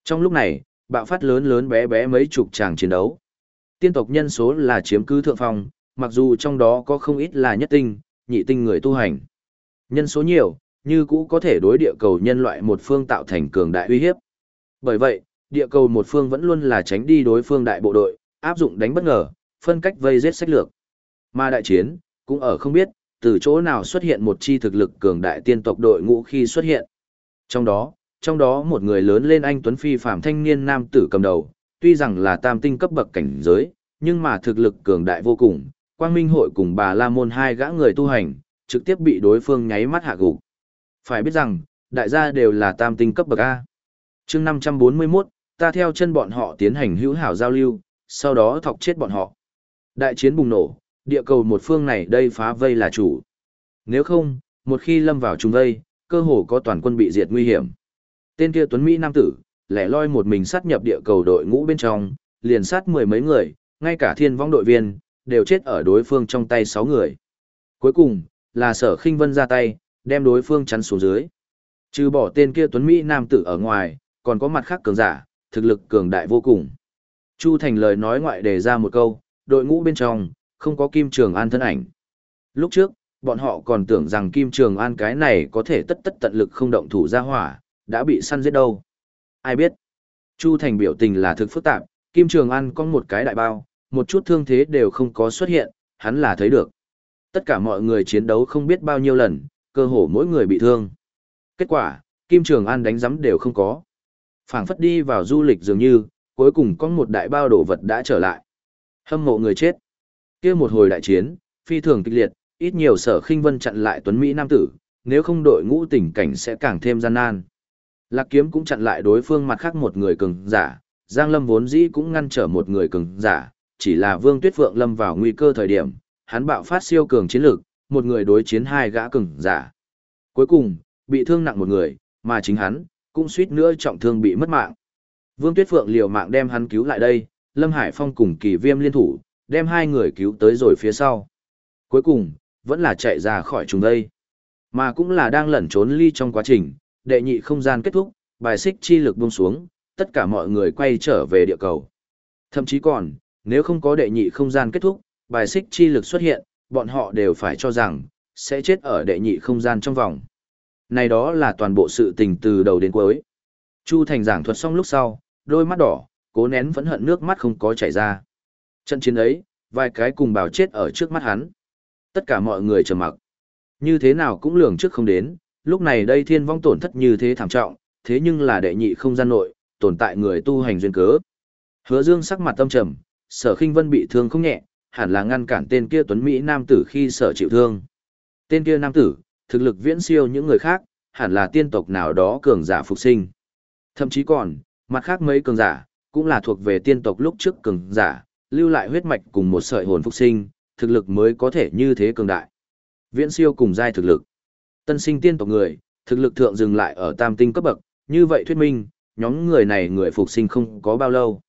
Trong lúc này, bạo phát lớn lớn bé bé mấy chục tràng chiến đấu. Tiên tộc nhân số là chiếm cứ thượng phong, mặc dù trong đó có không ít là nhất tinh, nhị tinh người tu hành. Nhân số nhiều, như cũ có thể đối địa cầu nhân loại một phương tạo thành cường đại uy hiếp. Bởi vậy, địa cầu một phương vẫn luôn là tránh đi đối phương đại bộ đội, áp dụng đánh bất ngờ, phân cách vây giết sách lược. Mà đại chiến, cũng ở không biết, từ chỗ nào xuất hiện một chi thực lực cường đại tiên tộc đội ngũ khi xuất hiện. Trong đó, trong đó một người lớn lên anh Tuấn Phi phạm thanh niên nam tử cầm đầu, tuy rằng là tam tinh cấp bậc cảnh giới, nhưng mà thực lực cường đại vô cùng, quang minh hội cùng bà La Môn hai gã người tu hành, trực tiếp bị đối phương nháy mắt hạ gục. Phải biết rằng, đại gia đều là tam tinh cấp bậc A. chương 541, ta theo chân bọn họ tiến hành hữu hảo giao lưu, sau đó thọc chết bọn họ. Đại chiến bùng nổ, địa cầu một phương này đây phá vây là chủ. Nếu không, một khi lâm vào trung vây, cơ hồ có toàn quân bị diệt nguy hiểm. Tên kia Tuấn Mỹ Nam Tử, lẻ loi một mình sát nhập địa cầu đội ngũ bên trong, liền sát mười mấy người, ngay cả thiên vong đội viên, đều chết ở đối phương trong tay sáu người. Cuối cùng, là sở khinh vân ra tay, đem đối phương chắn xuống dưới. Trừ bỏ tên kia Tuấn Mỹ Nam Tử ở ngoài, còn có mặt khác cường giả, thực lực cường đại vô cùng. Chu Thành lời nói ngoại đề ra một câu, đội ngũ bên trong, không có Kim Trường An thân ảnh. Lúc trước, bọn họ còn tưởng rằng Kim Trường An cái này có thể tất tất tận lực không động thủ ra hỏa, đã bị săn giết đâu. Ai biết? Chu Thành biểu tình là thực phức tạp, Kim Trường An có một cái đại bao, một chút thương thế đều không có xuất hiện, hắn là thấy được. Tất cả mọi người chiến đấu không biết bao nhiêu lần, cơ hồ mỗi người bị thương. Kết quả, Kim Trường An đánh giấm đều không có. phảng phất đi vào du lịch dường như, cuối cùng có một đại bao đồ vật đã trở lại. Hâm mộ người chết. kia một hồi đại chiến, phi thường kịch liệt, ít nhiều sở khinh vân chặn lại Tuấn Mỹ Nam Tử, nếu không đội ngũ tình cảnh sẽ càng thêm gian nan. Lạc kiếm cũng chặn lại đối phương mặt khác một người cường giả, Giang Lâm vốn dĩ cũng ngăn trở một người cường giả, chỉ là Vương Tuyết Phượng lâm vào nguy cơ thời điểm, hắn bạo phát siêu cường chiến lược, một người đối chiến hai gã cường giả. Cuối cùng, bị thương nặng một người, mà chính hắn cũng suýt nữa trọng thương bị mất mạng. Vương Tuyết Phượng liều mạng đem hắn cứu lại đây, Lâm Hải Phong cùng Kỳ Viêm liên thủ, đem hai người cứu tới rồi phía sau. Cuối cùng, vẫn là chạy ra khỏi chúng đây. Mà cũng là đang lẩn trốn ly trong quá trình, đệ nhị không gian kết thúc, bài xích chi lực buông xuống, tất cả mọi người quay trở về địa cầu. Thậm chí còn, nếu không có đệ nhị không gian kết thúc, bài xích chi lực xuất hiện, bọn họ đều phải cho rằng, sẽ chết ở đệ nhị không gian trong vòng. Này đó là toàn bộ sự tình từ đầu đến cuối. Chu Thành giảng thuật xong lúc sau, đôi mắt đỏ, cố nén vẫn hận nước mắt không có chảy ra. Trận chiến ấy, vài cái cùng bào chết ở trước mắt hắn. Tất cả mọi người trầm mặc. Như thế nào cũng lường trước không đến, lúc này đây thiên vong tổn thất như thế thảm trọng, thế nhưng là đệ nhị không gian nội, tồn tại người tu hành duyên cớ. Hứa Dương sắc mặt tâm trầm, Sở Khinh Vân bị thương không nhẹ, hẳn là ngăn cản tên kia Tuấn Mỹ nam tử khi sở chịu thương. Tên kia nam tử, thực lực viễn siêu những người khác, hẳn là tiên tộc nào đó cường giả phục sinh. Thậm chí còn, mặt khác mấy cường giả, cũng là thuộc về tiên tộc lúc trước cường giả, lưu lại huyết mạch cùng một sợi hồn phục sinh, thực lực mới có thể như thế cường đại. Viễn siêu cùng giai thực lực. Tân sinh tiên tộc người, thực lực thượng dừng lại ở tam tinh cấp bậc, như vậy thuyết minh, nhóm người này người phục sinh không có bao lâu.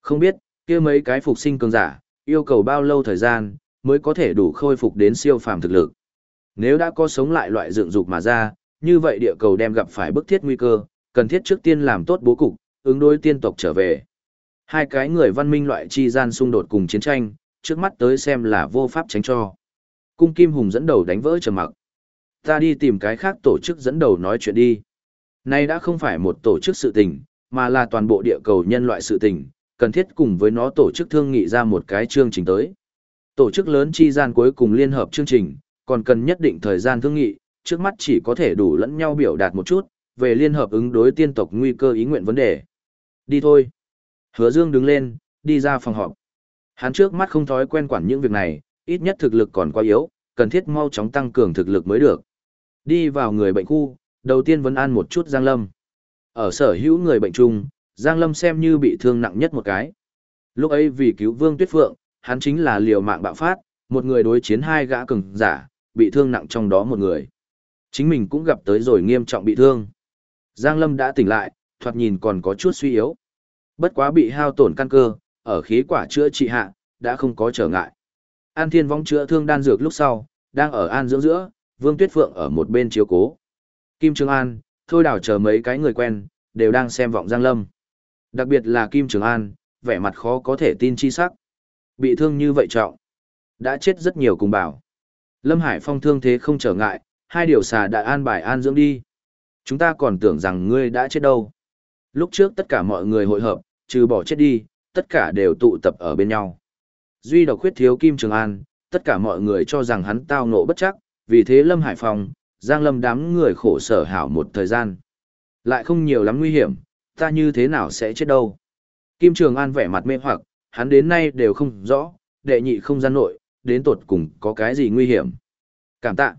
Không biết, kia mấy cái phục sinh cường giả, yêu cầu bao lâu thời gian, mới có thể đủ khôi phục đến siêu phàm thực lực. Nếu đã có sống lại loại dựng dục mà ra, như vậy địa cầu đem gặp phải bức thiết nguy cơ, cần thiết trước tiên làm tốt bố cục, ứng đối tiên tộc trở về. Hai cái người văn minh loại chi gian xung đột cùng chiến tranh, trước mắt tới xem là vô pháp tránh cho. Cung Kim Hùng dẫn đầu đánh vỡ trầm mặc. Ta đi tìm cái khác tổ chức dẫn đầu nói chuyện đi. Nay đã không phải một tổ chức sự tình, mà là toàn bộ địa cầu nhân loại sự tình, cần thiết cùng với nó tổ chức thương nghị ra một cái chương trình tới. Tổ chức lớn chi gian cuối cùng liên hợp chương trình, còn cần nhất định thời gian thương nghị, trước mắt chỉ có thể đủ lẫn nhau biểu đạt một chút, về liên hợp ứng đối tiên tộc nguy cơ ý nguyện vấn đề. Đi thôi. Hứa Dương đứng lên, đi ra phòng họp. Hắn trước mắt không thói quen quản những việc này, ít nhất thực lực còn quá yếu, cần thiết mau chóng tăng cường thực lực mới được. Đi vào người bệnh khu, đầu tiên vẫn an một chút Giang Lâm. Ở sở hữu người bệnh chung, Giang Lâm xem như bị thương nặng nhất một cái. Lúc ấy vì cứu Vương Tuyết Phượng, hắn chính là liều mạng bạo phát, một người đối chiến hai gã cường giả, bị thương nặng trong đó một người. Chính mình cũng gặp tới rồi nghiêm trọng bị thương. Giang Lâm đã tỉnh lại, thoạt nhìn còn có chút suy yếu. Bất quá bị hao tổn căn cơ, ở khí quả chữa trị hạ, đã không có trở ngại. An Thiên Vong chữa thương đan dược lúc sau, đang ở an dưỡng giữa, Vương Tuyết Phượng ở một bên chiếu cố. Kim Trường An, thôi đảo chờ mấy cái người quen, đều đang xem vọng Giang Lâm. Đặc biệt là Kim Trường An, vẻ mặt khó có thể tin chi sắc. Bị thương như vậy trọng. Đã chết rất nhiều cùng bảo. Lâm Hải Phong thương thế không trở ngại, hai điều xà đã an bài an dưỡng đi. Chúng ta còn tưởng rằng ngươi đã chết đâu. Lúc trước tất cả mọi người hội hợp, trừ bỏ chết đi, tất cả đều tụ tập ở bên nhau. Duy độc khuyết thiếu Kim Trường An, tất cả mọi người cho rằng hắn tao ngộ bất chắc, vì thế Lâm Hải phòng Giang Lâm đám người khổ sở hảo một thời gian. Lại không nhiều lắm nguy hiểm, ta như thế nào sẽ chết đâu. Kim Trường An vẻ mặt mê hoặc, hắn đến nay đều không rõ, đệ nhị không gian nội, đến tột cùng có cái gì nguy hiểm. Cảm tạ.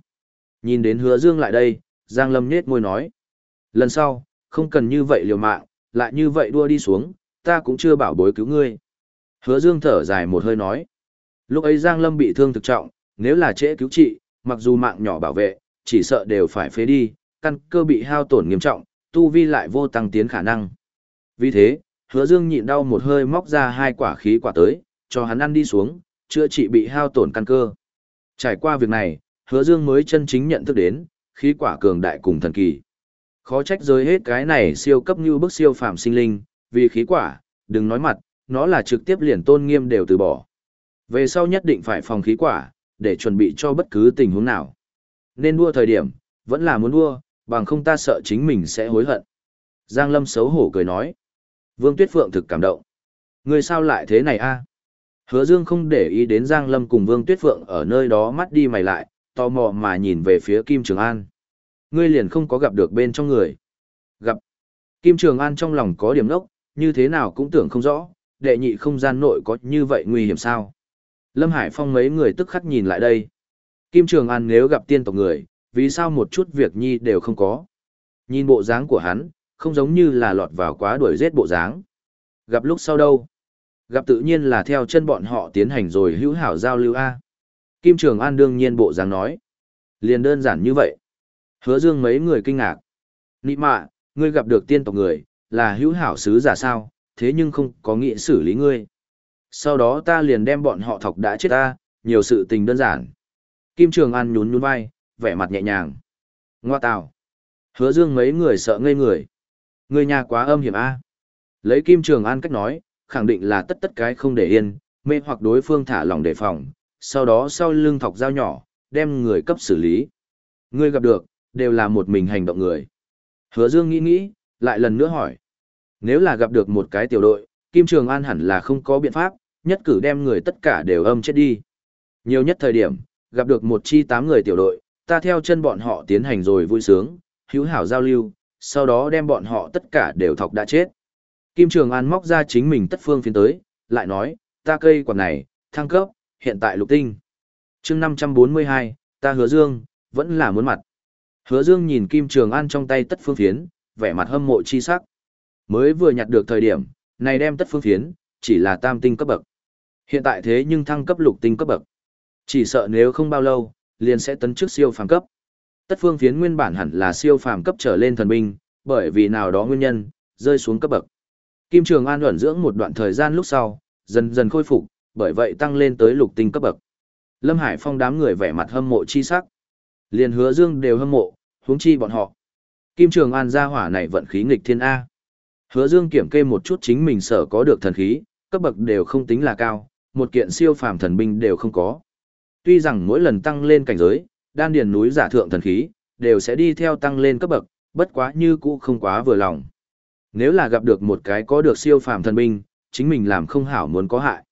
Nhìn đến hứa dương lại đây, Giang Lâm nhết môi nói. Lần sau, không cần như vậy liều mạng, lại như vậy đua đi xuống, ta cũng chưa bảo bối cứu ngươi. Hứa dương thở dài một hơi nói. Lúc ấy Giang Lâm bị thương thực trọng, nếu là trễ cứu trị, mặc dù mạng nhỏ bảo vệ, chỉ sợ đều phải phế đi, căn cơ bị hao tổn nghiêm trọng, tu vi lại vô tăng tiến khả năng. Vì thế, hứa dương nhịn đau một hơi móc ra hai quả khí quả tới, cho hắn ăn đi xuống, chữa trị bị hao tổn căn cơ. Trải qua việc này, hứa dương mới chân chính nhận thức đến, khí quả cường đại cùng thần kỳ. Khó trách rơi hết cái này siêu cấp như bức siêu phạm sinh linh, vì khí quả, đừng nói mặt, nó là trực tiếp liền tôn nghiêm đều từ bỏ. Về sau nhất định phải phòng khí quả, để chuẩn bị cho bất cứ tình huống nào. Nên đua thời điểm, vẫn là muốn đua, bằng không ta sợ chính mình sẽ hối hận. Giang Lâm xấu hổ cười nói. Vương Tuyết Phượng thực cảm động. Người sao lại thế này a? Hứa Dương không để ý đến Giang Lâm cùng Vương Tuyết Phượng ở nơi đó mắt đi mày lại, tò mò mà nhìn về phía Kim Trường An. Ngươi liền không có gặp được bên trong người. Gặp. Kim Trường An trong lòng có điểm nốc, như thế nào cũng tưởng không rõ, đệ nhị không gian nội có như vậy nguy hiểm sao. Lâm Hải Phong mấy người tức khắc nhìn lại đây. Kim Trường An nếu gặp tiên tộc người, vì sao một chút việc nhi đều không có. Nhìn bộ dáng của hắn, không giống như là lọt vào quá đuổi giết bộ dáng. Gặp lúc sau đâu? Gặp tự nhiên là theo chân bọn họ tiến hành rồi hữu hảo giao lưu A. Kim Trường An đương nhiên bộ dáng nói. Liền đơn giản như vậy. Hứa dương mấy người kinh ngạc. Nị mạ, ngươi gặp được tiên tộc người, là hữu hảo sứ giả sao, thế nhưng không có nghĩ xử lý ngươi. Sau đó ta liền đem bọn họ thọc đã chết ta, nhiều sự tình đơn giản. Kim Trường An nhún nhún vai, vẻ mặt nhẹ nhàng. Ngoa tào. Hứa dương mấy người sợ ngây người. Người nhà quá âm hiểm a. Lấy Kim Trường An cách nói, khẳng định là tất tất cái không để yên, mê hoặc đối phương thả lòng đề phòng, sau đó sau lưng thọc dao nhỏ, đem người cấp xử lý. Ngươi gặp được, đều là một mình hành động người. Hứa Dương nghĩ nghĩ, lại lần nữa hỏi. Nếu là gặp được một cái tiểu đội, Kim Trường An hẳn là không có biện pháp, nhất cử đem người tất cả đều âm chết đi. Nhiều nhất thời điểm, gặp được một chi tám người tiểu đội, ta theo chân bọn họ tiến hành rồi vui sướng, hữu hảo giao lưu, sau đó đem bọn họ tất cả đều thọc đã chết. Kim Trường An móc ra chính mình tất phương phiến tới, lại nói, ta cây quả này, thăng cấp, hiện tại lục tinh. chương 542, ta hứa dương, vẫn là muốn mặt. Hứa dương nhìn Kim Trường An trong tay tất phương phiến, vẻ mặt hâm mộ chi sắc. Mới vừa nhặt được thời điểm, này đem tất phương phiến, chỉ là tam tinh cấp bậc. Hiện tại thế nhưng thăng cấp lục tinh cấp bậc. Chỉ sợ nếu không bao lâu, liền sẽ tấn chức siêu phàm cấp. Tất phương phiến nguyên bản hẳn là siêu phàm cấp trở lên thần binh, bởi vì nào đó nguyên nhân, rơi xuống cấp bậc. Kim Trường An ẩn dưỡng một đoạn thời gian lúc sau, dần dần khôi phục, bởi vậy tăng lên tới lục tinh cấp bậc. Lâm Hải Phong đám người vẻ mặt hâm mộ chi sắc. Liền hứa dương đều hâm mộ, huống chi bọn họ. Kim Trường An gia hỏa này vận khí nghịch thiên A. Hứa dương kiểm kê một chút chính mình sở có được thần khí, cấp bậc đều không tính là cao, một kiện siêu phàm thần binh đều không có. Tuy rằng mỗi lần tăng lên cảnh giới, đan điền núi giả thượng thần khí, đều sẽ đi theo tăng lên cấp bậc, bất quá như cũ không quá vừa lòng. Nếu là gặp được một cái có được siêu phàm thần binh, chính mình làm không hảo muốn có hại.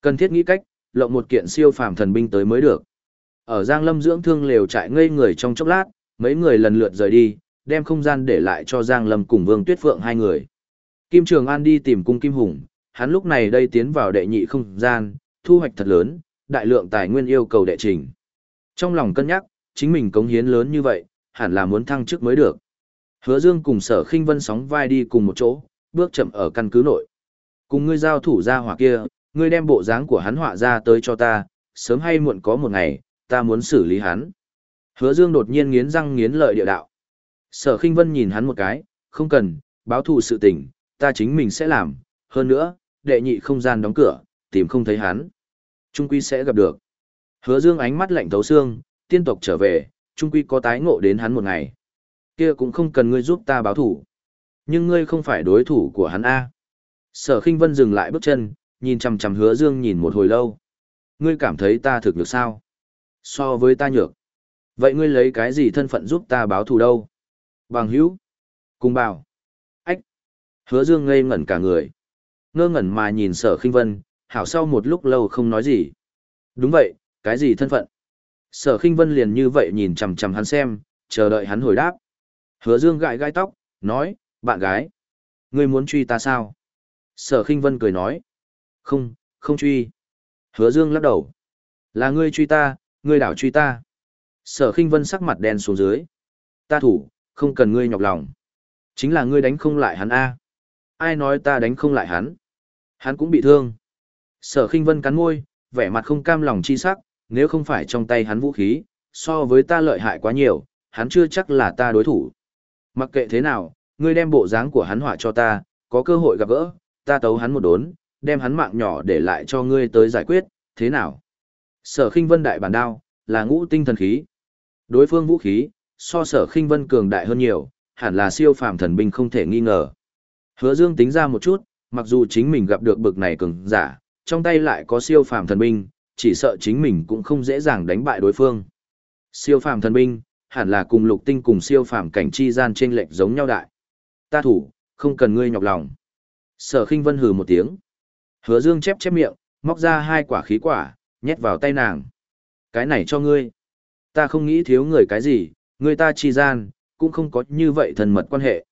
Cần thiết nghĩ cách, lộng một kiện siêu phàm thần binh tới mới được. Ở Giang Lâm dưỡng thương lều trại ngây người trong chốc lát, mấy người lần lượt rời đi, đem không gian để lại cho Giang Lâm cùng Vương Tuyết Phượng hai người. Kim Trường An đi tìm cung Kim Hùng, hắn lúc này đây tiến vào đệ nhị không gian, thu hoạch thật lớn, đại lượng tài nguyên yêu cầu đệ trình. Trong lòng cân nhắc, chính mình cống hiến lớn như vậy, hẳn là muốn thăng chức mới được. Hứa Dương cùng Sở Khinh Vân sóng vai đi cùng một chỗ, bước chậm ở căn cứ nội. Cùng ngươi giao thủ ra hỏa kia, ngươi đem bộ dáng của hắn họa ra tới cho ta, sớm hay muộn có một ngày, ta muốn xử lý hắn. Hứa Dương đột nhiên nghiến răng nghiến lợi địa đạo. Sở Khinh Vân nhìn hắn một cái, không cần, báo thù sự tình, ta chính mình sẽ làm, hơn nữa, đệ nhị không gian đóng cửa, tìm không thấy hắn. Trung quy sẽ gặp được. Hứa Dương ánh mắt lạnh thấu xương, tiên tộc trở về, trung quy có tái ngộ đến hắn một ngày. Kia cũng không cần ngươi giúp ta báo thủ. Nhưng ngươi không phải đối thủ của hắn a. Sở Khinh Vân dừng lại bước chân, nhìn chằm chằm Hứa Dương nhìn một hồi lâu. Ngươi cảm thấy ta thực được sao? So với ta nhược. Vậy ngươi lấy cái gì thân phận giúp ta báo thù đâu? Bằng hữu. Cùng bảo. Hứa Dương ngây ngẩn cả người. Ngơ ngẩn mà nhìn sở khinh vân, hảo sau một lúc lâu không nói gì. Đúng vậy, cái gì thân phận? Sở khinh vân liền như vậy nhìn chằm chằm hắn xem, chờ đợi hắn hồi đáp. Hứa Dương gãi gai tóc, nói, bạn gái. Ngươi muốn truy ta sao? Sở khinh vân cười nói. Không, không truy. Hứa Dương lắc đầu. Là ngươi truy ta, ngươi đảo truy ta. Sở khinh vân sắc mặt đen xuống dưới. Ta thủ, không cần ngươi nhọc lòng. Chính là ngươi đánh không lại hắn A. Ai nói ta đánh không lại hắn? Hắn cũng bị thương. Sở khinh vân cắn môi, vẻ mặt không cam lòng chi sắc, nếu không phải trong tay hắn vũ khí, so với ta lợi hại quá nhiều, hắn chưa chắc là ta đối thủ. Mặc kệ thế nào, ngươi đem bộ dáng của hắn họa cho ta, có cơ hội gặp gỡ, ta tấu hắn một đốn, đem hắn mạng nhỏ để lại cho ngươi tới giải quyết, thế nào? Sở khinh vân đại bản đao, là ngũ tinh thần khí. Đối phương vũ khí, so sở khinh vân cường đại hơn nhiều, hẳn là siêu phàm thần binh không thể nghi ngờ. Hứa Dương tính ra một chút, mặc dù chính mình gặp được bực này cường giả, trong tay lại có siêu phàm thần binh, chỉ sợ chính mình cũng không dễ dàng đánh bại đối phương. Siêu phàm thần binh, hẳn là cùng lục tinh cùng siêu phàm cảnh chi gian trên lệch giống nhau đại. Ta thủ, không cần ngươi nhọc lòng. Sở khinh vân hừ một tiếng. Hứa dương chép chép miệng, móc ra hai quả khí quả, nhét vào tay nàng. Cái này cho ngươi. Ta không nghĩ thiếu người cái gì, người ta chi gian, cũng không có như vậy thần mật quan hệ.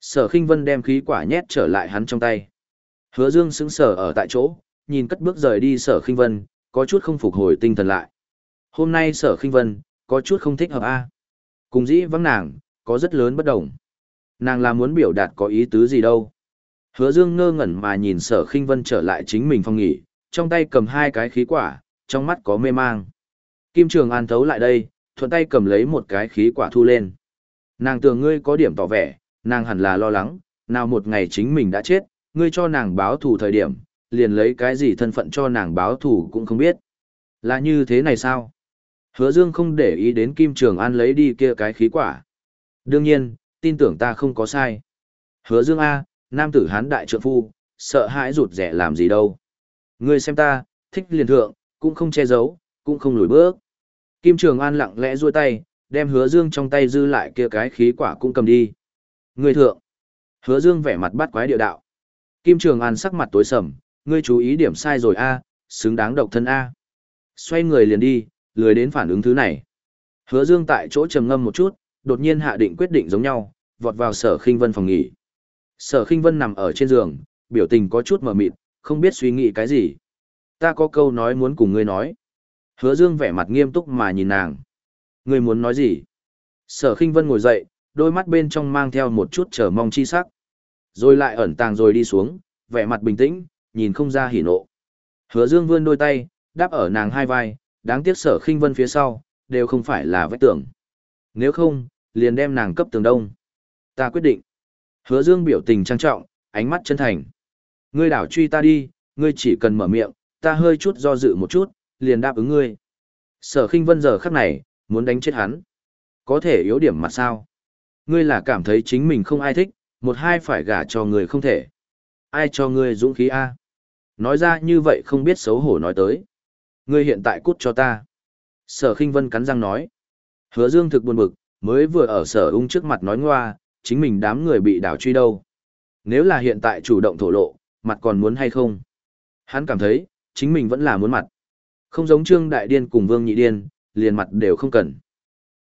Sở khinh vân đem khí quả nhét trở lại hắn trong tay. Hứa dương sững sờ ở tại chỗ, nhìn cất bước rời đi sở khinh vân, có chút không phục hồi tinh thần lại. Hôm nay sở khinh vân, có chút không thích hợp a. Cùng dĩ vắng nàng, có rất lớn bất đồng. Nàng là muốn biểu đạt có ý tứ gì đâu. Hứa dương ngơ ngẩn mà nhìn sở khinh vân trở lại chính mình phòng nghỉ, trong tay cầm hai cái khí quả, trong mắt có mê mang. Kim Trường An thấu lại đây, thuận tay cầm lấy một cái khí quả thu lên. Nàng tưởng ngươi có điểm tỏ vẻ, nàng hẳn là lo lắng, nào một ngày chính mình đã chết, ngươi cho nàng báo thù thời điểm, liền lấy cái gì thân phận cho nàng báo thù cũng không biết. Là như thế này sao? Hứa Dương không để ý đến Kim Trường An lấy đi kia cái khí quả. Đương nhiên, tin tưởng ta không có sai. Hứa Dương A, nam tử hán đại trượng phu, sợ hãi rụt rẻ làm gì đâu. Ngươi xem ta, thích liền thượng, cũng không che giấu, cũng không lùi bước. Kim Trường An lặng lẽ duỗi tay, đem hứa dương trong tay dư lại kia cái khí quả cũng cầm đi. Ngươi thượng. Hứa dương vẻ mặt bắt quái địa đạo. Kim Trường An sắc mặt tối sầm, ngươi chú ý điểm sai rồi a, xứng đáng độc thân a. Xoay người liền đi, lười đến phản ứng thứ này. Hứa dương tại chỗ trầm ngâm một chút, đột nhiên hạ định quyết định giống nhau, vọt vào sở khinh vân phòng nghỉ. Sở khinh vân nằm ở trên giường, biểu tình có chút mờ mịt, không biết suy nghĩ cái gì. Ta có câu nói muốn cùng ngươi nói. Hứa Dương vẻ mặt nghiêm túc mà nhìn nàng. Ngươi muốn nói gì? Sở Khinh Vân ngồi dậy, đôi mắt bên trong mang theo một chút chờ mong chi sắc. Rồi lại ẩn tàng rồi đi xuống, vẻ mặt bình tĩnh, nhìn không ra hỉ nộ. Hứa Dương vươn đôi tay, đáp ở nàng hai vai, đáng tiếc Sở Khinh Vân phía sau, đều không phải là vách tường. Nếu không, liền đem nàng cấp tường đông. Ta quyết định. Hứa Dương biểu tình trang trọng, ánh mắt chân thành. Ngươi đảo truy ta đi, ngươi chỉ cần mở miệng, ta hơi chút do dự một chút, liền đáp ứng ngươi. Sở khinh vân giờ khắc này, muốn đánh chết hắn. Có thể yếu điểm mà sao? Ngươi là cảm thấy chính mình không ai thích, một hai phải gả cho người không thể. Ai cho ngươi dũng khí A? Nói ra như vậy không biết xấu hổ nói tới. Ngươi hiện tại cút cho ta. Sở khinh vân cắn răng nói. Hứa dương thực buồn bực, mới vừa ở sở ung trước mặt nói ngoa, chính mình đám người bị đảo truy đâu. Nếu là hiện tại chủ động thổ lộ, mặt còn muốn hay không? Hắn cảm thấy, chính mình vẫn là muốn mặt. Không giống Trương Đại Điên cùng Vương Nhị Điên, liền mặt đều không cần.